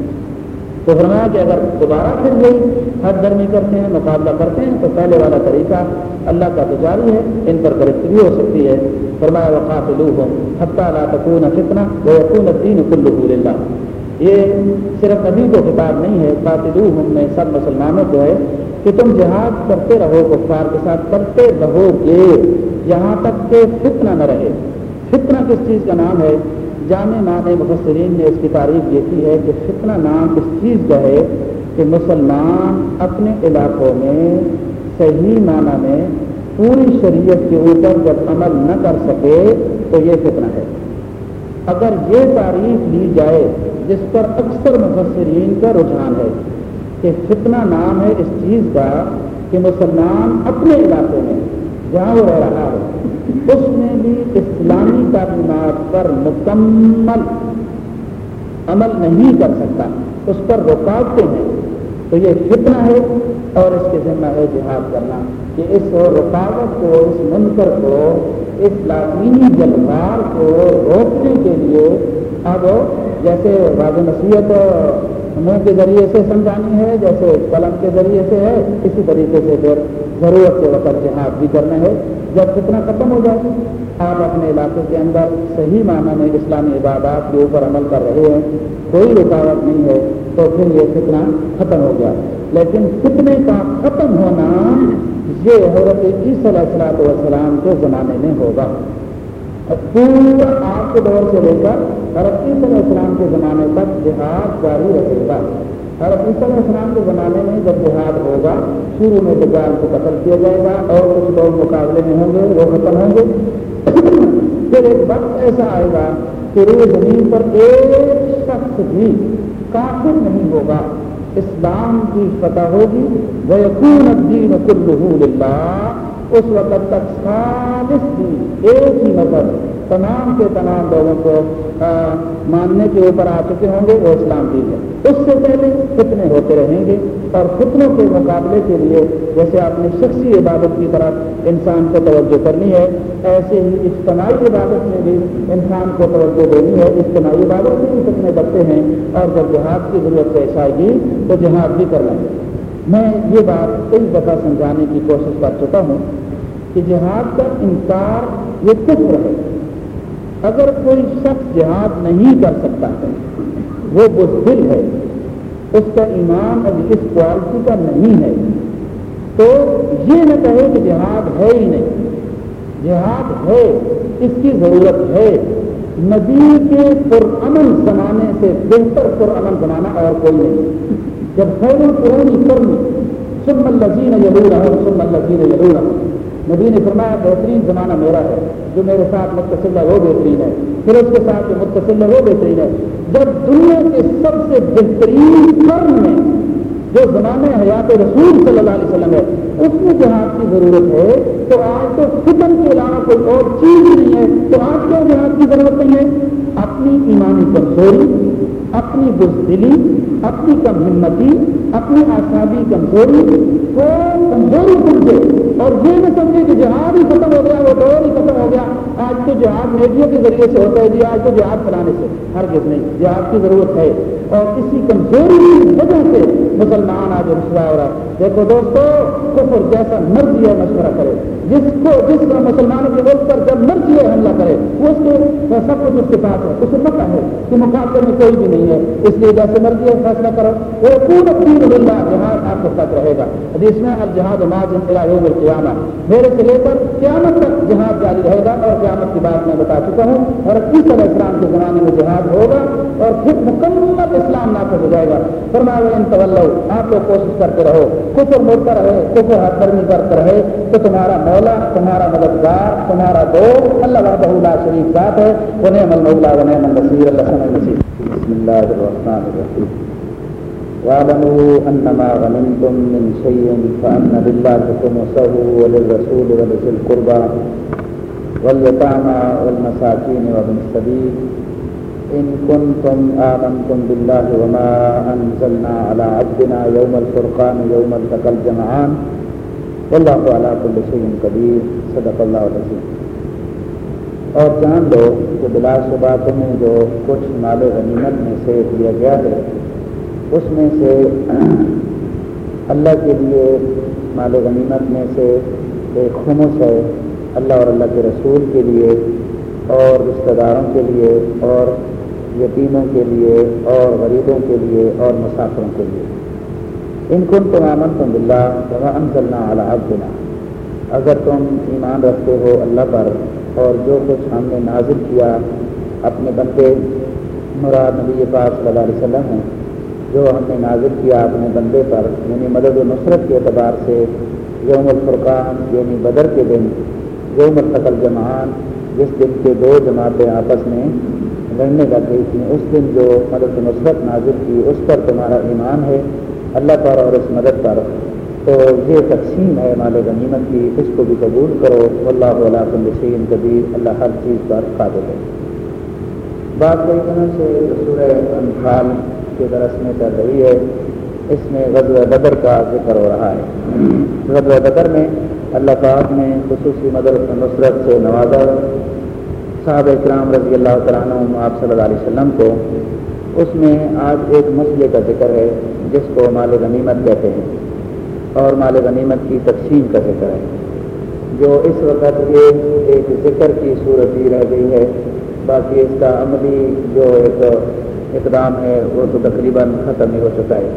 تو فرمایا کہ اگر دوبارہ پھر یہی حد درمی کرتے ہیں، مقابلہ کرتے ہیں، تو پہلے والا طریقہ اللہ کا تو جاری ہے، ان پر گرفت بھی ہو سکتی ہے۔ فرمایا وقات لو ہو حتیٰ لا تکون فتنہ وہ یقون الدین کل اللہ یہ صرف نبی کو کتاب نہیں ہے قاتلو ہم میں سب مسلمانوں کو ہے کہ تم جہاد کرتے رہو، کفار کے ساتھ کرتے رہو گے۔ یہاں تک کہ فتنہ نہ رہے۔ فتنہ کس چیز کا نام ہے؟ جامع معنی مفسرین نے اس کی تعریف یہ کی ہے کہ فتنہ نام اس چیز کا ہے کہ مسلمان اپنے علاقوں میں صحیح معنی میں پوری شریعت کے اوپر جب عمل نہ کر سکے تو یہ فتنہ ہے۔ اگر یہ تعریف لی جائے جس پر اکثر مفسرین کا رجحان ہے کہ فتنہ نام ہے اس چیز کا کہ مسلمان اپنے علاقے میں جہاں وہ رہ رہا ہے اس میں بھی اسلامی تعلیمات پر مکمل عمل نہیں کر سکتا، اس پر رکاوٹیں ہیں۔ تو یہ فتنہ ہے اور اس کے ذمہ ہے جہاد کرنا کہ اس رکاوٹ کو، اس منکر کو، اس لاطینی جلوار کو روکنے کے لیے اب جیسے واضح نصیحت منہ کے ذریعے سے سمجھانی ہے، جیسے قلم کے ذریعے سے ہے، اسی طریقے سے پھر ضرورت کے وقت جہاد بھی کرنا ہے۔ جب کتنا ختم ہو جائے، آپ اپنے علاقے کے اندر صحیح معنی میں اسلامی عبادات کے اوپر عمل کر رہے ہیں، کوئی رکاوٹ نہیں ہے، تو پھر یہ فتنہ ختم ہو گیا۔ لیکن فتنے کا ختم ہونا یہ حضرت عیسی علیہ السلاط والسلام کے زمانے میں ہوگا۔ پورا آپ کے دور سے لے کر حضرت عیسی علیہ السلام کے زمانے تک جہاد جاری رہے گا۔ حضرت عیسی علیہ السلام کے زمانے میں جب جہاد ہوگا، شروع میں دجال کو قتل کیا جائے گا اور کچھ لوگ مقابلے میں ہوں گے، وہ ختم ہوں گے۔ پھر ایک وقت ایسا آئے گا کہ روح زمین پر ایک شخص بھی کافر نہیں ہوگا۔ اسلام کی فتح ہوگی۔ وہ یقین الدین کل اس وقت تک خالص بھی ایک ہی مذہب تمام کے تمام لوگوں کو ماننے کے اوپر آ چکے ہوں گے، وہ اسلام دین ہے۔ اس سے پہلے فتنے ہوتے رہیں گے اور فتنوں کے مقابلے کے لیے جیسے آپ نے شخصی عبادت کی طرف انسان کو توجہ کرنی ہے، ایسے ہی اجتماعی عبادت میں بھی انسان کو توجہ دینی ہے۔ اجتماعی عبادت میں بھی فتنے بڑھتے ہیں اور جب جہاد کی ضرورت پیش آئے گی تو جہاد بھی کر لیں گے۔ میں یہ بات کئی دفعہ سمجھانے کی کوشش کر چکا ہوں کہ جہاد کا انکار یہ کفر ہے۔ اگر کوئی شخص جہاد نہیں کر سکتا ہے، وہ بزدل ہے۔ اس کا ایمان ابھی اس کوالٹی کا نہیں ہے۔ تو یہ نہ کہے کہ جہاد ہے ہی نہیں۔ جہاد ہے، اس کی ضرورت ہے۔ نبی کے پرامن زمانے سے بہتر پرامن زمانہ اور کوئی نہیں۔ جب خیر القرون کرنی سم الزین یلون سم الزین یلون نبی نے فرمایا، بہترین زمانہ میرا ہے، جو میرے ساتھ متصل ہے، وہ بہترین ہے۔ پھر اس کے ساتھ جو متصل ہے، وہ بہترین ہے۔ جب دنیا کے سب سے بہترین قرن میں جو زمانہ حیات رسول صلی اللہ علیہ وسلم ہے، اس میں جہاد کی ضرورت ہے، تو آج تو فتن کے علاوہ کوئی اور چیز نہیں ہے، تو آج کیوں جہاد کی ضرورت نہیں ہے؟ اپنی ایمانی کمزوری اپنی بزدلی، اپنی کم ہمتی اپنی آسابی کمزوری کو کمزوری سمجھے اور یہ نہ سمجھے کہ جہاد ہی ختم ہو گیا، وہ دور ہی ختم ہو گیا۔ آج تو جہاد میڈیا کے ذریعے سے ہوتا ہے جی آج تو جہاد کرانے سے ہر کس نہیں، جہاد کی ضرورت ہے۔ اور اسی کمزوری کی وجہ سے مسلمان آج رسوا ہو رہا ہے۔ دیکھو دوستو، کفر جیسا مرضی ہے مشورہ کرے۔ جس کو جس کا مسلمانوں کے ملک پر جب مرضی ہے حملہ کرے، اس کے سب کچھ اس کے پاس ہے۔ اسے پتا ہے کہ مقابلے میں کوئی بھی نہیں ہے۔ اس لیے جیسے مرضی ہے فیصلہ کرو۔ وہ پورا تین اللہ جہاد آپ کو تک رہے گا۔ حدیث میں اب جہاد ماض یوم القیامہ۔ میرے سے لے کر قیامت تک جہاد جاری رہے گا۔ اور قیامت کی بات میں بتا چکا ہوں۔ اور اس طرح اسلام کے زمانے میں جہاد ہوگا اور پھر مکمل اسلام نافذ ہو جائے گا۔ فرمایا ان طلو آپ لوگ کوشش کرتے رہو۔ کفر مڑتا رہے کفر ہاتھ برمی کرتا رہے تو تمہارا مولا، تمہارا مددگار، تمہارا دوست، اللہ وحدہ لا شریف ذات ہے۔ ونعم المولا ونعم النصير اللہ سمع بسم الله الرحمن الرحيم واعلموا انما غنمتم من شيء فان لله خمسه وللرسول ولذي القربى واليتامى والمساكين وابن السبيل إن كنتم آمنتم بالله وما أنزلنا على عبدنا يوم الفرقان يوم التقى الجمعان والله على كل شيء قدير. صدق الله العظيم. اور جان لو کہ بلا شبہ تمہیں جو کچھ مال غنیمت میں سے دیا گیا ہے، اس میں سے اللہ کے لیے مال غنیمت میں سے ایک خمس ہے، اللہ اور اللہ کے رسول کے لیے اور رشتہ داروں کے لیے اور یتیموں کے لیے اور غریبوں کے لیے اور مسافروں کے لیے۔ ان کن تم امن تم بلّہ انصلہ علیہ اگر تم ایمان رکھتے ہو اللہ پر اور جو کچھ ہم نے نازل کیا اپنے بندے، مراد نبی پاک صلی اللہ علیہ وسلم ہیں، جو ہم نے نازل کیا اپنے بندے پر یعنی مدد و نصرت کے اعتبار سے یوم الفرقان یعنی بدر کے دن، یوم الفقل جمعان، جس دن کے دو جماعتیں آپس میں لڑنے لگ گئی تھیں اس دن جو مدد نصرت نازل کی، اس پر تمہارا ایمان ہے، اللہ پر اور اس مدد پر، تو یہ تقسیم ہے مال غنیمت کی، اس کو بھی قبول کرو اللہ علیہ الشین کبیر اللہ ہر چیز پر قابل ہے۔ بات کئی دنوں سے سورہ انفال کے درس میں چل رہی ہے، اس میں غزل بدر کا ذکر ہو رہا ہے۔ غزل بدر میں اللہ پاک نے خصوصی مدر نصرت سے نوازا۔ صاحب اکرام رضی اللہ تعالیٰ عنہ آپ صلی اللہ علیہ وسلم کو، اس میں آج ایک مسئلے کا ذکر ہے، جس کو مال غنیمت کہتے ہیں اور مال غنیمت کی تقسیم کا ذکر ہے، جو اس وقت یہ ایک ذکر کی صورت ہی رہ گئی ہے۔ باقی اس کا عملی جو ایک اقدام ہے، وہ تو تقریباً ختم ہی ہو چکا ہے۔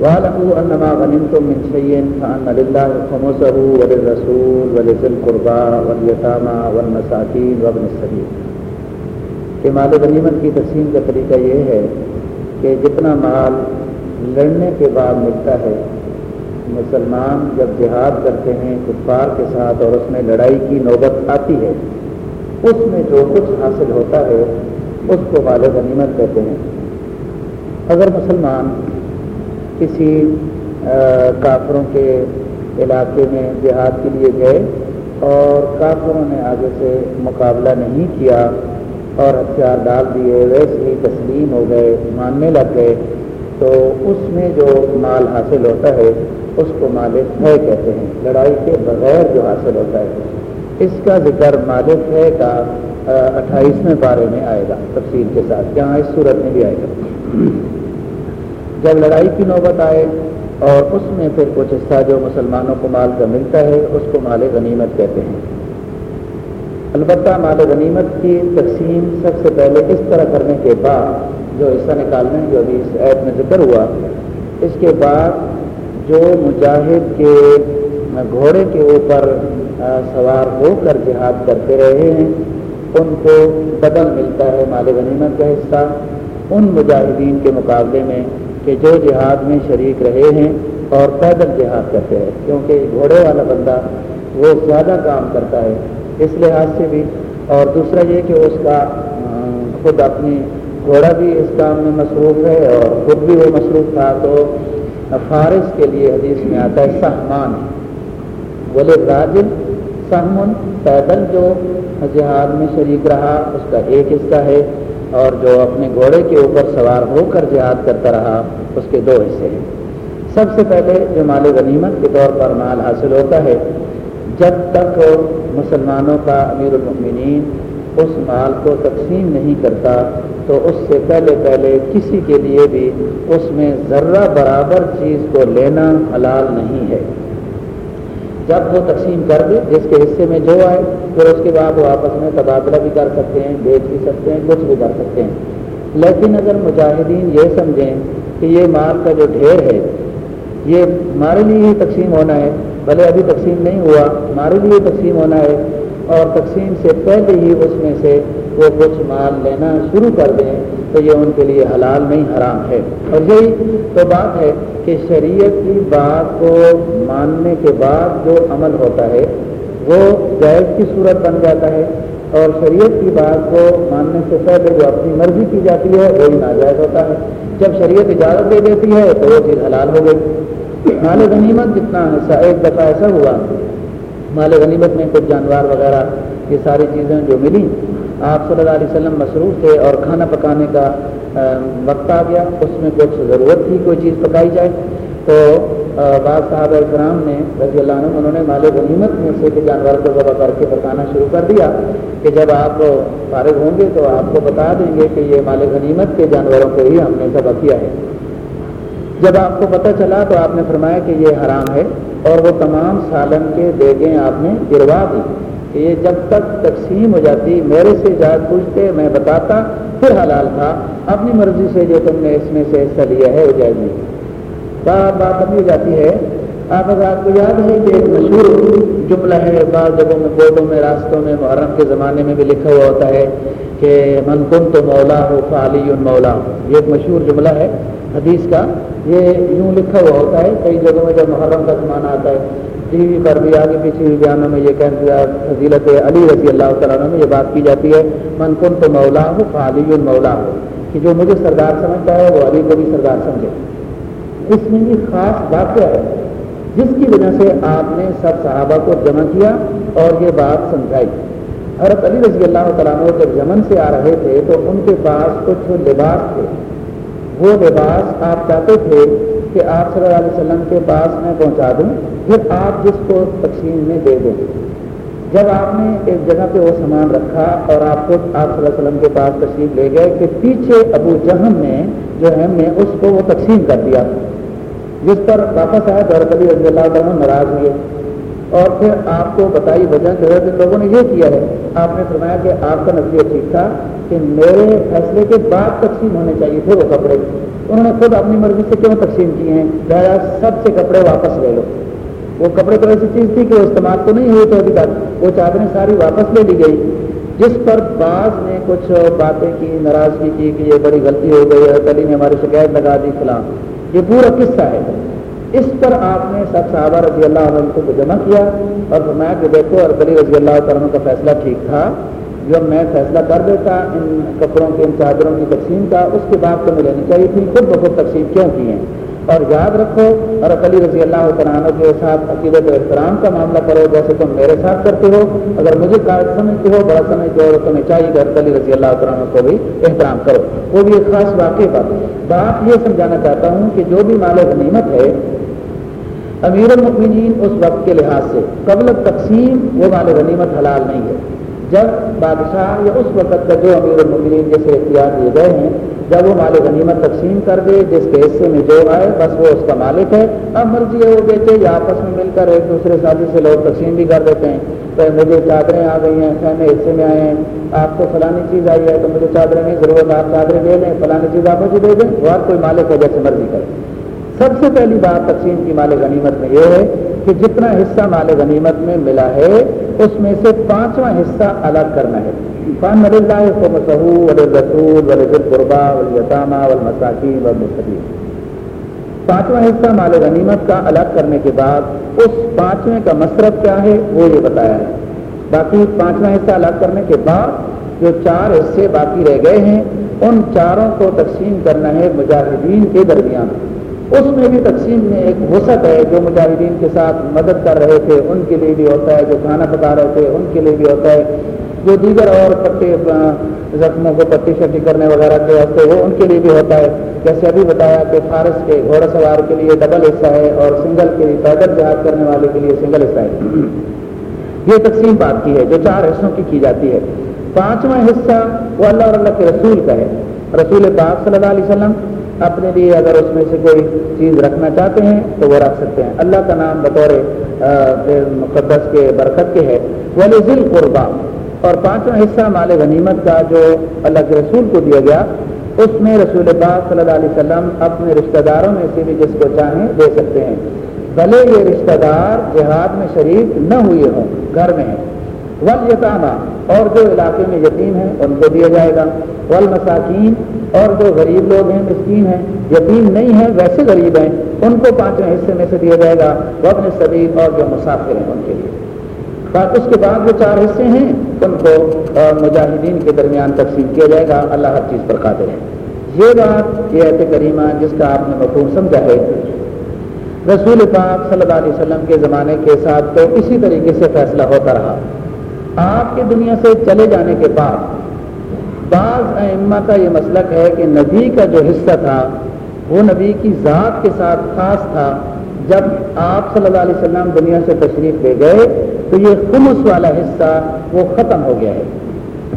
وَعَلَمُوا أَنَّمَا غَنِمْتُم مِّن شَيْءٍ فَأَنَّ لِلَّهِ خُمُسَهُ وَلِلرَّسُولِ وَلِذِي الْقُرْبَىٰ وَالْيَتَامَىٰ وَالْمَسَاكِينِ وَابْنِ السَّبِيلِ. کہ مال غنیمت کی تقسیم کا طریقہ یہ ہے کہ جتنا مال لڑنے کے بعد ملتا ہے، مسلمان جب جہاد کرتے ہیں، کفار کے ساتھ اور اس میں لڑائی کی نوبت آتی ہے، اس میں جو کچھ حاصل ہوتا ہے، اس کو مال غنیمت کہتے ہیں۔ اگر مسلمان کسی کافروں کے علاقے میں جہاد کے لیے گئے اور کافروں نے آگے سے مقابلہ نہیں کیا اور ہتھیار ڈال دیے، ویسے ہی تسلیم ہو گئے، ماننے لگ گئے۔ تو اس میں جو مال حاصل ہوتا ہے، اس کو مالک ہے کہتے ہیں، لڑائی کے بغیر جو حاصل ہوتا ہے۔ اس کا ذکر مالک ہے کا اٹھائیسویں بارے میں آئے گا تفصیل کے ساتھ، یہاں اس صورت میں بھی آئے گا۔ جب لڑائی کی نوبت آئے اور اس میں پھر کچھ حصہ جو مسلمانوں کو مال کا ملتا ہے، اس کو مال غنیمت کہتے ہیں۔ البتہ مال غنیمت کی تقسیم سب سے پہلے اس طرح کرنے کے بعد جو حصہ نکالنا ہے جو ابھی اس عید میں ذکر ہوا، اس کے بعد جو مجاہد کے گھوڑے کے اوپر سوار ہو کر جہاد کرتے رہے ہیں، ان کو بدل ملتا ہے مال غنیمت کا حصہ۔ ان مجاہدین کے مقابلے میں کہ جو جہاد میں شریک رہے ہیں اور پیدل جہاد کرتے ہیں، کیونکہ گھوڑے والا بندہ وہ زیادہ کام کرتا ہے اس لحاظ سے بھی۔ اور دوسرا یہ کہ اس کا خود اپنی گھوڑا بھی اس کام میں مصروف ہے اور خود بھی وہ مصروف تھا تو فارس کے لیے حدیث میں آتا ہے، سہمان۔ بولے راجل سہمن پیدل جو جہاد میں شریک رہا، اس کا ایک حصہ ہے۔ اور جو اپنے گھوڑے کے اوپر سوار ہو کر جہاد کرتا رہا، اس کے دو حصے ہیں۔ سب سے پہلے جو مال غنیمت کے طور پر مال حاصل ہوتا ہے، جب تک مسلمانوں کا امیر المؤمنین اس مال کو تقسیم نہیں کرتا، تو اس سے پہلے پہلے کسی کے لیے بھی اس میں ذرہ برابر چیز کو لینا حلال نہیں ہے۔ جب وہ تقسیم کر دے، جس کے حصے میں جو آئے، پھر اس کے بعد وہ آپس میں تبادلہ بھی کر سکتے ہیں، بیچ بھی سکتے ہیں، کچھ بھی کر سکتے ہیں۔ لیکن اگر مجاہدین یہ سمجھیں کہ یہ مال کا جو ڈھیر ہے، یہ ہمارے لیے ہی تقسیم ہونا ہے، بھلے ابھی تقسیم نہیں ہوا، ہمارے لیے تقسیم ہونا ہے، اور تقسیم سے پہلے ہی اس میں سے وہ کچھ مال لینا شروع کر دیں تو یہ ان کے لیے حلال نہیں، حرام ہے۔ اور یہی تو بات ہے کہ شریعت کی بات کو ماننے کے بعد جو عمل ہوتا ہے، وہ جائز کی صورت بن جاتا ہے۔ اور شریعت کی بات کو ماننے سے پہلے جو اپنی مرضی کی جاتی ہے، وہی ناجائز ہوتا ہے۔ جب شریعت اجازت دے دیتی ہے، تو وہ چیز حلال ہو گئی۔ مال غنیمت جتنا ایسا ایک دفعہ ایسا ہوا۔ مال غنیمت میں کچھ جانور وغیرہ، یہ ساری چیزیں جو ملی آپ صلی اللہ علیہ وسلم مصروف تھے اور کھانا پکانے کا وقت آ گیا، اس میں کچھ ضرورت تھی، کوئی چیز پکائی جائے۔ تو بعض صاحب اکرام نے رضی اللہ عنہ انہوں نے مال غنیمت میں سے کہ جانور کو ذبح کر کے بتانا شروع کر دیا کہ جب آپ فارغ ہوں گے تو آپ کو بتا دیں گے کہ یہ مال غنیمت کے جانوروں کو ہی ہم نے ذبح کیا ہے۔ جب آپ کو پتہ چلا تو آپ نے فرمایا کہ یہ حرام ہے اور وہ تمام سالن کے دیگیں آپ نے گروا دی۔ کہ یہ جب تک تقسیم ہو جاتی، میرے سے جائز پوچھتے، میں بتاتا، پھر حلال تھا۔ اپنی مرضی سے جو تم نے اس میں سے حصہ لیا ہے، وہ جائز نہیں۔ بات بات ابھی جاتی ہے، آپ اگر آپ کو یاد ہے کہ ایک مشہور جملہ ہے، بعض جگہوں میں، بورڈوں میں، راستوں میں، محرم کے زمانے میں بھی لکھا ہوا ہوتا ہے کہ من کن تو مولا ہو فعلی مولا ہو یہ ایک مشہور جملہ ہے، حدیث کا۔ یہ یوں لکھا ہوا ہوتا ہے، کئی جگہوں میں جب محرم کا زمانہ آتا ہے ٹی وی پر بھی آگے پیچھے بھی بیانوں میں یہ کہتے فضیلت علی رضی اللہ تعالیٰ میں یہ بات کی جاتی ہے، من کن تو مولا ہو فعلی مولا ہو کہ جو مجھے سردار سمجھتا ہے، وہ علی کو بھی سردار سمجھے۔ اس میں بھی خاص واقعہ ہے، جس کی وجہ سے آپ نے سب صحابہ کو جمع کیا اور یہ بات سمجھائی۔ حضرت علی رضی اللہ تعالیٰ جب یمن سے آ رہے تھے تو ان کے پاس کچھ لباس تھے۔ وہ لباس آپ چاہتے تھے کہ آپ صلی اللہ علیہ وسلم کے پاس میں پہنچا دوں، پھر آپ جس کو تقسیم میں دے دیں۔ جب آپ نے ایک جگہ پہ وہ سامان رکھا اور آپ خود آپ صلی اللہ علیہ وسلم کے پاس تشریف لے گئے کہ پیچھے ابو جہم نے جو ہے، میں اس کو وہ تقسیم کر دیا۔ جس پر واپس آیا دور کبھی رضی اللہ عنہ ناراض ہوئے۔ اور پھر آپ کو بتائی وجہ جو ہے لوگوں نے یہ کیا ہے۔ آپ نے فرمایا کہ آپ کا نظریہ ٹھیک تھا کہ میرے فیصلے کے بعد تقسیم ہونے چاہیے تھے وہ کپڑے۔ انہوں نے خود اپنی مرضی سے کیوں تقسیم کیے ہیں؟ لہٰذا سب سے کپڑے واپس لے لو۔ وہ کپڑے تو ایسی چیز تھی کہ وہ استعمال تو نہیں ہوئی تو ابھی تک۔ وہ چادریں ساری واپس لے لی گئی۔ جس پر بعض نے کچھ باتیں کی، ناراضگی کی کہ یہ بڑی غلطی ہو گئی ہے کلی نے ہماری شکایت لگا دی، فلاں۔ یہ پورا قصہ ہے۔ اس پر آپ نے سب صحابہ رضی اللہ عنہ کو جمع کیا اور فرمایا کہ دیکھو، اور رضی اللہ عنہ کا فیصلہ ٹھیک تھا۔ جب میں فیصلہ کر دیتا ان کپڑوں کے، ان چادروں کی تقسیم کا، اس کے بعد تو مجھے نہیں چاہیے تھی، خود بخود تقسیم کیوں کی ہیں؟ اور یاد رکھو اور علی رضی اللہ عنہ کے ساتھ عقیدت و احترام کا معاملہ کرو، جیسے تم میرے ساتھ کرتے ہو۔ اگر مجھے قائد سمجھتے ہو، بڑا سمجھتے ہو تمہیں چاہیے کہ علی رضی اللہ عنہ کو بھی احترام کرو۔ وہ بھی ایک خاص واقع بات بات یہ سمجھانا چاہتا ہوں کہ جو بھی مال غنیمت ہے امیر المکمین اس وقت کے لحاظ سے قبل تقسیم وہ مال غنیمت حلال نہیں ہے۔ جب بادشاہ یا اس وقت کا جو امیر المکمین جیسے اختیار دیے گئے ہیں، جب وہ مال غنیمت تقسیم کر دے، جس کے حصے میں جو آئے، بس وہ اس کا مالک ہے۔ اب مرضی ہے وہ بیچے یا آپس میں مل کر ایک دوسرے ساتھی سے لوگ تقسیم بھی کر دیتے ہیں۔ تو مجھے چادریں آ گئی ہیں خیمے حصے میں آئے ہیں۔ آپ کو فلانی چیز آئی ہے تو مجھے چادریں نہیں، ضرورت آپ چادریں لے لیں، فلانی چیز آپ مجھے دے دیں۔ وہ آپ کوئی مالک ہے جیسے مرضی کرے۔ سب سے پہلی بات تقسیم کی مال غنیمت میں یہ ہے کہ جتنا حصہ مال غنیمت میں ملا ہے اس میں سے پانچواں حصہ الگ کرنا ہے۔ فن اللہ قربا والیتاما والمساکین والمسلیم پانچواں حصہ مال غنیمت کا الگ کرنے کے بعد اس پانچویں کا مصرف کیا ہے وہ یہ بتایا ہے۔ باقی پانچواں حصہ الگ کرنے کے بعد جو چار حصے باقی رہ گئے ہیں، ان چاروں کو تقسیم کرنا ہے مجاہدین کے درمیان۔ اس میں بھی تقسیم میں ایک وسعت ہے جو مجاہدین کے ساتھ مدد کر رہے تھے، ان کے لیے بھی ہوتا ہے، جو کھانا پکا رہے تھے، ان کے لیے بھی ہوتا ہے۔ جو دیگر اور پٹے زخموں کو پٹی شٹی کرنے وغیرہ کے ہوتے وہ ان کے لیے بھی ہوتا ہے۔ جیسے ابھی بتایا کہ فارس کے گھوڑا سوار کے لیے ڈبل حصہ ہے اور سنگل کے لیے پیدل جہاد کرنے والے کے لیے سنگل حصہ ہے۔ یہ تقسیم بات کی ہے، جو چار حصوں کی کی جاتی ہے۔ پانچواں حصہ وہ اللہ اور اللہ کے رسول کا ہے۔ رسول پاک صلی اللہ علیہ وسلم اپنے لیے اگر اس میں سے کوئی چیز رکھنا چاہتے ہیں تو وہ رکھ سکتے ہیں۔ اللہ کا نام بطور مقدس کے برکت کے ہے۔ وہ ذیل قربا اور پانچواں حصہ مال غنیمت کا جو اللہ کے رسول کو دیا گیا، اس میں رسول پاک صلی اللہ علیہ وسلم اپنے رشتہ داروں میں سے بھی جس کو چاہیں دے سکتے ہیں۔ بھلے یہ رشتہ دار جہاد میں شریک نہ ہوئے ہوں، گھر میں ہیں۔ والیتامہ اور جو علاقے میں یتیم ہیں ان کو دیا جائے گا۔ ول مساکین اور جو غریب لوگ ہیں، مسکین ہیں، یتیم نہیں ہیں، ویسے غریب ہیں، ان کو پانچویں حصے میں سے دیا جائے گا۔ وہ اپنے سبیر اور جو مسافر ہیں، ان کے لیے۔ اس کے بعد جو چار حصے ہیں، ان کو مجاہدین کے درمیان تقسیم کیا جائے گا۔ اللہ ہر چیز پر قادر ہے۔ یہ بات یہ ایت کریمہ، جس کا آپ نے مفہوم سمجھا ہے، رسول پاک صلی اللہ علیہ وسلم کے زمانے کے ساتھ تو اسی طریقے سے فیصلہ ہوتا رہا۔ آپ کی دنیا سے چلے جانے کے بعد بعض ائمہ کا یہ مسلک ہے کہ نبی کا جو حصہ تھا، وہ نبی کی ذات کے ساتھ خاص تھا۔ جب آپ صلی اللہ علیہ وسلم دنیا سے تشریف لے گئے، تو یہ خمس والا حصہ وہ ختم ہو گیا ہے۔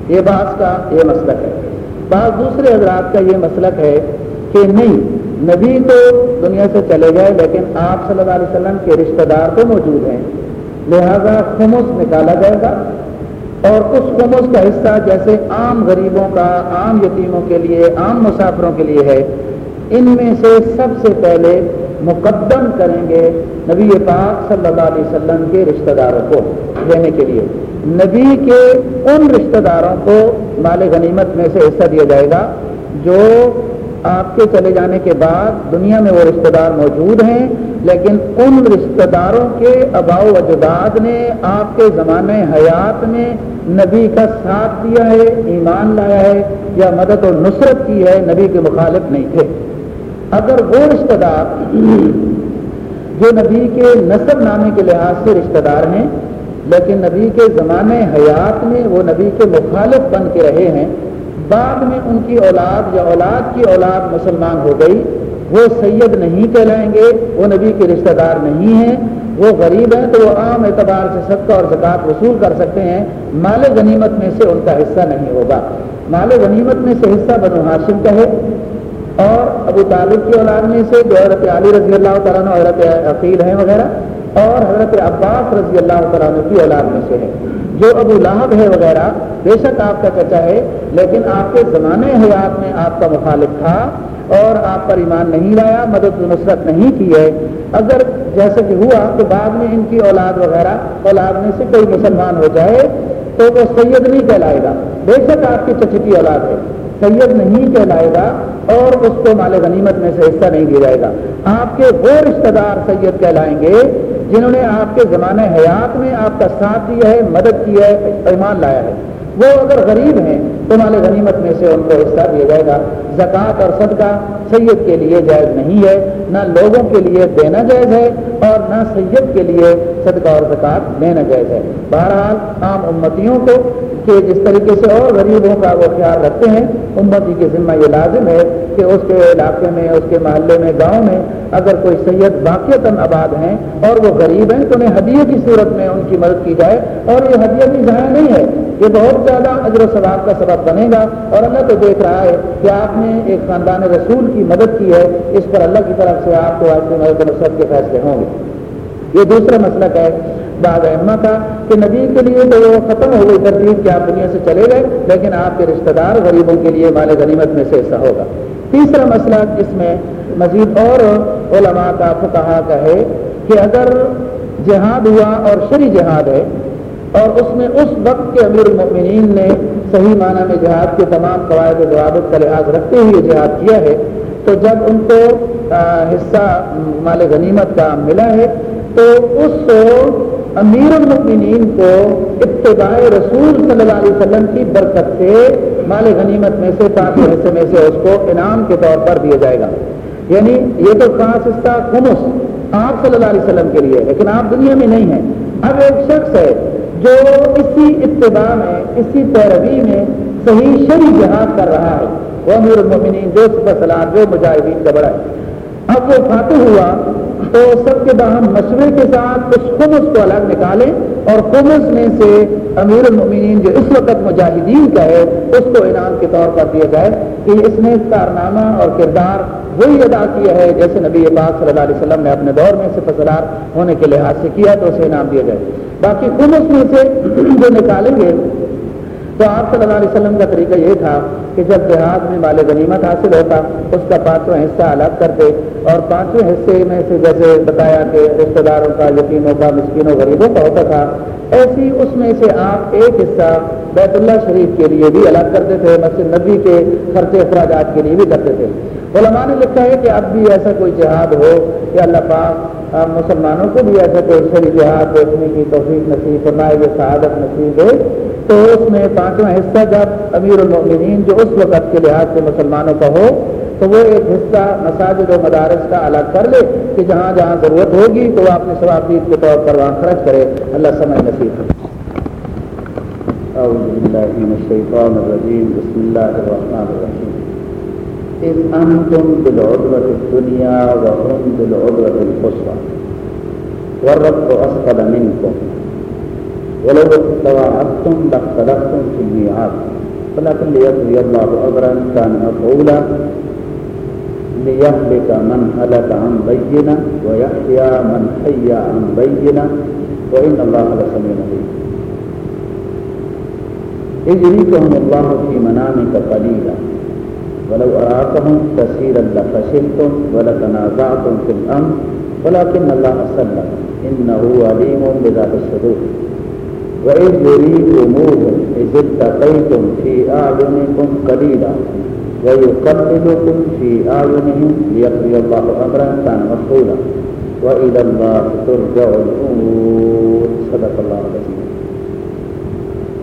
یہ بعض کا یہ مسلک ہے۔ بعض دوسرے حضرات کا یہ مسلک ہے کہ نہیں، نبی تو دنیا سے چلے گئے، لیکن آپ صلی اللہ علیہ وسلم کے رشتہ دار تو موجود ہیں۔ لہذا خمس نکالا جائے گا۔ اور اس خمس کا حصہ جیسے عام غریبوں کا، عام یتیموں کے لیے، عام مسافروں کے لیے ہے، ان میں سے سب سے پہلے مقدم کریں گے نبی پاک صلی اللہ علیہ وسلم کے رشتہ داروں کو دینے کے لیے۔ نبی کے ان رشتہ داروں کو مال غنیمت میں سے حصہ دیا جائے گا جو آپ کے چلے جانے کے بعد دنیا میں وہ رشتہ دار موجود ہیں، لیکن ان رشتہ داروں کے اباؤ اجداد نے آپ کے زمانے حیات میں نبی کا ساتھ دیا ہے، ایمان لایا ہے یا مدد و نصرت کی ہے، نبی کے مخالف نہیں تھے۔ اگر وہ رشتہ دار جو نبی کے نصب نامے کے لحاظ سے رشتہ دار ہیں، لیکن نبی کے زمانے حیات میں وہ نبی کے مخالف بن کے رہے ہیں بعد میں ان کی اولاد یا اولاد کی اولاد مسلمان ہو گئی، وہ سید نہیں کہلائیں گے، وہ نبی کے رشتہ دار نہیں ہیں، وہ غریب ہیں تو وہ عام اعتبار سے صدقہ اور زکوٰۃ وصول کر سکتے ہیں۔ مال غنیمت میں سے ان کا حصہ نہیں ہوگا۔ مال غنیمت میں سے حصہ بنو ہاشم کا ہے۔ اور ابو طالب کی اولاد میں سے جو حضرت علی رضی اللہ تعالیٰ حضرت عقیل ہیں وغیرہ اور حضرت عباس رضی اللہ تعالیٰ کی اولاد میں سے ہے۔ جو ابو لاہب ہے وغیرہ، بے شک آپ کا چچا ہے، لیکن آپ کے زمانے حیات میں آپ کا مخالف تھا اور آپ پر ایمان نہیں لایا، مدد و نصرت نہیں کی ہے۔ اگر جیسے کہ ہوا تو بعد میں ان کی اولاد وغیرہ، اولاد میں سے کوئی مسلمان ہو جائے تو وہ سید نہیں کہلائے گا۔ بے شک آپ کی چچی کی اولاد ہے۔ سید نہیں کہلائے گا اور اس کو مال غنیمت میں سے حصہ نہیں دیا جائے گا۔ آپ کے وہ رشتہ دار سید کہلائیں گے جنہوں نے آپ کے زمانہ حیات میں آپ کا ساتھ دیا ہے، مدد کی ہے ایمان لایا ہے۔ وہ اگر غریب ہیں تو مال غنیمت میں سے ان کو حصہ دیا جائے گا، زکوٰۃ اور صدقہ سید کے لیے جائز نہیں ہے، نہ لوگوں کے لیے دینا جائز ہے اور نہ سید کے لیے صدقہ اور زکوٰۃ دینا جائز ہے۔ بہرحال، عام امتیوں کو کہ جس طریقے سے اور غریبوں کا وہ خیال رکھتے ہیں، امتی کے ذمہ یہ لازم ہے کہ اس کے علاقے میں، اس کے محلے میں، گاؤں میں اگر کوئی سید واقع آباد ہیں اور وہ غریب ہیں، تو انہیں ہدیے کی صورت میں ان کی مدد کی جائے اور یہ ہدیہ بھی ضائع نہیں ہے۔ یہ بہت زیادہ اجر و ثواب کا سبب سبب بنے گا اور اللہ تو دیکھ رہا ہے کہ آپ نے ایک خاندان رسول کی مدد کی ہے، اس پر اللہ کی طرف سے آپ کو آج مدد نصرت کے فیصلے ہوں گے۔ یہ دوسرا مسئلہ ہے؟ بعض احمد کا کہ نبی کے لیے تو وہ ختم ہو گئی ترتیب کہ آپ دنیا سے چلے گئے، لیکن آپ کے رشتہ دار غریبوں کے لیے مال غنیمت میں سے ایسا ہوگا۔ تیسرا مسئلہ جس میں مزید اور علماء کا فکہ کا ہے کہ اگر جہاد ہوا اور شری جہاد ہے اور اس میں اس وقت کے امیر المؤمنین نے صحیح معنی میں جہاد کے تمام قواعد و ضوابط کا لحاظ رکھتے ہوئے جہاد کیا ہے، تو جب ان کو حصہ مال غنیمت کا ملا ہے، تو اس امیر المؤمنین کو اتباع رسول صلی اللہ علیہ وسلم کی برکت سے مال غنیمت میں سے پانچ حصے میں سے اس کو انعام کے طور پر دیا جائے گا۔ یعنی یہ تو خاص حصہ خمس آپ صلی اللہ علیہ وسلم کے لیے لیکن آپ دنیا میں نہیں ہیں۔ اب ایک شخص ہے جو اسی اتباع میں، اسی پیروی میں صحیح شری جہاد کر رہا ہے۔ وہ امیر المومنین، جو سلام، جو مجاہدین کا بڑا ہے۔ اب وہ فاتح ہوا۔ تو سب کے باہم مشورے کے ساتھ اس خمس کو الگ نکالیں اور خمس میں سے امیر المؤمنین جو اس وقت مجاہدین کا ہے، اس کو انعام کے طور پر دیا جائے کہ اس نے کارنامہ اور کردار وہی ادا کیا ہے جیسے نبی پاک صلی اللہ علیہ وسلم نے اپنے دور میں سے فصلار ہونے کے لحاظ سے کیا تو اسے انعام دیا جائے۔ باقی خمس میں سے جو نکالیں گے تو آپ صلی اللہ علیہ وسلم کا طریقہ یہ تھا کہ جب دیہات میں مال غنیمت حاصل ہوتا، اس کا پانچواں حصہ الگ کرتے اور پانچویں حصے میں سے جیسے بتایا کہ رشتے داروں کا، یتیموں کا، مسکینوں، غریبوں کا ہوتا تھا، ایسی اس میں سے آپ ایک حصہ بیت اللہ شریف کے لیے بھی الگ کرتے تھے، مسجد نبی کے خرچے اخراجات کے لیے بھی کرتے تھے۔ علماء نے لکھا ہے کہ اب بھی ایسا کوئی جہاد ہو کہ اللہ پاک مسلمانوں کو بھی ایسا کوئی شری جہاد دیکھنے کی توفیق نصیب فرمائے جو نصیب ہے۔ تو اس میں پانچواں حصہ جب امیر المؤمنین جو اس وقت کے لحاظ سے مسلمانوں کا ہو، تو وہ ایک حصہ مساجد و مدارس کا الگ کر لے کہ جہاں جہاں ضرورت ہوگی تو وہ اپنے ثوابید کے طور پر وہاں خرچ کرے۔ اللہ سمجھ نصیب أعوذ بالله من الشيطان الرجيم بسم الله الرحمن الرحيم إذ أنتم بالعدوة الدنيا وهم بالعدوة القصوى۔ والرب أسفل منكم۔ ولو تواعدتم لاختلفتم في الميعاد. ولكن ليقضي الله أمرا كان مفعولا ليهلك من هلك عن بينة ويحيى من حي عن بينة. وإن الله لسميع عليم. يجريكهم الله في منامك قليلا. ولو أراكهم كثيرا لفشلتم ولتنازعتم في الأمر. ولكن الله سلم. إنه عليم بذات الصدور. وإذ يريكموهم إذ التقيتم في أعينكم قليلا ويقللكم في أعينهم ليقضي الله أمرا كان مفعولا. وإلى الله ترجع الأمور. صدق الله العظيم.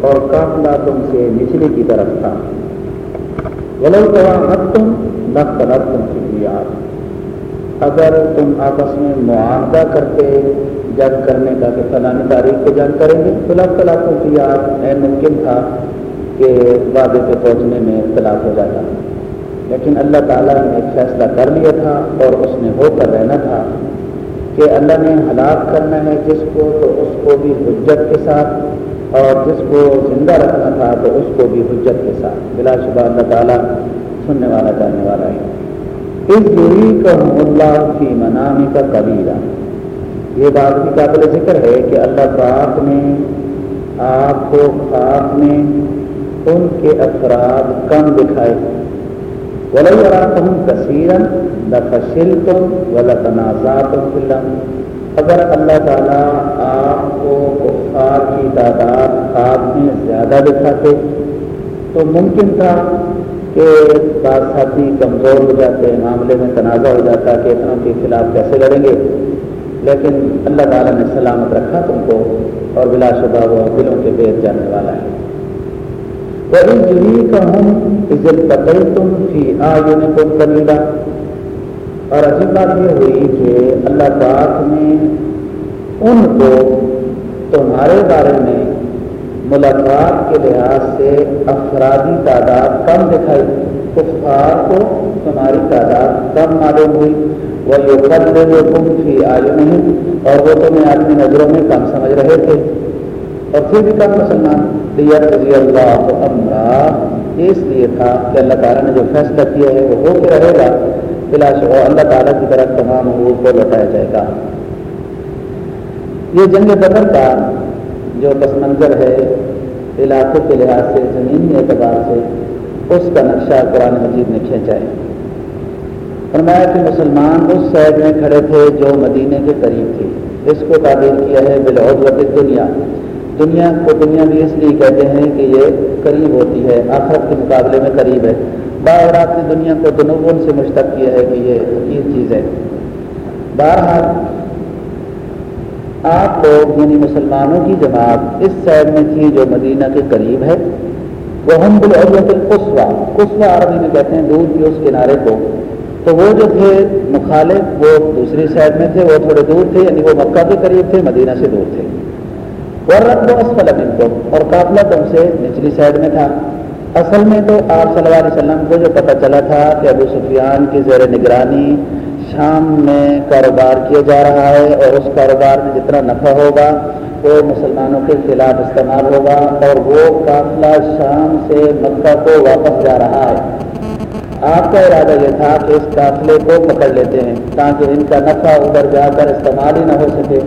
اور قافلہ تم سے نچلی کی طرف تھا۔ ولو تواعدتم لختلفتم فی المیعاد۔ اگر تم آپس میں معاہدہ کرتے، جنگ کرنے کا کہ فلانی تاریخ کو جنگ کریں گے، تو لختلفتم فی المیعاد ممکن تھا کہ وعدے پہ پہنچنے میں اختلاف ہو جاتا۔ لیکن اللہ تعالیٰ نے ایک فیصلہ کر لیا تھا اور اس نے ہو کر رہنا تھا کہ اللہ نے ہلاک کرنا ہے جس کو، تو اس کو بھی حجت کے ساتھ اور جس کو زندہ رکھنا تھا تو اس کو بھی حجت کے ساتھ۔ بلا شبہ اللہ تعالیٰ سننے والا، جاننے والا ہے۔ اس جوئی کا اللہ کی منامی کا قبیلہ۔ یہ بات بھی قابل ذکر ہے کہ اللہ پاک نے آپ کو خواب میں ان کے افراد کم دکھائے۔ ولی تم کثیرن لفشل تم ولا تنازع فلم اگر اللہ تعالیٰ آپ کو کی تعداد خواب میں زیادہ دکھاتے تو ممکن تھا کہ بعض ساتھی کمزور ہو جاتے، معاملے میں تنازع ہو جاتا کہ اتنوں کے خلاف کیسے لڑیں گے۔ لیکن اللہ تعالیٰ نے سلامت رکھا تم کو اور بلا شبہ وہ دلوں کے بیچ جانے والا ہے۔ عزت پتہ تم فی آگے میں تم کریلا اور عجیب بات یہ ہوئی کہ اللہ پاک نے ان کو تمہارے بارے میں ملاقات کے لحاظ سے افرادی تعداد کم دکھائی۔ کفار کو تمہاری تعداد کم معلوم ہوئی۔ وہ یہ کر لے تم فی نہیں اور وہ تمہیں اپنی نظروں میں کم سمجھ رہے تھے۔ اور پھر بھی کم مسلمان۔ رضی اللہ عمرہ اس لیے تھا کہ اللہ تعالیٰ نے جو فیصلہ کیا ہے وہ ہو کے رہے گا۔ بلا شبہ اللہ تعالیٰ کی طرف تمام حقوق کو لوٹایا جائے گا۔ یہ جنگ بدر کا جو پس منظر ہے، علاقوں کے لحاظ سے زمینی اعتبار سے، اس کا نقشہ قرآن مجید نے کھینچا ہے۔ فرمایا کہ مسلمان اس سائڈ میں کھڑے تھے جو مدینے کے قریب تھے۔ اس کو تعبیر کیا ہے بلعود دنیا دنیا کو دنیا بھی اس لیے کہتے ہیں کہ یہ قریب ہوتی ہے، آخرت کے مقابلے میں قریب ہے۔ بارات نے دنیا کو دنوں سے مشتق کیا ہے کہ یہ حقیق چیز ہے۔ بہرحال آپ لوگ یعنی مسلمانوں کی جماعت اس سائڈ میں تھی جو مدینہ کے قریب ہے، وہ ہم بالعت القسوا قسوا عربی میں کہتے ہیں دودھ کے اس کنارے کو۔ تو وہ جو تھے مخالف، وہ دوسری سائڈ میں تھے، وہ تھوڑے دور تھے یعنی وہ مکہ کے قریب تھے، مدینہ سے دور تھے۔ ورد اسفل منکم، اور قافلہ تم سے نچلی سائڈ میں تھا۔ اصل میں تو آپ صلی اللہ علیہ وسلم کو جو پتہ چلا تھا کہ ابو سفیان کی زیر نگرانی شام میں کاروبار کیا جا رہا ہے اور اس کاروبار میں جتنا نفع ہوگا وہ مسلمانوں کے خلاف استعمال ہوگا اور وہ قافلہ شام سے مکہ کو واپس جا رہا ہے۔ آپ کا ارادہ یہ تھا کہ اس قافلے کو پکڑ لیتے ہیں تاکہ ان کا نفع ادھر جا کر استعمال ہی نہ ہو سکے۔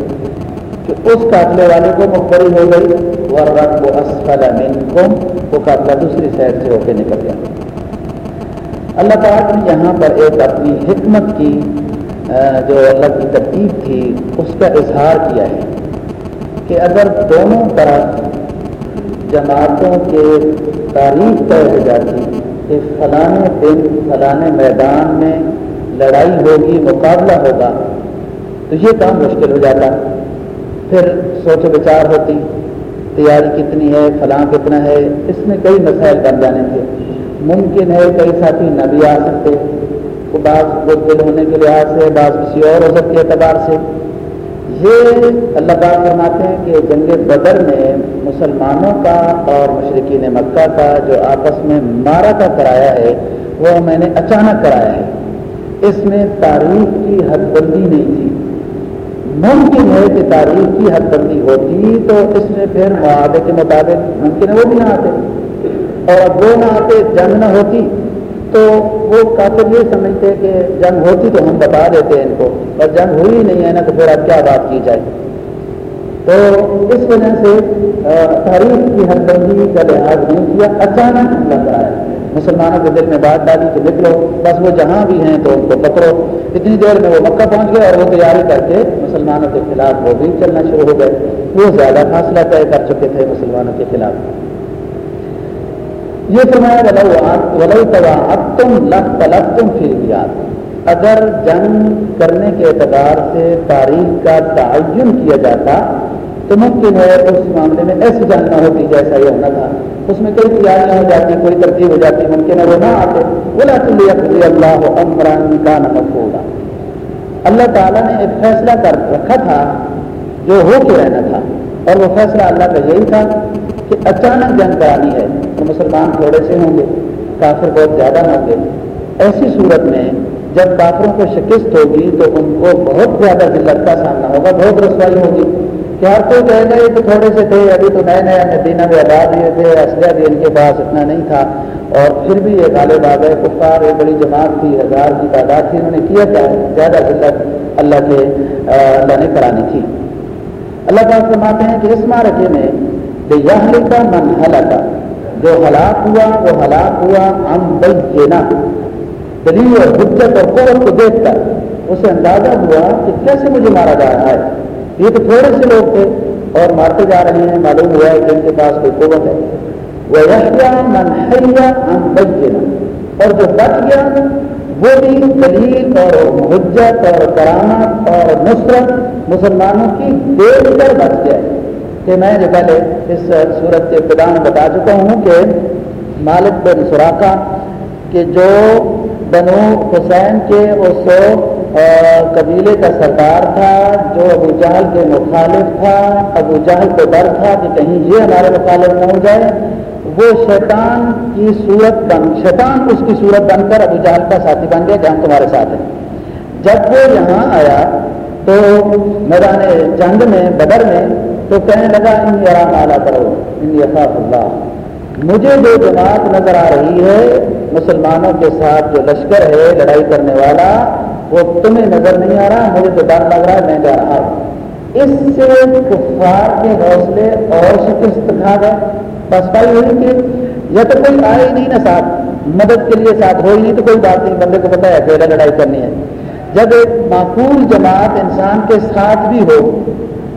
کہ اس قافلے والے کو مقبری ہو گئی۔ ورب کو اسفل منکم وہ قافلہ دوسری سائڈ سے ہو کے نکل گیا۔ اللہ تعالیٰ نے یہاں پر ایک اپنی حکمت کی جو اللہ کی ترتیب تھی، اس کا اظہار کیا ہے کہ اگر دونوں طرف جماعتوں کے تاریخ طے ہو جاتی کہ فلاں دن فلاں میدان میں لڑائی ہوگی، مقابلہ ہوگا، تو یہ کام مشکل ہو جاتا۔ پھر سوچ بچار ہوتی، تیاری کتنی ہے، فلاں کتنا ہے، اس میں کئی مسائل بن جانے تھے۔ ممکن ہے کئی ساتھی نہ بھی آ سکتے۔ بعض دل ہونے کے لحاظ سے، بعض کسی اور عزت کے اعتبار سے۔ یہ اللہ تعالیٰ فرماتے ہیں کہ جنگ بدر میں مسلمانوں کا اور مشرقین مکہ کا جو آپس میں مارا کا کرایا ہے، وہ میں نے اچانک کرایا ہے۔ اس میں تاریخ کی حد بندی نہیں تھی۔ ممکن ہے کہ تاریخ کی حد بندی ہوتی تو اس میں پھر معاہدے کے مطابق ممکن ہے وہ بھی نہ آتے۔ اور اب وہ نہ آتے جنگ نہ ہوتی تو وہ کافر یہ سمجھتے کہ جنگ ہوتی تو ہم بتا دیتے ہیں ان کو، اور جنگ ہوئی نہیں ہے نا تو پھر اب کیا بات کی جائے؟ تو اس وجہ سے تاریخ کی حد بندی کا لحاظ نہیں کیا، اچانک حملہ کرایا مسلمانوں کے دل میں بات ڈالی کہ نکلو، بس وہ جہاں بھی ہیں تو ان کو پکڑو۔ اتنی دیر میں وہ مکہ پہنچ گئے اور وہ تیاری کر کے مسلمانوں کے خلاف وہ بھی چلنا شروع ہو گئے۔ وہ زیادہ فاصلہ طے کر چکے تھے مسلمانوں کے خلاف۔ یہ فرمایا تم تلب تم پھر اگر جنگ کرنے کے اعتبار سے تاریخ کا تعین کیا جاتا، تو ممکن ہے اس معاملے میں ایسی جنگ نہ ہوتی جیسا یہ ہونا تھا۔ اس میں کوئی تیاریاں ہو جاتی، کوئی ترتیب ہو جاتی، ممکن ہے وہ نہ آتے۔ بولا تم اللہ عمران کا نمک ہوگا اللہ تعالیٰ نے ایک فیصلہ کر رکھا تھا جو ہو کے رہنا تھا، اور وہ فیصلہ اللہ کا یہی تھا کہ اچانک جنگ کرانی ہے تو مسلمان تھوڑے سے ہوں گے، کافر بہت زیادہ ہوں گے۔ ایسی صورت میں جب کافروں کو شکست ہوگی تو ان کو بہت زیادہ ذلت کا سامنا ہوگا، بہت رسوائی ہوگی۔ کہ ہر کوئی کہے گا، یہ تو تھوڑے سے تھے، ابھی تو نئے نئے مدینہ میں آباد ہوئے تھے، اسلحہ بھی ان کے پاس اتنا نہیں تھا۔ اور پھر بھی یہ غالب آ گئے کفار ایک بڑی جماعت تھی، ہزار کی تعداد تھی، انہوں نے کیا کیا؟ زیادہ ذلت اللہ کے اللہ نے کرانی تھی۔ اللہ تعالیٰ فرماتے ہیں کہ اس مارکے میں یہ کا من ہلاکا جو ہلاک ہوا، وہ ہلاک ہوا ہم بینا دلیل اور حجت اور قوت کو دیکھ کر اسے اندازہ ہوا کہ کیسے مجھے مارا جا رہا ہے۔ یہ تو تھوڑے سے لوگ تھے اور مارتے جا رہے ہیں۔ معلوم ہوا ہے کہ ان کے پاس کوئی قوت ہے۔ وہ من حیا ہم بینا اور جو بچ گیا، وہ بھی دلیل اور حجت اور کرامت اور نصرت مسلمانوں کی دیکھ کر بچ گئے کہ میں جو پہلے اس صورت کے ابتدا میں بتا چکا ہوں کہ مالک بن سوراخا کہ جو بنو حسین کے اس قبیلے کا سردار تھا، جو ابو جہل کے مخالف تھا، ابو جہل کو ڈر تھا کہ کہیں یہ ہمارے مخالف نہ ہو جائے، وہ شیطان کی صورت بن، شیطان اس کی صورت بن کر ابو جہل کا ساتھی بن گیا، جہاں تمہارے ساتھ ہے جب وہ یہاں آیا تو میدان جنگ میں، بدر میں تو کہنے لگا ان آرام اعلیٰ کرو ان یقاف اللہ. مجھے جو جماعت نظر آ رہی ہے، مسلمانوں کے ساتھ جو لشکر ہے، لڑائی کرنے والا، وہ تمہیں نظر نہیں آ رہا، مجھے تو ڈر لگ رہا ہے، میں جا رہا ہوں۔ اس سے کفار کے حوصلے اور شکست کھا گئے۔ بس پائی ہوئی کہ یا تو کوئی آئے ہی نہیں نا ساتھ، مدد کے لیے ساتھ ہو ہی نہیں تو کوئی بات نہیں، بندے کو پتا ہے اکیلا لڑائی کرنی ہے۔ جب ایک معقول جماعت انسان کے ساتھ بھی ہو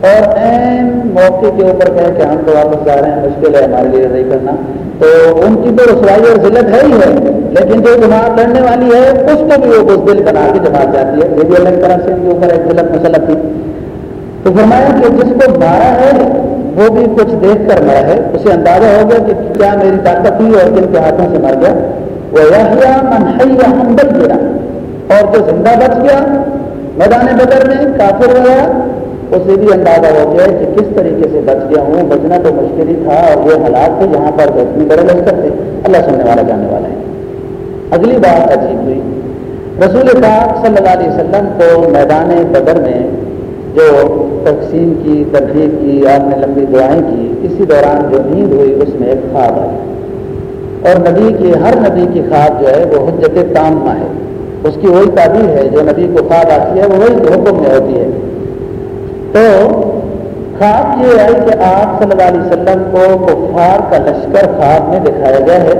اور این موقع کے اوپر کہیں کہ ہم تو واپس جا رہے ہیں، مشکل ہے ہمارے لیے رضائی کرنا۔ تو ان کی تو رسوائی اور ذلت ہے ہی ہے، لیکن جو جماعت لڑنے والی ہے، اس کو بھی وہ بس دل بنا کے جماعت جاتی ہے۔ یہ بھی الگ طرح سے ان کے اوپر ایک ذلت مسلط تھی۔ تو فرمایا کہ جس کو مارا ہے، وہ بھی کچھ دیکھ کر مرا ہے۔ اسے اندازہ ہو گیا کہ کیا میری طاقت تھی اور کن کے ہاتھوں سے مر گیا۔ وہ یا ہم بچ گیا اور جو زندہ بچ گیا، میدان بدر میں کافر ہو گیا اسے بھی اندازہ ہو گیا کہ کس طریقے سے بچ گیا ہوں، بچنا تو مشکل ہی تھا اور یہ حالات تھے جہاں پر اتنی بڑے لشکر تھے۔ اللہ سننے والا جانے والا ہے۔ اگلی بات عجیب ہوئی۔ رسول پاک صلی اللہ علیہ وسلم کو میدان بدر میں جو تقسیم کی ترغیب کی آپ نے لمبی دعائیں کی، اسی دوران جو نیند ہوئی، اس میں ایک خواب آئی اور نبی کی، ہر نبی کی خواب جو ہے، وہ حجت تامہ ہے۔ اس کی وہی تعبیر ہے، جو نبی کو خواب آتی ہے، وہ وہی حکم میں ہوتی ہے۔ تو خواب یہ ہے کہ آپ صلی اللہ علیہ وسلم کو کفار کا لشکر خواب میں دکھایا گیا ہے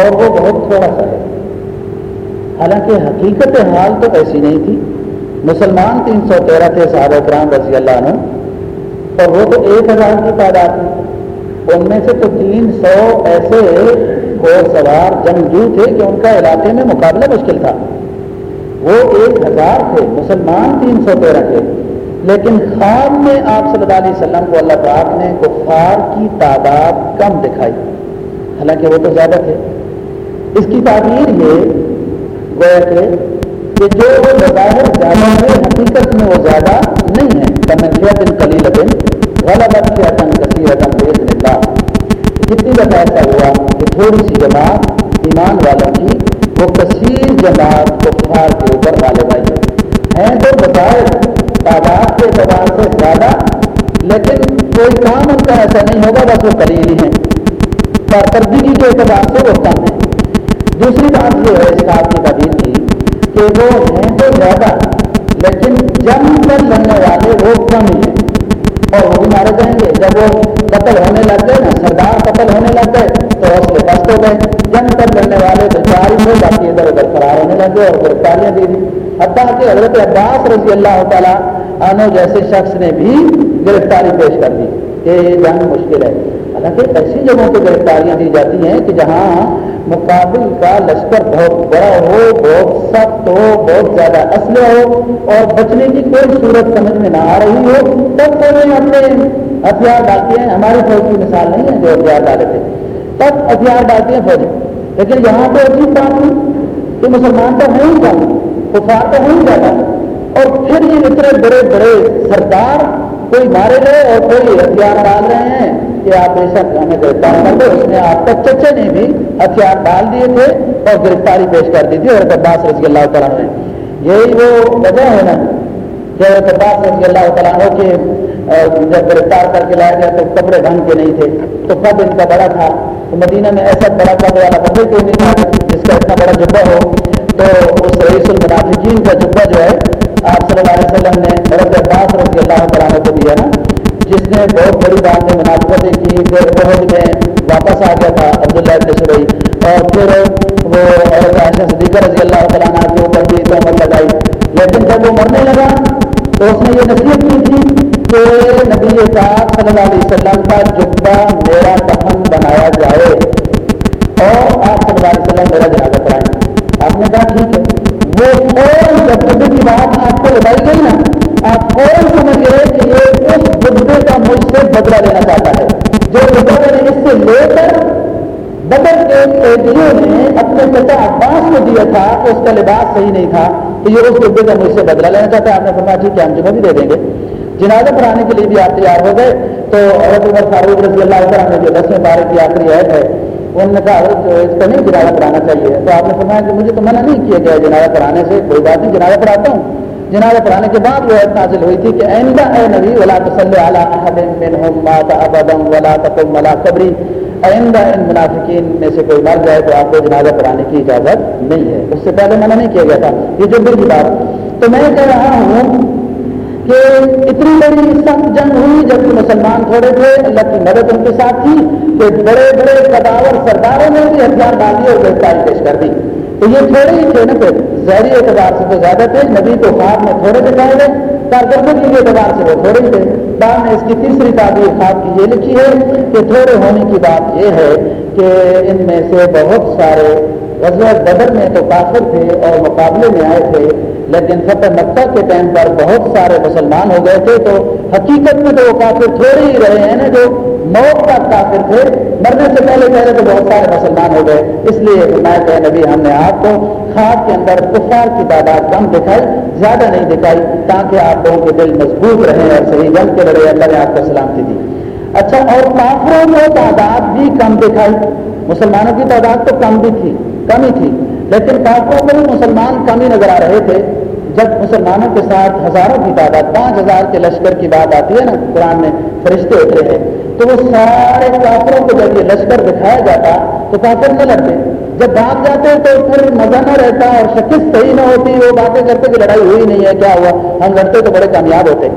اور وہ بہت تھوڑا سا ہے۔ حالانکہ حقیقت حال تو ایسی نہیں تھی۔ مسلمان تین سو تیرہ تھے صحابہ کرام رضی اللہ عنہ، اور وہ تو ایک ہزار کی تعداد تھی ان میں سے تو تین سو ایسے گھوڑ سوار جنگجو تھے کہ ان کا علاقے میں مقابلہ مشکل تھا۔ وہ ایک ہزار تھے، مسلمان تین سو تیرہ تھے۔ لیکن خواب میں آپ صلی اللہ علیہ وسلم کو اللہ پاک نے کفار کی تعداد کم دکھائی۔ حالانکہ وہ تو زیادہ تھے۔ اس کی تعبیر یہ گویا کہ کہ جو وہ بظاہر زیادہ ہے، حقیقت میں وہ زیادہ نہیں ہے۔ کمنفیت ان کلی لگن غلط کے عطن کثیر عدم بے اللہ۔ کتنی دفعہ ایسا ہوا کہ تھوڑی سی جماعت ایمان والوں کی وہ کثیر جماعت کفار کے اوپر غالب آئی۔ ہیں تو بظاہر تعداد کے اعتبار سے زیادہ، لیکن کوئی کام ان کا ایسا نہیں ہوگا، بس وہ قریب ہی ہیں۔ کارکردگی کے اعتبار سے وہ کم ہے دوسری بات یہ ہے کہ حضرت عباس رضی اللہ تعالیٰ عنہ جیسے شخص نے بھی گرفتاری پیش کر دی۔ کہ یہ جنگ مشکل ہے۔ حالانکہ ایسی جگہوں پہ گرفتاریاں دی جاتی ہیں کہ جہاں مقابل کا لشکر بہت بڑا ہو، بہت سخت ہو، بہت زیادہ اسلحہ ہو اور بچنے کی کوئی صورت سمجھ میں نہ آ رہی ہو، تب تو اپنے ہتھیار ڈالتے ہیں۔ ہماری فوج کی مثال نہیں ہے جو ہتھیار ڈالے تھے۔ تب ہتھیار ڈالتے ہیں فوجی لیکن یہاں پہ عجیب بات نہیں کہ مسلمان تو ہیں ہی کم کفار تو ہیں زیادہ اور پھر یہ اتنے بڑے بڑے سردار کوئی مارے گئے اور کوئی ہتھیار ڈال رہے ہیں کہ آپ بے شک ہمیں گرفتار کر دو اس نے آپ تک چچے نے بھی ہتھیار ڈال دیے تھے اور گرفتاری پیش کر دی تھی اور عباس رضی اللہ تعالیٰ نے۔ یہی وہ وجہ ہے نا کہ عباس رضی اللہ تعالیٰ کے جب گرفتار کر کے لایا گیا تو کپڑے ڈھنگ کے نہیں تھے۔ تو قد ان کا بڑا تھا۔ تو مدینہ میں ایسا بڑا قد والا کپڑے کیوں نہیں تھا جس کا اتنا بڑا جبا ہو تو اس رئیس المنافقین کا جبا جو ہے، آپ صلی اللہ علیہ وسلم نے حضرت عباس رضی اللہ تعالیٰ کو دیا نا، جس نے بہت بڑی بات میں مناسبتیں کی، پھر بہت میں واپس آ گیا تھا عبداللہ ابن سبئی اور پھر وہ عورت عائشہ صدیقہ رضی اللہ تعالیٰ کے اوپر بھی تہمت لگائی۔ لیکن جب وہ مرنے لگا، تو اس نے یہ نصیحت کی تھی کہ نبی پاک صلی اللہ علیہ وسلم کا جبہ میرا کفن بنایا جائے۔ کی بات آپ کو بتائی گئی نا، آپ فوراً سمجھ گئے کہ یہ اس بدے کا مجھ سے بدلا لینا چاہتا ہے؟ جو بدلا نے اس سے لے کر بدر کے قیدیوں نے اپنے پتا عباس کو دیا تھا کہ اس کا لباس صحیح نہیں تھا تو یہ اس بدے کا مجھ سے بدلا لینا چاہتا ہے۔ آپ نے فرمایا جی، ٹھیک ہے ہم جمعہ بھی دے دیں گے؟ جنازہ پڑھانے کے لیے بھی آپ تیار ہو گئے۔ تو عورت عمر فاروق رضی اللہ عنہ نے جو دسویں بارے کی آخری عید ہے انہوں نے کہا، اس کو نہیں جنازہ پڑھانا چاہیے. تو آپ نے فرمایا کہ مجھے تو منع نہیں کیا گیا جنازہ پڑھانے سے، کوئی بات نہیں، جنازہ پڑھاتا ہوں۔ جنازہ پڑھانے کے بعد وہ عید نازل ہوئی تھی کہ، آئندہ اے نبی، ولا تسلی علی احد مات ابدا ولا تقم ولا قبری. آئندہ ان منافقین میں سے کوئی مر جائے تو آپ کو جنازہ پڑھانے کی اجازت نہیں ہے۔ اس سے پہلے منع نہیں کیا گیا تھا۔ یہ جو دل کی بات تو میں کہہ رہا ہوں کہ اتنی بڑی سخت جنگ ہوئی جب مسلمان تھوڑے تھے۔ اللہ کی مدد ان کے ساتھ تھی کہ بڑے بڑے قداور سرداروں نے بھی ہتھیار ڈال دیے اور گرفتاری پیش کر دی۔ تو یہ تھوڑے ہی تھے نا پھر۔ زہری اعتبار سے تو زیادہ تھے۔ نبی تو خواب میں تھوڑے دکھائے گئے۔ کارکردگی کے اعتبار سے وہ تھوڑے ہی تھے۔ بعد نے اس کی تیسری تعبیر خواب کی یہ لکھی ہے کہ تھوڑے ہونے کی بات یہ ہے کہ ان میں سے بہت سارے غزوہ بدر میں تو کافر تھے اور مقابلے میں آئے تھے، لیکن فتح مکہ کے ٹائم پر بہت سارے مسلمان ہو گئے تھے، تو حقیقت میں تو وہ کافر تھوڑے ہی رہے ہیں نا جو موت کا کافر تھے۔ مرنے سے پہلے پہلے تو بہت سارے مسلمان ہو گئے۔ اس لیے میں کہ نبی، ہم نے آپ کو خواب کے اندر کفار کی تعداد کم دکھائی، زیادہ نہیں دکھائی، تاکہ آپ لوگوں کے دل مضبوط رہیں اور صحیح جنگ کے لڑے اللہ نے آپ کو سلامتی دی۔ اچھا اور کافروں کو تعداد بھی کم دکھائی۔ مسلمانوں کی تعداد تو کم بھی تھی۔ کم ہی تھی۔ لیکن کافروں کو بھی مسلمان کم ہی نظر آ رہے تھے۔ جب مسلمانوں کے ساتھ ہزاروں کی تعداد، پانچ ہزار کے لشکر کی بات آتی ہے نا، قرآن میں فرشتے ہوتے ہیں، تو وہ سارے کافروں کو جب یہ لشکر دکھایا جاتا تو کافر نہ لڑتے۔ جب بھاگ جاتے تو پھر مزہ نہ رہتا اور شکست صحیح نہ ہوتی، وہ باتیں کرتے کہ لڑائی ہوئی نہیں ہے، کیا ہوا؟ ہم لڑتے تو بڑے کامیاب ہوتے۔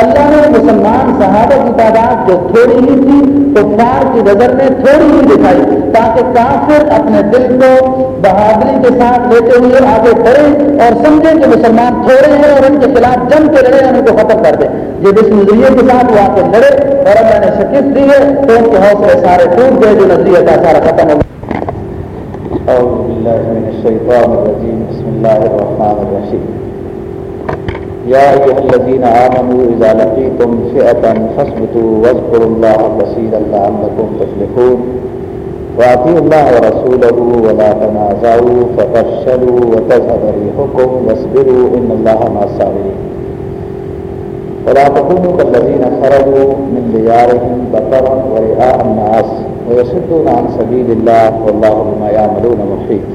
اللہ نے مسلمان صحابہ کی تعداد جو تھوڑی ہی تھی، تو فار کی نظر میں تھوڑی ہی دکھائی، تاکہ کافر اپنے دل کو بہادری کے ساتھ لیتے ہوئے آگے بڑھے اور سمجھے کہ مسلمان تھوڑے ہیں اور ان کے خلاف جنگ کے لڑے ان کو ختم کر دیں یہ جس نظریے کے ساتھ وہ آ کے لڑے اور اللہ نے شکست دی ہے، تو ان کے حوصلے سارے ٹوٹ گئے، جو نظریہ کا سارا ختم ہو گیا۔ أعوذ من الشيطان الرجيم بسم الله الرحمن الرحيم يا أيها الذين آمنوا إذا لقيتم فئة فاثبتوا واذكروا الله كثيرا لعلكم تفلحون. واطی اللہ رسول ولا تنازعوا ففشلوا وتذهب ريحكم واصبروا إن الله مع الصابرين. ولا تكونوا كالذين خرجوا من ديارهم بطرا ورئاء الناس ويصدون عن سبيل الله والله بما يعملون محيط.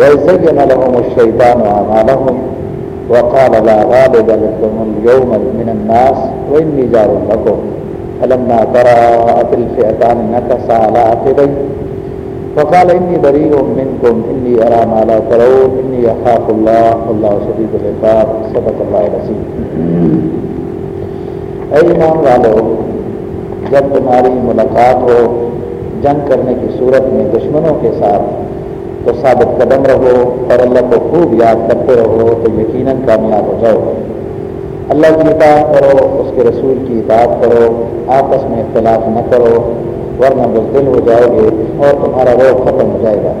وإذ زين لهم الشيطان أعمالهم وقال لا غالب لكم اليوم من الناس وإني جار لكم. فلما تراءت الفئتان نكس على عقبيه وقال إني بريء منكم، إني أرى ما لا ترون، إني أخاف الله، والله شديد العقاب. صدق الله العظيم. اے ایمان والو، جب تمہاری ملاقات ہو، جنگ کرنے کی صورت میں دشمنوں کے ساتھ، تو ثابت قدم رہو اور اللہ کو خوب یاد کرتے رہو تو یقیناً کامیاب ہو جاؤ اللہ کی اطاعت کرو، اس کے رسول کی اطاعت کرو، آپس میں اختلاف نہ کرو، ورنہ بزدل ہو جاؤ گے اور تمہارا روح ختم ہو جائے گا۔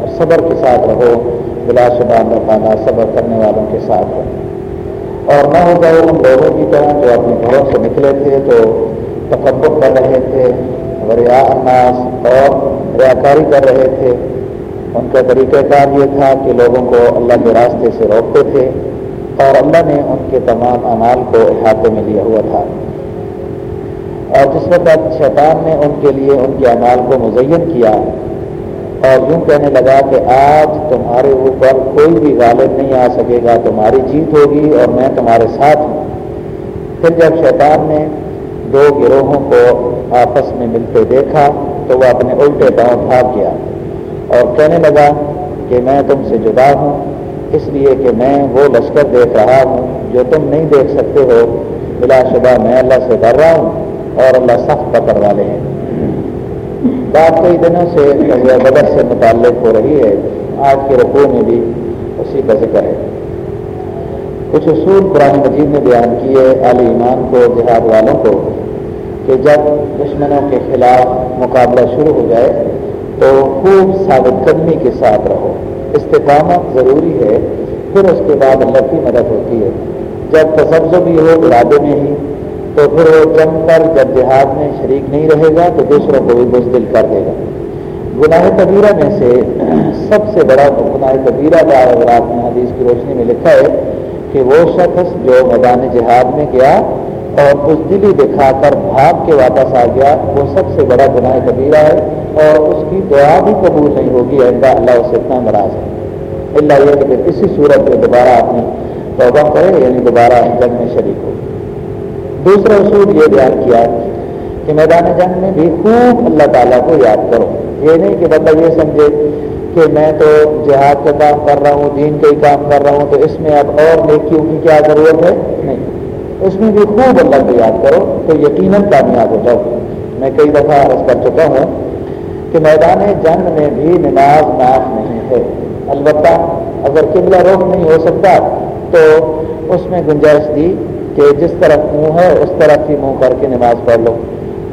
اور صبر کے ساتھ رہو، بلا شبہ اللہ تعالیٰ صبر کرنے والوں کے ساتھ رہو۔ اور نہ ہو جائے ان لوگوں کی طرح جو اپنے گھروں سے نکلے تھے تو تکبر کر رہے تھے، وریا اناس اور ریاکاری کر رہے تھے۔ ان کا طریقہ کار یہ تھا کہ لوگوں کو اللہ کے راستے سے روکتے تھے اور اللہ نے ان کے تمام اعمال کو احاطے میں لیا ہوا تھا۔ اور جس وقت شیطان نے ان کے لیے ان کے اعمال کو مزین کیا اور یوں کہنے لگا کہ آج تمہارے اوپر کوئی بھی غالب نہیں آ سکے گا، تمہاری جیت ہوگی اور میں تمہارے ساتھ ہوں۔ پھر جب شیطان نے دو گروہوں کو آپس میں ملتے دیکھا تو وہ اپنے الٹے پاؤں بھاگ گیا۔ اور کہنے لگا کہ میں تم سے جدا ہوں، اس لیے کہ میں وہ لشکر دیکھ رہا ہوں جو تم نہیں دیکھ سکتے ہو۔ بلا شبہ میں اللہ سے ڈر رہا ہوں اور اللہ سخت پکڑ والے ہیں۔ بات کئی دنوں سے بدر سے متعلق ہو رہی ہے۔ آج کے رقو میں بھی اسی کا ذکر ہے۔ کچھ اصول قرآن مجید نے بیان کیے علی ایمان کو، جہاد والوں کو کہ جب دشمنوں کے خلاف مقابلہ شروع ہو جائے تو خوب ثابت قدمی کے ساتھ رہو۔ استقامت ضروری ہے، پھر اس کے بعد اللہ کی مدد ہوتی ہے۔ جب تصبز بھی ہو، ارادے میں ہی، تو پھر وہ جنگ پر جب جہاد میں شریک نہیں رہے گا، تو دوسروں کو بھی بزدل کر دے گا۔ گناہ کبیرہ میں سے سب سے بڑا گناہ کبیرہ کا اگر آپ نے حدیث کی روشنی میں لکھا ہے کہ وہ شخص جو میدان جہاد میں گیا اور بزدلی دکھا کر بھاگ کے واپس آ گیا، وہ سب سے بڑا گناہ کبیرہ ہے۔ اور اس کی دعا بھی قبول نہیں ہوگی اللہ اللہ اسے اتنا ناراض ہے۔ اللہ یہ کہ اسی صورت میں دوبارہ اپنی توبہ کرے یعنی دوبارہ جنگ میں شریک ہو۔ دوسرا اصول یہ بیان کیا کہ میدان جنگ میں بھی خوب اللہ تعالیٰ کو یاد کرو۔ یہ نہیں کہ بندہ یہ سمجھے کہ میں تو جہاد کا کام کر رہا ہوں، دین کا ہی کام کر رہا ہوں، تو اس میں اب اور نیکیوں کی کیا ضرورت ہے؟ نہیں۔ اس میں بھی خوب اللہ کو یاد کرو، تو یقیناً کامیاب ہو جاؤ۔ میں کئی دفعہ عرض کر چکا ہوں کہ میدان جنگ میں بھی نماز معاف نہیں ہے۔ البتہ اگر قبلہ روک نہیں ہو سکتا تو اس میں گنجائش دی کہ جس طرف منہ ہے، اس طرف ہی منہ کر کے نماز پڑھ لو۔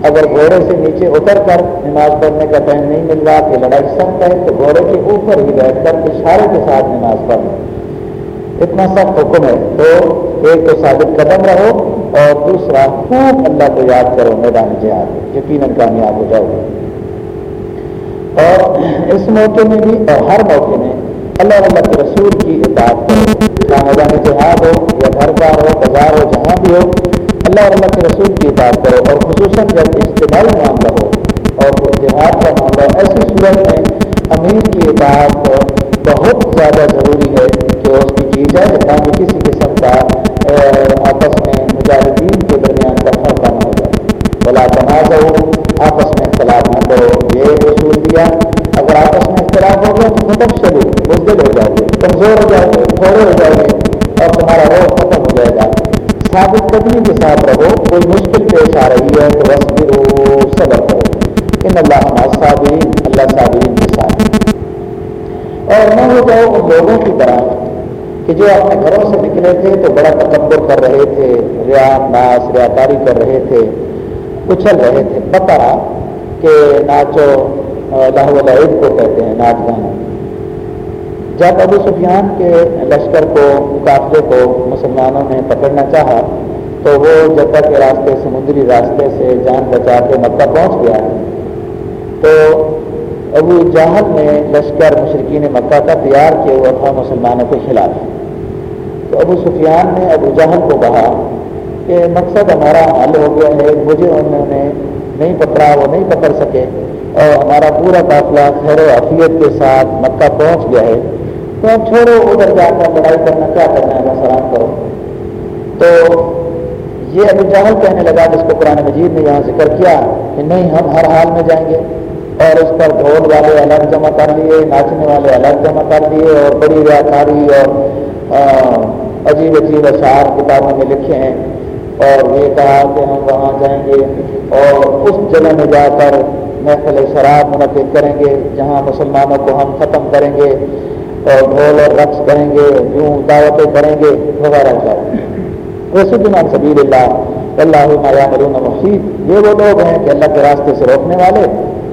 اگر گھوڑے سے نیچے اتر کر نماز پڑھنے کا ٹائم نہیں مل رہا، کہ لڑائی سخت ہے، تو گھوڑے کے اوپر ہی بیٹھ کر اشارے کے ساتھ نماز پڑھ لو۔ اتنا سخت حکم ہے۔ تو ایک تو ثابت قدم رہو اور دوسرا خوب اللہ کو یاد کرو میدان جہاد یقیناً کامیاب ہو جاؤ۔ گے اور اس موقع میں بھی اور ہر موقع میں اللہ اللہ کے رسول کی اطاعت کرو میدان جہاد ہو یا گھر بار ہو، بازار ہو، جہاں بھی ہو، اللہ اللہ کے رسول کی اطاعت کرو اور خصوصاً جب اجتماعی معاملہ ہو اور جہاد کا معاملہ ایسی صورت میں امیر کی اطاعت بہت زیادہ ضروری ہے کہ اس کی کی جائے تاکہ کسی قسم کا آپس میں مجاہدین کے درمیان کا فرق نہ ہو جائے۔ بلا تنازع ہو آپس میں اختلاف نہ کرو. یہ اصول دیا. اگر آپس میں اختلاف ہوگا تو مطلب چلو مزدل ہو جائے گے کمزور ہو جائے گے تھوڑے ہو جائے گے اور تمہارا روح ختم ہو جائے گا. ثابت قدمی کے ساتھ رہو. کوئی مشکل پیش آ رہی ہے تو بس پھر صبر کرو. ان اللہ صابرین اللہ صابرین کے ساتھ. اور نہ ہو جاؤ ان لوگوں کی طرح کہ جو اپنے گھروں سے نکلے تھے تو بڑا تکبر کر رہے تھے، ریا ناس ریاکاری کر رہے تھے اچھل رہے تھے بتا کہ ناچو اللہ عید کو کہتے ہیں، ناچ گانا۔ جب ابو سفیان کے لشکر کو، مقابلے کو مسلمانوں نے پکڑنا چاہا، تو وہ جدہ کے راستے، سمندری راستے سے جان بچا کے مکہ پہنچ گیا، تو ابو جہل نے لشکر مشرقین مکہ کا تیار کیا ہوا تھا مسلمانوں کے خلاف۔ تو ابو سفیان نے ابو جہل کو کہا کہ مقصد ہمارا حل ہو گیا ہے، مجھے انہوں نے نہیں پکڑا، وہ نہیں پکڑ سکے۔ اور ہمارا پورا قافلہ خیر و حفیت کے ساتھ مکہ پہنچ گیا ہے۔ تو اب چھوڑو، ادھر جا کر لڑائی کرنا کیا کرنا ہے؟ سلام کرو۔ تو یہ ابو جہل کہنے لگا، جس کو قرآن مجید نے یہاں ذکر کیا کہ نہیں، ہم ہر حال میں جائیں گے۔ اور اس پر ڈھول والے الگ جمع کر لیے، ناچنے والے الگ جمع کر لیے اور بڑی ریاکاری اور عجیب عجیب اشعار کتابوں میں لکھے ہیں۔ اور یہ کہا کہ ہم وہاں جائیں گے اور اس جگہ میں جا کر محفل شراب منعقد کریں گے، جہاں مسلمانوں کو ہم ختم کریں گے اور ڈھول اور رقص کریں گے، یوں دعوتیں کریں گے وغیرہ وغیرہ ویسے بنا سبیر اللہ اللہ مایا مرون مفید یہ وہ لوگ ہیں کہ اللہ کے راستے سے روکنے والے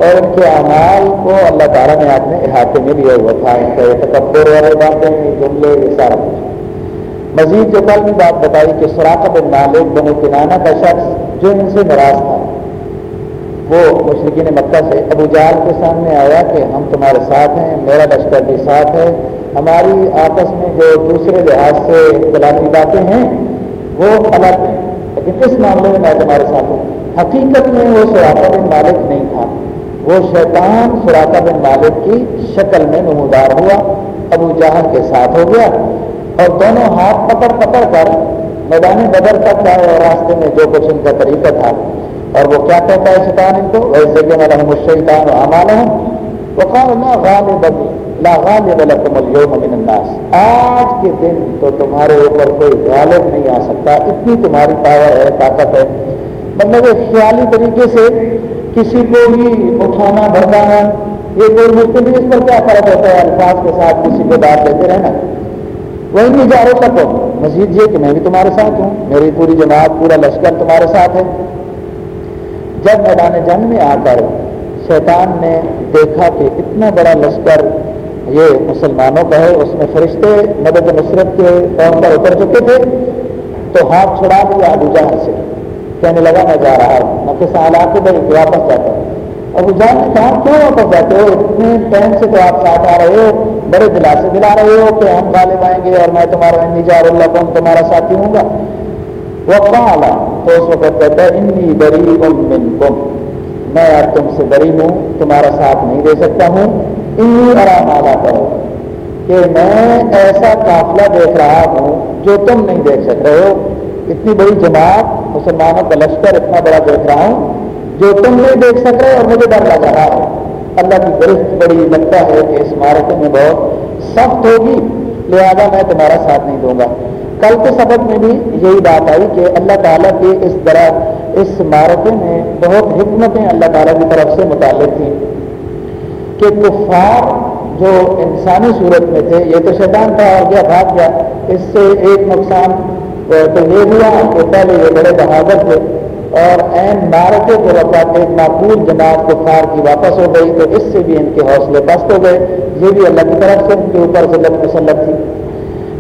اور ان کے اعمال کو اللہ تعالیٰ نے اپنے احاطے میں لیا ہوا تھا۔ ان کے تکبر والے باتیں جملے، یہ سارا کچھ۔ مزید جو کل بھی بات بتائی کہ سراق بن مالک بن کنانا کا شخص جو ان سے ناراض تھا۔ وہ مشرقین مکہ سے ابو جال کے سامنے آیا کہ ہم تمہارے ساتھ ہیں، میرا لشکر بھی ساتھ ہے، ہماری آپس میں جو دوسرے لحاظ سے اختلافی باتیں ہیں، وہ الگ ہیں۔ لیکن اس معاملے میں میں تمہارے ساتھ ہوں۔ حقیقت میں وہ سراقہ بن مالک نہیں تھا۔ وہ شیطان سراقہ بن مالک کی شکل میں نمودار ہوا، ابو جہاں کے ساتھ ہو گیا۔ اور دونوں ہاتھ پکڑ پکڑ کر میدان بدر تک کا اور راستے میں جو کچھ ان کا طریقہ تھا۔ اور وہ کیا کہتا ہے شیطان ان کو؟ ویسے کہ میں رحم الشیطان امان ہوں وہ کہاں غالب لا غالب لكم اليوم من الناس آج کے دن تو تمہارے اوپر کوئی غالب نہیں آ سکتا۔ اتنی تمہاری پاور ہے، طاقت ہے۔ مطلب خیالی طریقے سے کسی کو بھی اٹھانا بھرنا یہ کوئی مشکل نہیں، اس پر کیا فرق ہوتا ہے؟ الفاظ کے ساتھ کسی کو بات لیتے رہنا۔ وہی نہیں جا رہا سکو مزید یہ کہ میں بھی تمہارے ساتھ ہوں، میری پوری جماعت، پورا لشکر تمہارے ساتھ ہے۔ جب میدان جنگ میں آ کر شیطان نے دیکھا کہ اتنا بڑا لشکر یہ مسلمانوں کا ہے، اس میں فرشتے مدد نصرت کے طور پر اتر چکے تھے، تو ہاتھ چھڑا دیا ابو جہاں سے۔ کہنے لگا، میں جا رہا ہوں۔ میں کس حالات میں واپس جاتا ہوں؟ ابو جان نے کہا، کیوں واپس جاتے ہو؟ اتنے ٹائم سے تو آپ ساتھ آ رہے ہو۔ بڑے دلاسے دلا رہے ہو کہ ہم غالب آئیں گے اور میں تمہارا نجار اللہ کو تمہارا ساتھی ہوں گا۔ وہ کہاں تو اس وقت کہتا ہے، انی بری من کم میں اب تم سے بری ہوں، تمہارا ساتھ نہیں دے سکتا ہوں۔ انی آرام آلہ کرو کہ میں ایسا قافلہ دیکھ رہا ہوں جو تم نہیں دیکھ سک رہے ہو۔ اتنی بڑی جماعت، مسلمانوں کا لشکر اتنا بڑا دیکھ رہا ہوں جو تم نہیں دیکھ سک رہے اور مجھے ڈر لگ رہا ہے اللہ کی گرفت بڑی لگتا ہے کہ اس مارکے میں بہت سخت ہوگی، لہذا میں تمہارا ساتھ نہیں دوں گا۔ کل کے سبق میں بھی یہی بات آئی کہ اللہ تعالیٰ کے اس طرح اس مارکے میں بہت حکمتیں اللہ تعالیٰ کی طرف سے متعلق تھیں۔ کہ کفار جو انسانی صورت میں تھے، یہ تو شیطان تھا، اور گیا، بھاگ گیا۔ اس سے ایک نقصان تو یہ ہوا کہ پہلے یہ بڑے بہادر تھے۔ اور این مارکے کے وقت ایک معقول جماعت کفار کی واپس ہو گئی تو اس سے بھی ان کے حوصلے پست ہو گئے۔ یہ بھی اللہ کی طرف سے ان کے اوپر سے مسلط تھی۔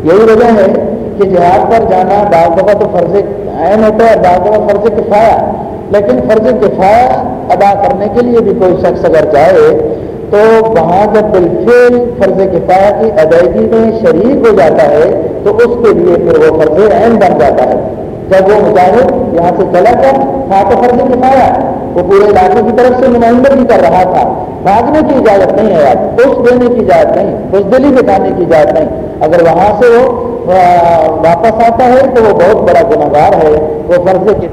یہی وجہ ہے کہ جہاد پر جانا بعض دفعہ تو فرض عین ہوتا ہے، بعض دفعہ فرض کفایا لیکن فرض کفایا ادا کرنے کے لیے بھی کوئی شخص اگر جائے تو وہاں جب بالفیل فرض کفایا کی ادائیگی میں شریک ہو جاتا ہے تو اس کے لیے پھر وہ فرض عین بن جاتا ہے۔ جب وہ مجاہد یہاں سے چلا کر تھا تو فرض کفایا وہ پورے علاقے کی طرف سے نمائندگی کر رہا تھا۔ بھاگنے کی اجازت نہیں ہے پوش دینے کی اجازت نہیں پوسٹ دلی بتانے کی اجازت نہیں۔ اگر وہاں سے وہ واپس آتا ہے تو وہ بہت بڑا گناہ گار ہے، وہ فرض